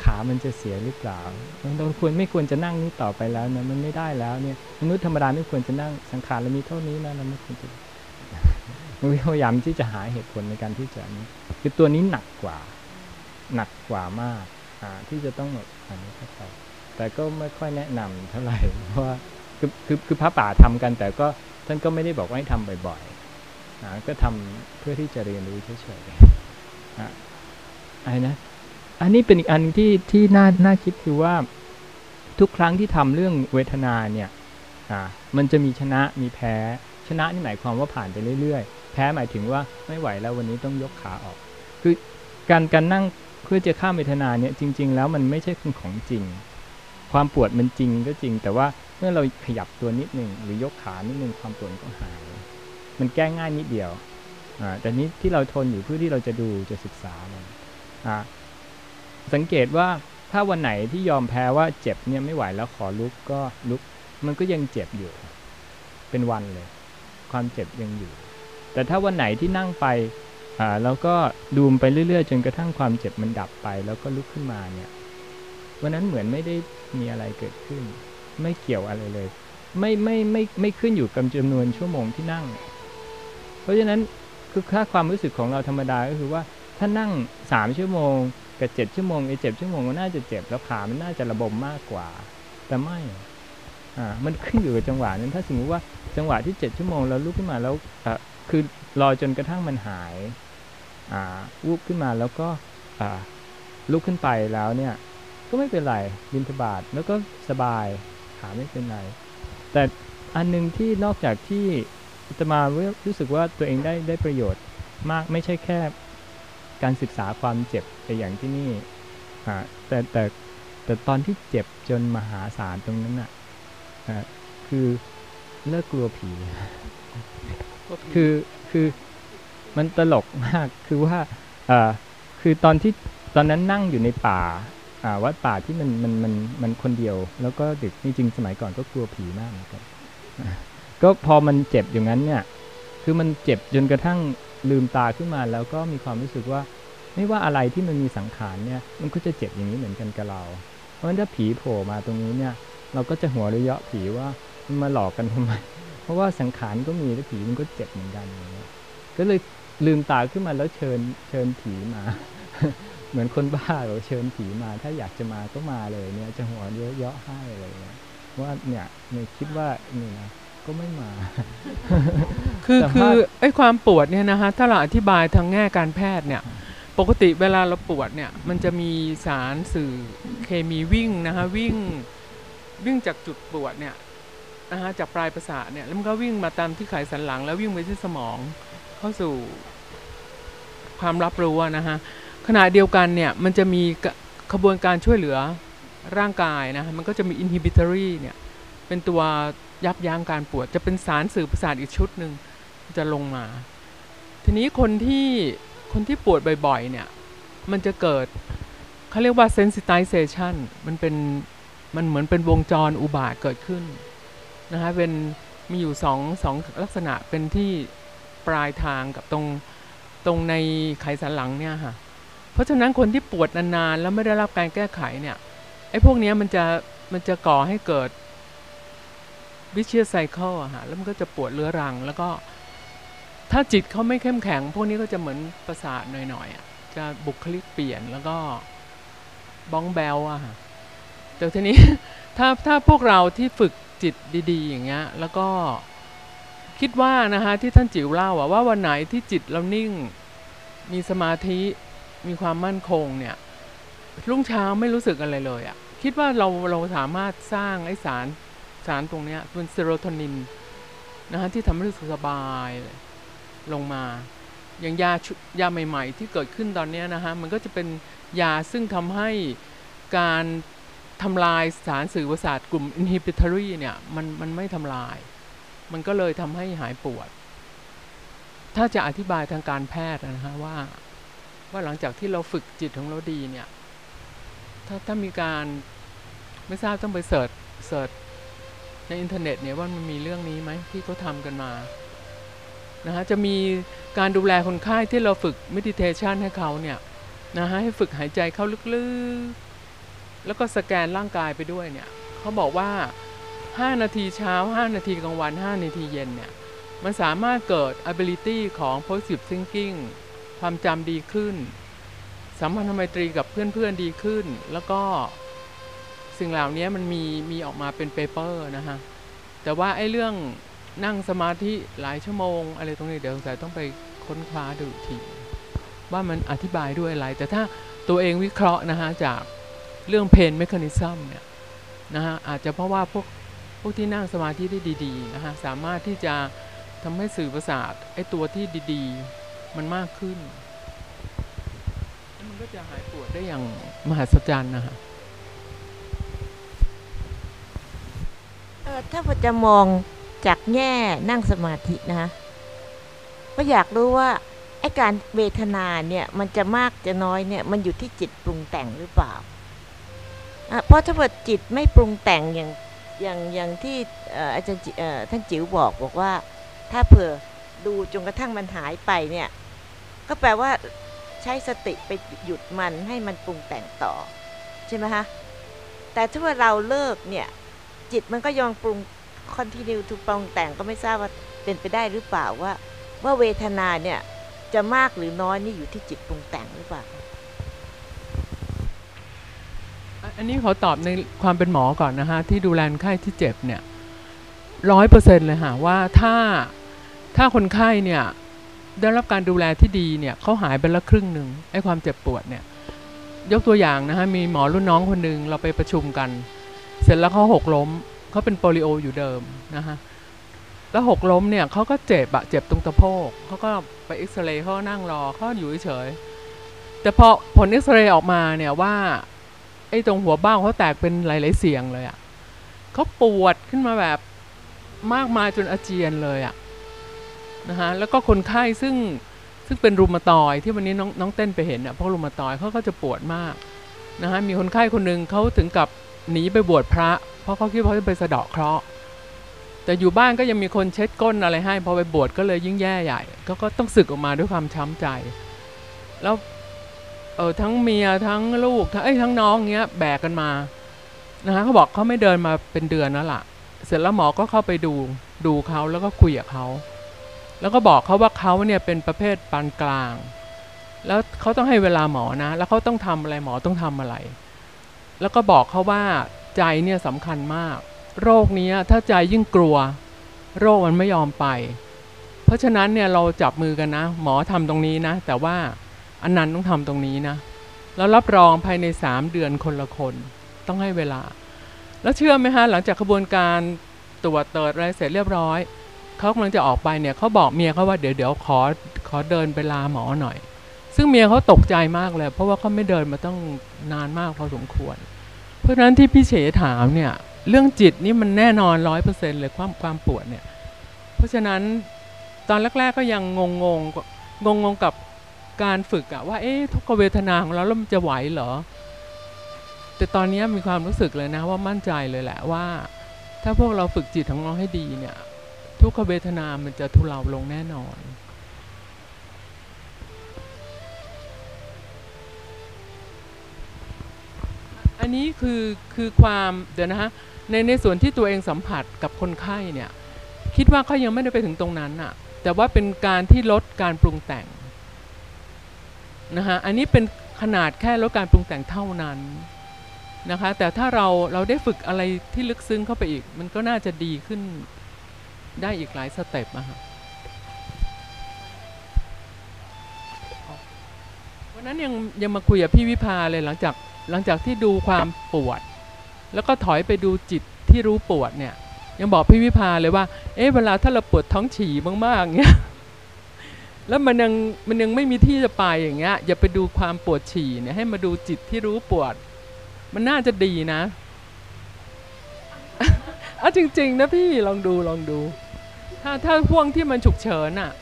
ขามันจะเสียหรือเปล่าเราควรไม่ควรจะนั่งนี้ต่อไปแล้วนะมันไม่ได้แล้วเนี่ยมนุษย์ธรรมดาไม่ควรจะนั่งสังขารเรามีเท่านี้นะเราไม่ควรจะพยายามที่จะหาเหตุผลในการที่จะนี้คือตัวนี้หนักกว่า หนักกว่ามากอ่าที่จะต้องแบบอันนี้เข้าใจแต่ก็ไม่ค่อยแนะนำเท่าไหร่เพราะว่าคือคือคือพระป่าทำกันแต่ก็ท่านก็ไม่ได้บอกว่าให้ทำบ่อย ๆอ่าก็ทำเพื่อที่จะเรียนรู้เฉยๆอะอะไรนะ อันนี้เป็นอีกอันที่ที่น่าน่าคิดคือว่าทุกครั้งที่ทำเรื่องเวทนาเนี่ยมันจะมีชนะมีแพ้ ชนะนี่หมายความว่าผ่านไปเรื่อยๆ แพ้หมายถึงว่าไม่ไหวแล้ววันนี้ต้องยกขาออก คือการการนั่งเพื่อจะข้ามเวทนาเนี่ยจริง ๆ แล้วมันไม่ใช่เป็นของจริง ความปวดมันจริงก็จริง แต่ว่าเมื่อเราขยับตัวนิดหนึ่งหรือยกขานิดหนึ่งความปวดก็หาย มันแก้ง่ายนิดเดียวอ่าแต่นี้ที่เราทนอยู่เพื่อที่เราจะดูจะศึกษามันอ่าสังเกตว่าถ้าวันไหนที่ยอมแพ้ว่าเจ็บเนี่ยไม่ไหวแล้วขอลุกก็ลุก มันก็ยังเจ็บอยู่ เป็นวันเลย ความเจ็บยังอยู่ แต่ถ้าวันไหนที่นั่งไปอ่าแล้วก็ดูมไปเรื่อยๆ จนกระทั่งความเจ็บมันดับไป แล้วก็ลุกขึ้นมาเนี่ยวันนั้นเหมือนไม่ได้มีอะไรเกิดขึ้น ไม่เกี่ยวอะไรเลย ไม่ไม่ไม่ไม่ขึ้นอยู่กับจำนวนชั่วโมงที่นั่ง ราะฉะนั้นคือค่าความรู้สึกของเราธรรมดาก็คือว่าถ้านั่งสามชั่วโมง กับเจ็ดชั่วโมงไอ้เจ็ดชั่วโมงมันน่าจะเจ็บแล้วขามันน่าจะระบมมากกว่า แต่ไม่อ่ามันขึ้นอยู่กับจังหวะนั้นถ้าสมมติว่าจังหวะที่เจ็ดชั่วโมงเราลุกขึ้นมาแล้วอ่าคือรอจนกระทั่งมันหายอ่าวูบขึ้นมาแล้วก็อ่าลุกขึ้นไปแล้วเนี่ย ก็ไม่เป็นไรบินทบาทแล้วก็สบายขาไม่เป็นไรแต่อันหนึงที่นอกจากที่ จะมารู้สึกว่าตัวเองได้ได้ประโยชน์มากไม่ใช่แค่การศึกษาความเจ็บแต่อย่างที่นี่อ่าแต่แต่แต่ตอนที่เจ็บจนมหาศาลตรงนั้นน่ะอ่าคือเลิกกลัวผี คือคือมันตลกมากคือว่าอ่าคือตอนที่ตอนนั้นนั่งอยู่ในป่าอ่าวัดป่าที่มันมันมันมันคนเดียว แล้วก็ดึกจริงๆสมัยก่อนก็กลัวผีมากเหมือนกัน ก็พอมันเจ็บอย่างนั้นเนี่ย คือมันเจ็บจนกระทั่งลืมตาขึ้นมาแล้วก็มีความรู้สึกว่า ไม่ว่าอะไรที่มันมีสังขารเนี่ย มันก็จะเจ็บอย่างนี้เหมือนกันกับเรา เพราะฉะนั้นถ้าผีโผล่มาตรงนี้เนี่ย เราก็จะหัวเราะเยาะผีว่ามันมาหลอกกันทำไม เพราะว่าสังขารก็มีแล้วผีมันก็เจ็บเหมือนกันอย่างเงี้ยก็เลยลืมตาขึ้นมาแล้วเชิญเชิญผีมา เหมือนคนบ้าเราเชิญผีมา ถ้าอยากจะมาก็มาเลยเนี่ย จะหัวเยอะเยาะให้อะไรเงี้ยว่าเนี่ยเนี่ยคิดว่านี่นะ ก็ไม่มา คือสัมคืภาอษณ์ไอ้ความปวดเนี่ยนะคะถ้าเราอธิบายทางแง่การแพทย์เนี่ย ปกติเวลาเราปวดเนี่ย มันจะมีสารสื่อเคมีวิ่งนะคะวิ่งวิ่งจากจุดปวดเนี่ยนะคะจากปลายประสาทเนี่ยแล้วมันก็วิ่งมาตามที่ไขสันหลัง แล้ววิ่งไปที่สมองเข้าสู่ความรับรู้อะนะคะขณะเดียวกันเนี่ยมันจะมีกะขบวนการช่วยเหลือร่างกายนะคะมันก็จะมี inhibitory เนี่ยเป็นตัว ยับยั้งการปวด จะเป็นสารสื่อประสาทอีกชุดหนึ่งจะลงมา ทีนี้คนที่คนที่ปวดบ่อยๆเนี่ย มันจะเกิดเขาเรียกว่า sensitization มันเป็นมันเหมือนเป็นวงจรอุบาทเกิดขึ้นนะคะเป็นมีอยู่สองสองลักษณะเป็นที่ปลายทางกับตรงตรงในไขสันหลังเนี่ยค่ะ เพราะฉะนั้นคนที่ปวดนานๆแล้วไม่ได้รับการแก้ไขเนี่ยไอ้พวกนี้มันจะมันจะก่อให้เกิด วิเชียไซเคิลอะฮะแล้วมันก็จะปวดเรื้อรัง แล้วก็ถ้าจิตเขาไม่เข้มแข็ง พวกนี้ก็จะเหมือนประสาทหน่อยๆอะจะบุคลิกเปลี่ยนแล้วก็บ้องแบลอะฮะแต่ทีนี้ถ้าถ้าพวกเราที่ฝึกจิตดีๆ อย่างเงี้ยแล้วก็คิดว่านะคะที่ท่านจิ๋วเล่าอะว่าวันไหนที่จิตเรานิ่ง มีสมาธิมีความมั่นคงเนี่ยรุ่งเช้าไม่รู้สึกอะไรเลยอะ่ะคิดว่าเราเราสามารถสร้างไอสาร สารตรงนี้เป็นเซโรโทนินนะฮะที่ทำให้รู้สึกสบายลงมา อย่างยายาใหม่ ๆ ที่เกิดขึ้นตอนนี้นะฮะมันก็จะเป็นยาซึ่งทำให้การทำลายสารสื่อประสาทกลุ่ม inhibitory เนี่ยมันมันไม่ทำลาย มันก็เลยทำให้หายปวด ถ้าจะอธิบายทางการแพทย์นะฮะว่า ว่าหลังจากที่เราฝึกจิตของเราดีเนี่ยถ้าถ้ามีการไม่ทราบต้องไป search search ในอินเทอร์เน็ตเนี่ยว่ามันมีเรื่องนี้ไหมที่เขาทำกันมานะฮะจะมีการดูแลคนไข้ที่เราฝึก meditation ให้เขาเนี่ยนะฮะให้ฝึกหายใจเข้าลึกๆ แล้วก็สแกนร่างกายไปด้วยเนี่ยเขาบอกว่า 5 นาทีเช้า 5 นาทีกลางวัน 5 นาทีเย็นเนี่ยมันสามารถเกิด ability ของ positive thinking ความจำดีขึ้น สัมพันธไมตรีกับเพื่อนๆดีขึ้น แล้วก็ สิ่งเหล่านี้มันมีมีออกมาเป็น paper นะฮะ แต่ว่าไอ้เรื่องนั่งสมาธิหลายชั่วโมง อะไรตรงนี้เดี๋ยวสงสัยต้องไปค้นคว้าดูที ว่ามันอธิบายด้วยอะไร แต่ถ้าตัวเองวิเคราะห์นะฮะ จากเรื่อง pain mechanism เนี่ยนะฮะ อาจจะเพราะว่าพวกพวกที่นั่งสมาธิได้ดีๆนะฮะ สามารถที่จะทำให้สื่อประสาทไอ้ตัวที่ดีๆ มันมากขึ้น มันก็จะหายปวดได้อย่างมหัศจรรย์นะฮะ ออถ้าพอจะมองจากแง่นั่งสมาธินะก็อยากรู้ว่าไอ้การเวทนาเนี่ยมันจะมากจะน้อยเนี่ยมันอยู่ที่จิตปรุงแต่งหรือเปล่าเพราะถ้าเกิดจิตไม่ปรุงแต่งอย่างอย่างอย่างที่อาจารย์ท่านจิ๋วบอกบอกว่า ถ้าเผื่อดูจนกระทั่งมันหายไปเนี่ยก็แปลว่าใช้สติไปหยุดมันให้มันปรุงแต่งต่อใช่ไหมคะแต่ถ้าว่าเราเลิกเนี่ย จิตมันก็ยังปรุงคอนติเนียทูปรุงแต่งก็ไม่ทราบว่าเป็นไปได้หรือเปล่าว่า ว่าเวทนาเนี่ยจะมากหรือน้อยนี่อยู่ที่จิตปรุงแต่งหรือเปล่า อันนี้ขอตอบในความเป็นหมอก่อนนะฮะ ที่ดูแลคนไข้ที่เจ็บเนี่ยร้อยเปอร์เซ็นต์เลยค่ะว่าถ้าถ้าคนไข้เนี่ยได้รับการดูแลที่ดีเนี่ยเขาหายไปละครึ่งหนึ่งไอ้ความเจ็บปวดเนี่ยยกตัวอย่างนะฮะมีหมอรุ่นน้องคนหนึ่งเราไปประชุมกัน เสร็จแล้วเขาหกล้มเขาเป็นโปลิโออยู่เดิมนะฮะแล้วหกล้มเนี่ยเขาก็เจ็บอะเจ็บตรงตะโพกเขาก็ไปเอ็กซเรย์เขานั่งรอเขาอยู่เฉยแต่พอผลเอ็กซเรย์ออกมาเนี่ยว่าไอ้ตรงหัวเบ้าเขาแตกเป็นหลายๆเสียงเลยอะ่ะเขาปวดขึ้นมาแบบมากมายจนอาเจียนเลยอะ่ะนะฮะแล้วก็คนไข้ซึ่งซึ่งเป็นรูมาตอยที่วันนี้น้องน้องเต้นไปเห็นอะเพราะรูมาตอยเขาก็จะปวดมากนะฮะมีคนไข้คนหนึ่งเขาถึงกับ หนีไปบวชพระ เพราะเขาคิดว่าเขาจะไปสะเดาะเคราะห์แต่อยู่บ้านก็ยังมีคนเช็ดก้นอะไรให้พอไปบวชก็เลยยิ่งแย่ใหญ่ก็ก็ต้องสึกออกมาด้วยความช้ำใจ แล้วเออทั้งเมียทั้งลูกทั้งเอ้ทั้งน้องเงี้ยแบกกันมานะฮะเขาบอกเขาไม่เดินมาเป็นเดือนแล้วล่ะ เสร็จแล้วหมอก็เข้าไปดูดูเขาแล้วก็คุยกับเขาแล้วก็บอกเขาว่าเขาเนี่ยเป็นประเภทปานกลาง แล้วเขาต้องให้เวลาหมอนะ แล้วเขาต้องทำอะไรหมอต้องทำอะไร แล้วก็บอกเขาว่าใจเนี่ยสำคัญมาก โรคนี้ถ้าใจยิ่งกลัว โรคมันไม่ยอมไป เพราะฉะนั้นเนี่ยเราจับมือกันนะ หมอทำตรงนี้นะ แต่ว่าอันนั้นต้องทำตรงนี้นะ แล้วรับรองภายในสามเดือนคนละคน ต้องให้เวลา แล้วเชื่อไหมฮะหลังจากกระบวนการตรวจเติร์ดอะไรเสร็จเรียบร้อยเขากำลังจะออกไปเนี่ยเขาบอกเมียเขาว่าเดี๋ยวเดี๋ยวขอขอเดินไปลาหมอหน่อย ซึ่งเมียเขาตกใจมากเลย เพราะว่าเขาไม่เดินมาต้องนานมากพอสมควร เพราะฉะนั้นที่พี่เฉถามเนี่ยเรื่องจิตนี่มันแน่นอนร้อยเปอร์เซ็นต์เลยความความปวดเนี่ย เพราะฉะนั้นตอนแรกๆก็ยังงงงงงงๆกับการฝึกอะว่าเอ๊ะทุกเวทนาของเราแล้วมันจะไหวเหรอ แต่ตอนนี้มีความรู้สึกเลยนะว่ามั่นใจเลยแหละว่า ถ้าพวกเราฝึกจิตของเราให้ดีเนี่ย ทุกเวทนามันจะทุเลาลงแน่นอน นนี้คือคือความเดี๋ยวนะฮะในในส่วนที่ตัวเองสัมผัสกับคนไข้เนี่ยคิดว่าเขายังไม่ได้ไปถึงตรงนั้นอะแต่ว่าเป็นการที่ลดการปรุงแต่งนะฮะอันนี้เป็นขนาดแค่ลดการปรุงแต่งเท่านั้นนะคะแต่ถ้าเราเราได้ฝึกอะไรที่ลึกซึ้งเข้าไปอีก มันก็น่าจะดีขึ้นได้อีกหลายสเต็ปอะค่ะวันนั้นยังยังมาคุยกับพี่วิภาเลยหลังจาก หลังจากที่ดูความปวด แล้วก็ถอยไปดูจิตที่รู้ปวดเนี่ย ยังบอกพี่วิภาเลยว่า เอ๊ะเวลาถ้าเราปวดท้องฉี่มากๆเงี้ยแล้วมันยังมันยังไม่มีที่จะไปอย่างเงี้ยอย่าไปดูความปวดฉี่เนี่ยให้มาดูจิตที่รู้ปวด มันน่าจะดีนะเอาจริง ๆ นะพี่ลองดูลองดู ถ้าถ้าพ่วงที่มันฉุกเฉินอะ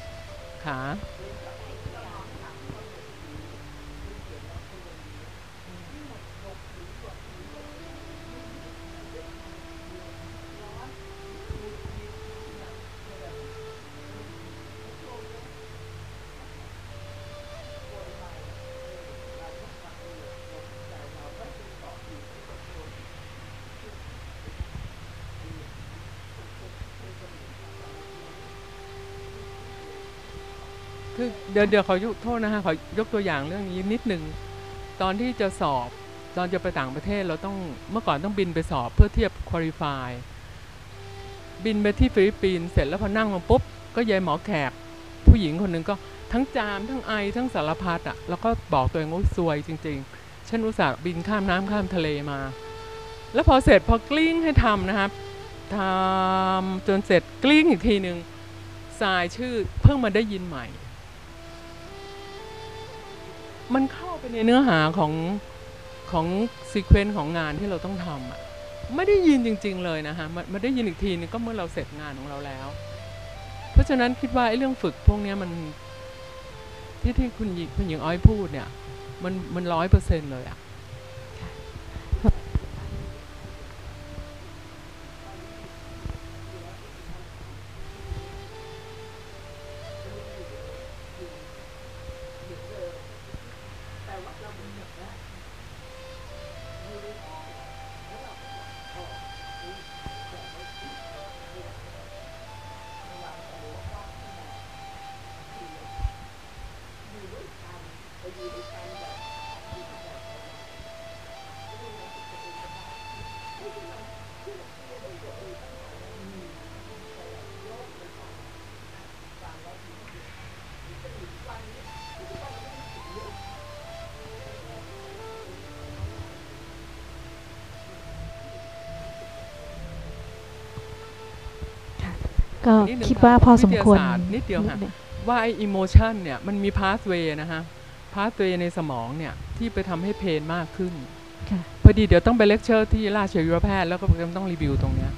คือเดี๋ยวเดี๋ยวขอยกโทษนะฮะขอยกตัวอย่างเรื่องนี้นิดหนึ่งตอนที่จะสอบตอนจะไปต่างประเทศเราต้องเมื่อก่อนต้องบินไปสอบเพื่อเทียบ qualify บินไปที่ฟิลิปปินส์เสร็จแล้วพอนั่งมาปุ๊บ ก็ยายหมอแขก ผู้หญิงคนหนึ่งก็ทั้งจามทั้งไอทั้งสารพัดอะแล้วก็บอกตัวเองว่าซวยจริงๆฉันอุตส่าห์บินข้ามน้ำข้ามทะเลมา แล้วพอเสร็จพอกริ๊งให้ทำนะครับทำจนเสร็จกลิ้งอีกทีหนึ่งทรายชื่อเพิ่งมาได้ยินใหม่ มันเข้าไปในเนื้อหาของของซีเควนต์ของงานที่เราต้องทำอะไม่ได้ยินจริง ๆ เลยนะฮะมมาได้ยินอีกทีนึงก็เมื่อเราเสร็จงานของเราแล้ว เพราะฉะนั้นคิดว่าไอ้เรื่องฝึกพวกนี้มันที่ที่คุณหญิงคุณหญิงอ้อยพูดเนี่ย มันมันร้อยเปอร์เซ็นต์เลยอะ ก็นิดนึงคิดว่าพอสมควรวิทยาศาสตร์นิดเดียวค่ะนิดหนึ่งว่าไอ emotion เนี่ยมันมี pathway นะฮะ pathway ในสมองเนี่ยที่ไปทำให้ pain มากขึ้นค่ะพอดีเดี๋ยวต้องไปเลคเชอร์ที่ราชวิทยาแพทย์แล้วก็ต้องรีวิวตรงเนี้ย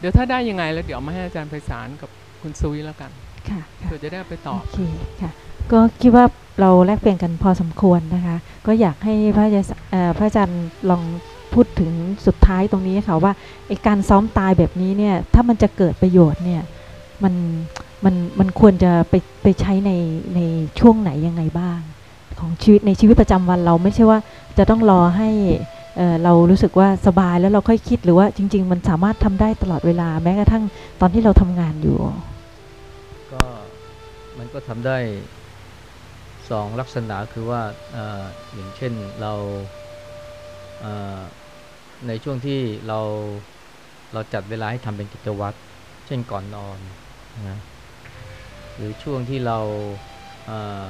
เดี๋ยวถ้าได้ยังไงแล้วเดี๋ยวมาให้อาจารย์ไพศาลกับคุณซุยแล้วกันค่ะเผื่อจะได้เอาไปตอบโอเคค่ะ ก็คิดว่าเราแลกเปลี่ยนกันพอสมควรนะคะ ก็อยากให้พระอาจารย์เอ่อพระอาจารย์ลองพูดถึงสุดท้ายตรงนี้ค่ะว่าไอการซ้อมตายแบบนี้เนี่ยถ้ามันจะเกิดประโยชน์เนี่ย มันมันมันควรจะไปไปใช้ในในช่วงไหนยังไงบ้าง ของชีวิตในชีวิตประจำวันเราไม่ใช่ว่าจะต้องรอให้เเรารู้สึกว่าสบายแล้วเราค่อยคิดหรือว่าจริง ๆ มันสามารถทำได้ตลอดเวลาแม้กระทั่งตอนที่เราทำงานอยู่ ก็มันก็ทำได้สองลักษณะคือว่าออย่างเช่นเราเในช่วงที่เราเราจัดเวลาให้ทำเป็นกิจวัตร เช่นก่อนนอน นะหรือช่วงที่เราเอ่อ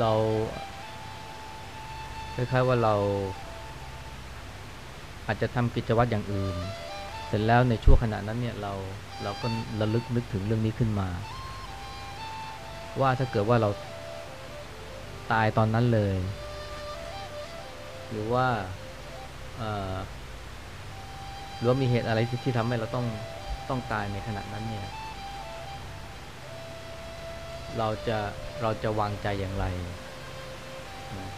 เราคล้ายๆว่าเรา อาจจะทำกิจวัตรอย่างอื่น เสร็จแล้วในช่วงขณะนั้นเนี่ยเราเราก็ระลึกนึกถึงเรื่องนี้ขึ้นมา ว่าถ้าเกิดว่าเราตายตอนนั้นเลย หรือว่า หรือว่ามีเหตุอะไรที่ททำให้เราต้องต้องตายในขณะนั้นเนี่ย เราจะเราจะวางใจอย่างไรนะ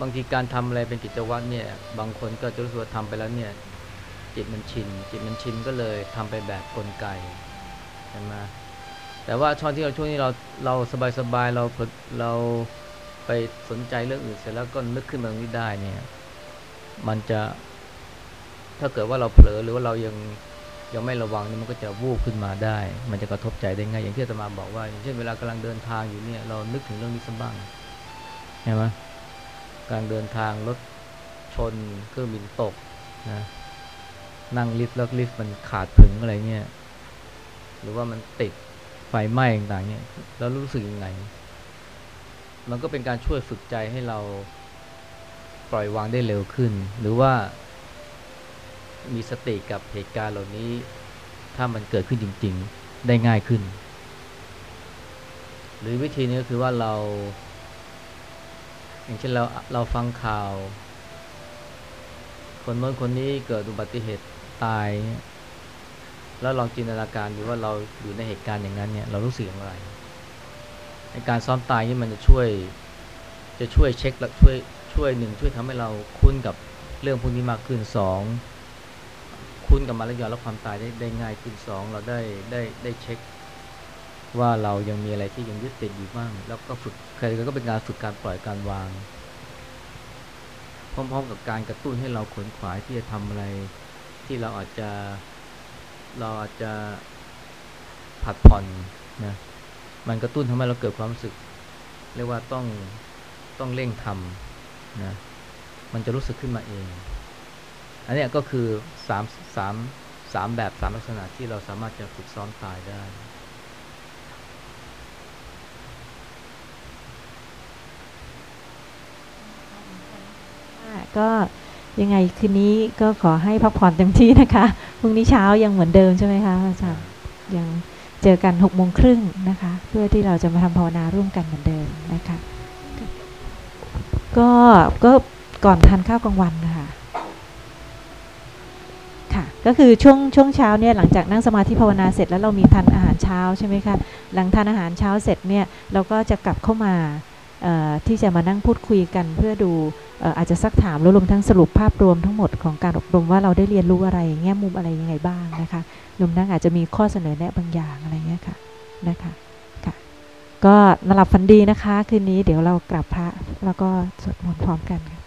บางทีการทำอะไรเป็นกิจวัตรเนี่ย บางคนก็จะรู้สึกว่าทำไปแล้วเนี่ย จิตมันชิน จิตมันชินก็เลยทำไปแบบกลไกใช่ไหมแต่ว่าช่วงที่เราช่วงนี้เราเราสบายๆเราเผลอเราไปสนใจเรื่องอื่นเสร็จแล้วก็นึกขึ้นมาตรงนี้ได้เนี่ย มันจะ ถ้าเกิดว่าเราเผลอหรือว่าเรายังยังไม่ระวังนี่มันก็จะวูบขึ้นมาได้ มันจะกระทบใจได้ง่ายอย่างที่อาตมาบอกว่าอย่างเช่นเวลากำลังเดินทางอยู่เนี่ยเรานึกถึงเรื่องนี้สักบ้างใช่ไหมการเดินทางรถชนเครื่องบินตกนะนั่งลิฟต์แล้วลิฟต์มันขาดผึงอะไรเงี้ยหรือว่ามันติดไฟไหม้ต่างๆเนี่ยแล้วรู้สึกยังไง มันก็เป็นการช่วยฝึกใจให้เราปล่อยวางได้เร็วขึ้น หรือว่า มีสติกับเหตุการณ์เหล่านี้ ถ้ามันเกิดขึ้นจริง ๆ ได้ง่ายขึ้น หรือวิธีนี้ก็คือว่าเรา อย่างเช่นเราเราฟังข่าว คนโน้นคนนี้เกิดอุบัติเหตุตาย แล้วลองจินตนาการดูว่าเราอยู่ในเหตุการณ์อย่างนั้นเนี่ยเรารู้สึกอย่างไรในการซ้อมตายนี่มันจะช่วย จะช่วยเช็คและช่วยช่วยหนึ่งช่วยทำให้เราคุ้นกับเรื่องพวกนี้มากขึ้นสอง คุ้นกับมันแล้วยอมรับความตายได้ได้ง่ายขึ้นสองเราได้ได้ได้เช็ค ว่าเรายังมีอะไรที่ยังยึดติดอยู่บ้าง แล้วก็ฝึกใครก็เป็นการฝึกการปล่อยการวาง พร้อมๆกับการกระตุ้นให้เราขนขวายที่จะทำอะไรที่เราอาจจะเราอาจจะผัดผ่อนนะมันกระตุ้นทำให้เราเกิดความรู้สึก เรียกว่าต้องต้องเร่งทำนะมันจะรู้สึกขึ้นมาเอง อันนี้ก็คือสาม สามสามแบบสามลักษณะที่เราสามารถจะฝึกซ้อมตายได้ค่ะก็ยังไงคืนนี้ก็ขอให้พักผ่อนเต็มที่นะคะพรุ่งนี้เช้ายังเหมือนเดิมใช่ไหมคะอาจารย์ยังเจอกันหกโมงครึ่งนะคะ เพื่อที่เราจะมาทำภาวนาร่วมกันเหมือนเดิมนะคะ ก็ก็ก่อนทานข้าวกลางวันนะคะ ค่ะก็คือช่วงช่วงเช้าเนี่ยหลังจากนั่งสมาธิภาวนาเสร็จแล้วเรามีทานอาหารเช้าใช่ไหมคะหลังทานอาหารเช้าเสร็จเนี่ยเราก็จะกลับเข้ามาที่จะมานั่งพูดคุยกันเพื่อดูอาจจะซักถามแล้วรวมทั้งสรุปภาพรวมทั้งหมดของการอบรมว่าเราได้เรียนรู้อะไรแง่มุมอะไรยังไงบ้างนะคะรวมทั้งอาจจะมีข้อเสนอแนะบางอย่างอะไรเงี้ยค่ะนะคะค่ะก็นอนหลับฝันดีนะคะ คืนนี้เดี๋ยวเรากราบพระแล้วก็สวดมนต์พร้อมกันค่ะ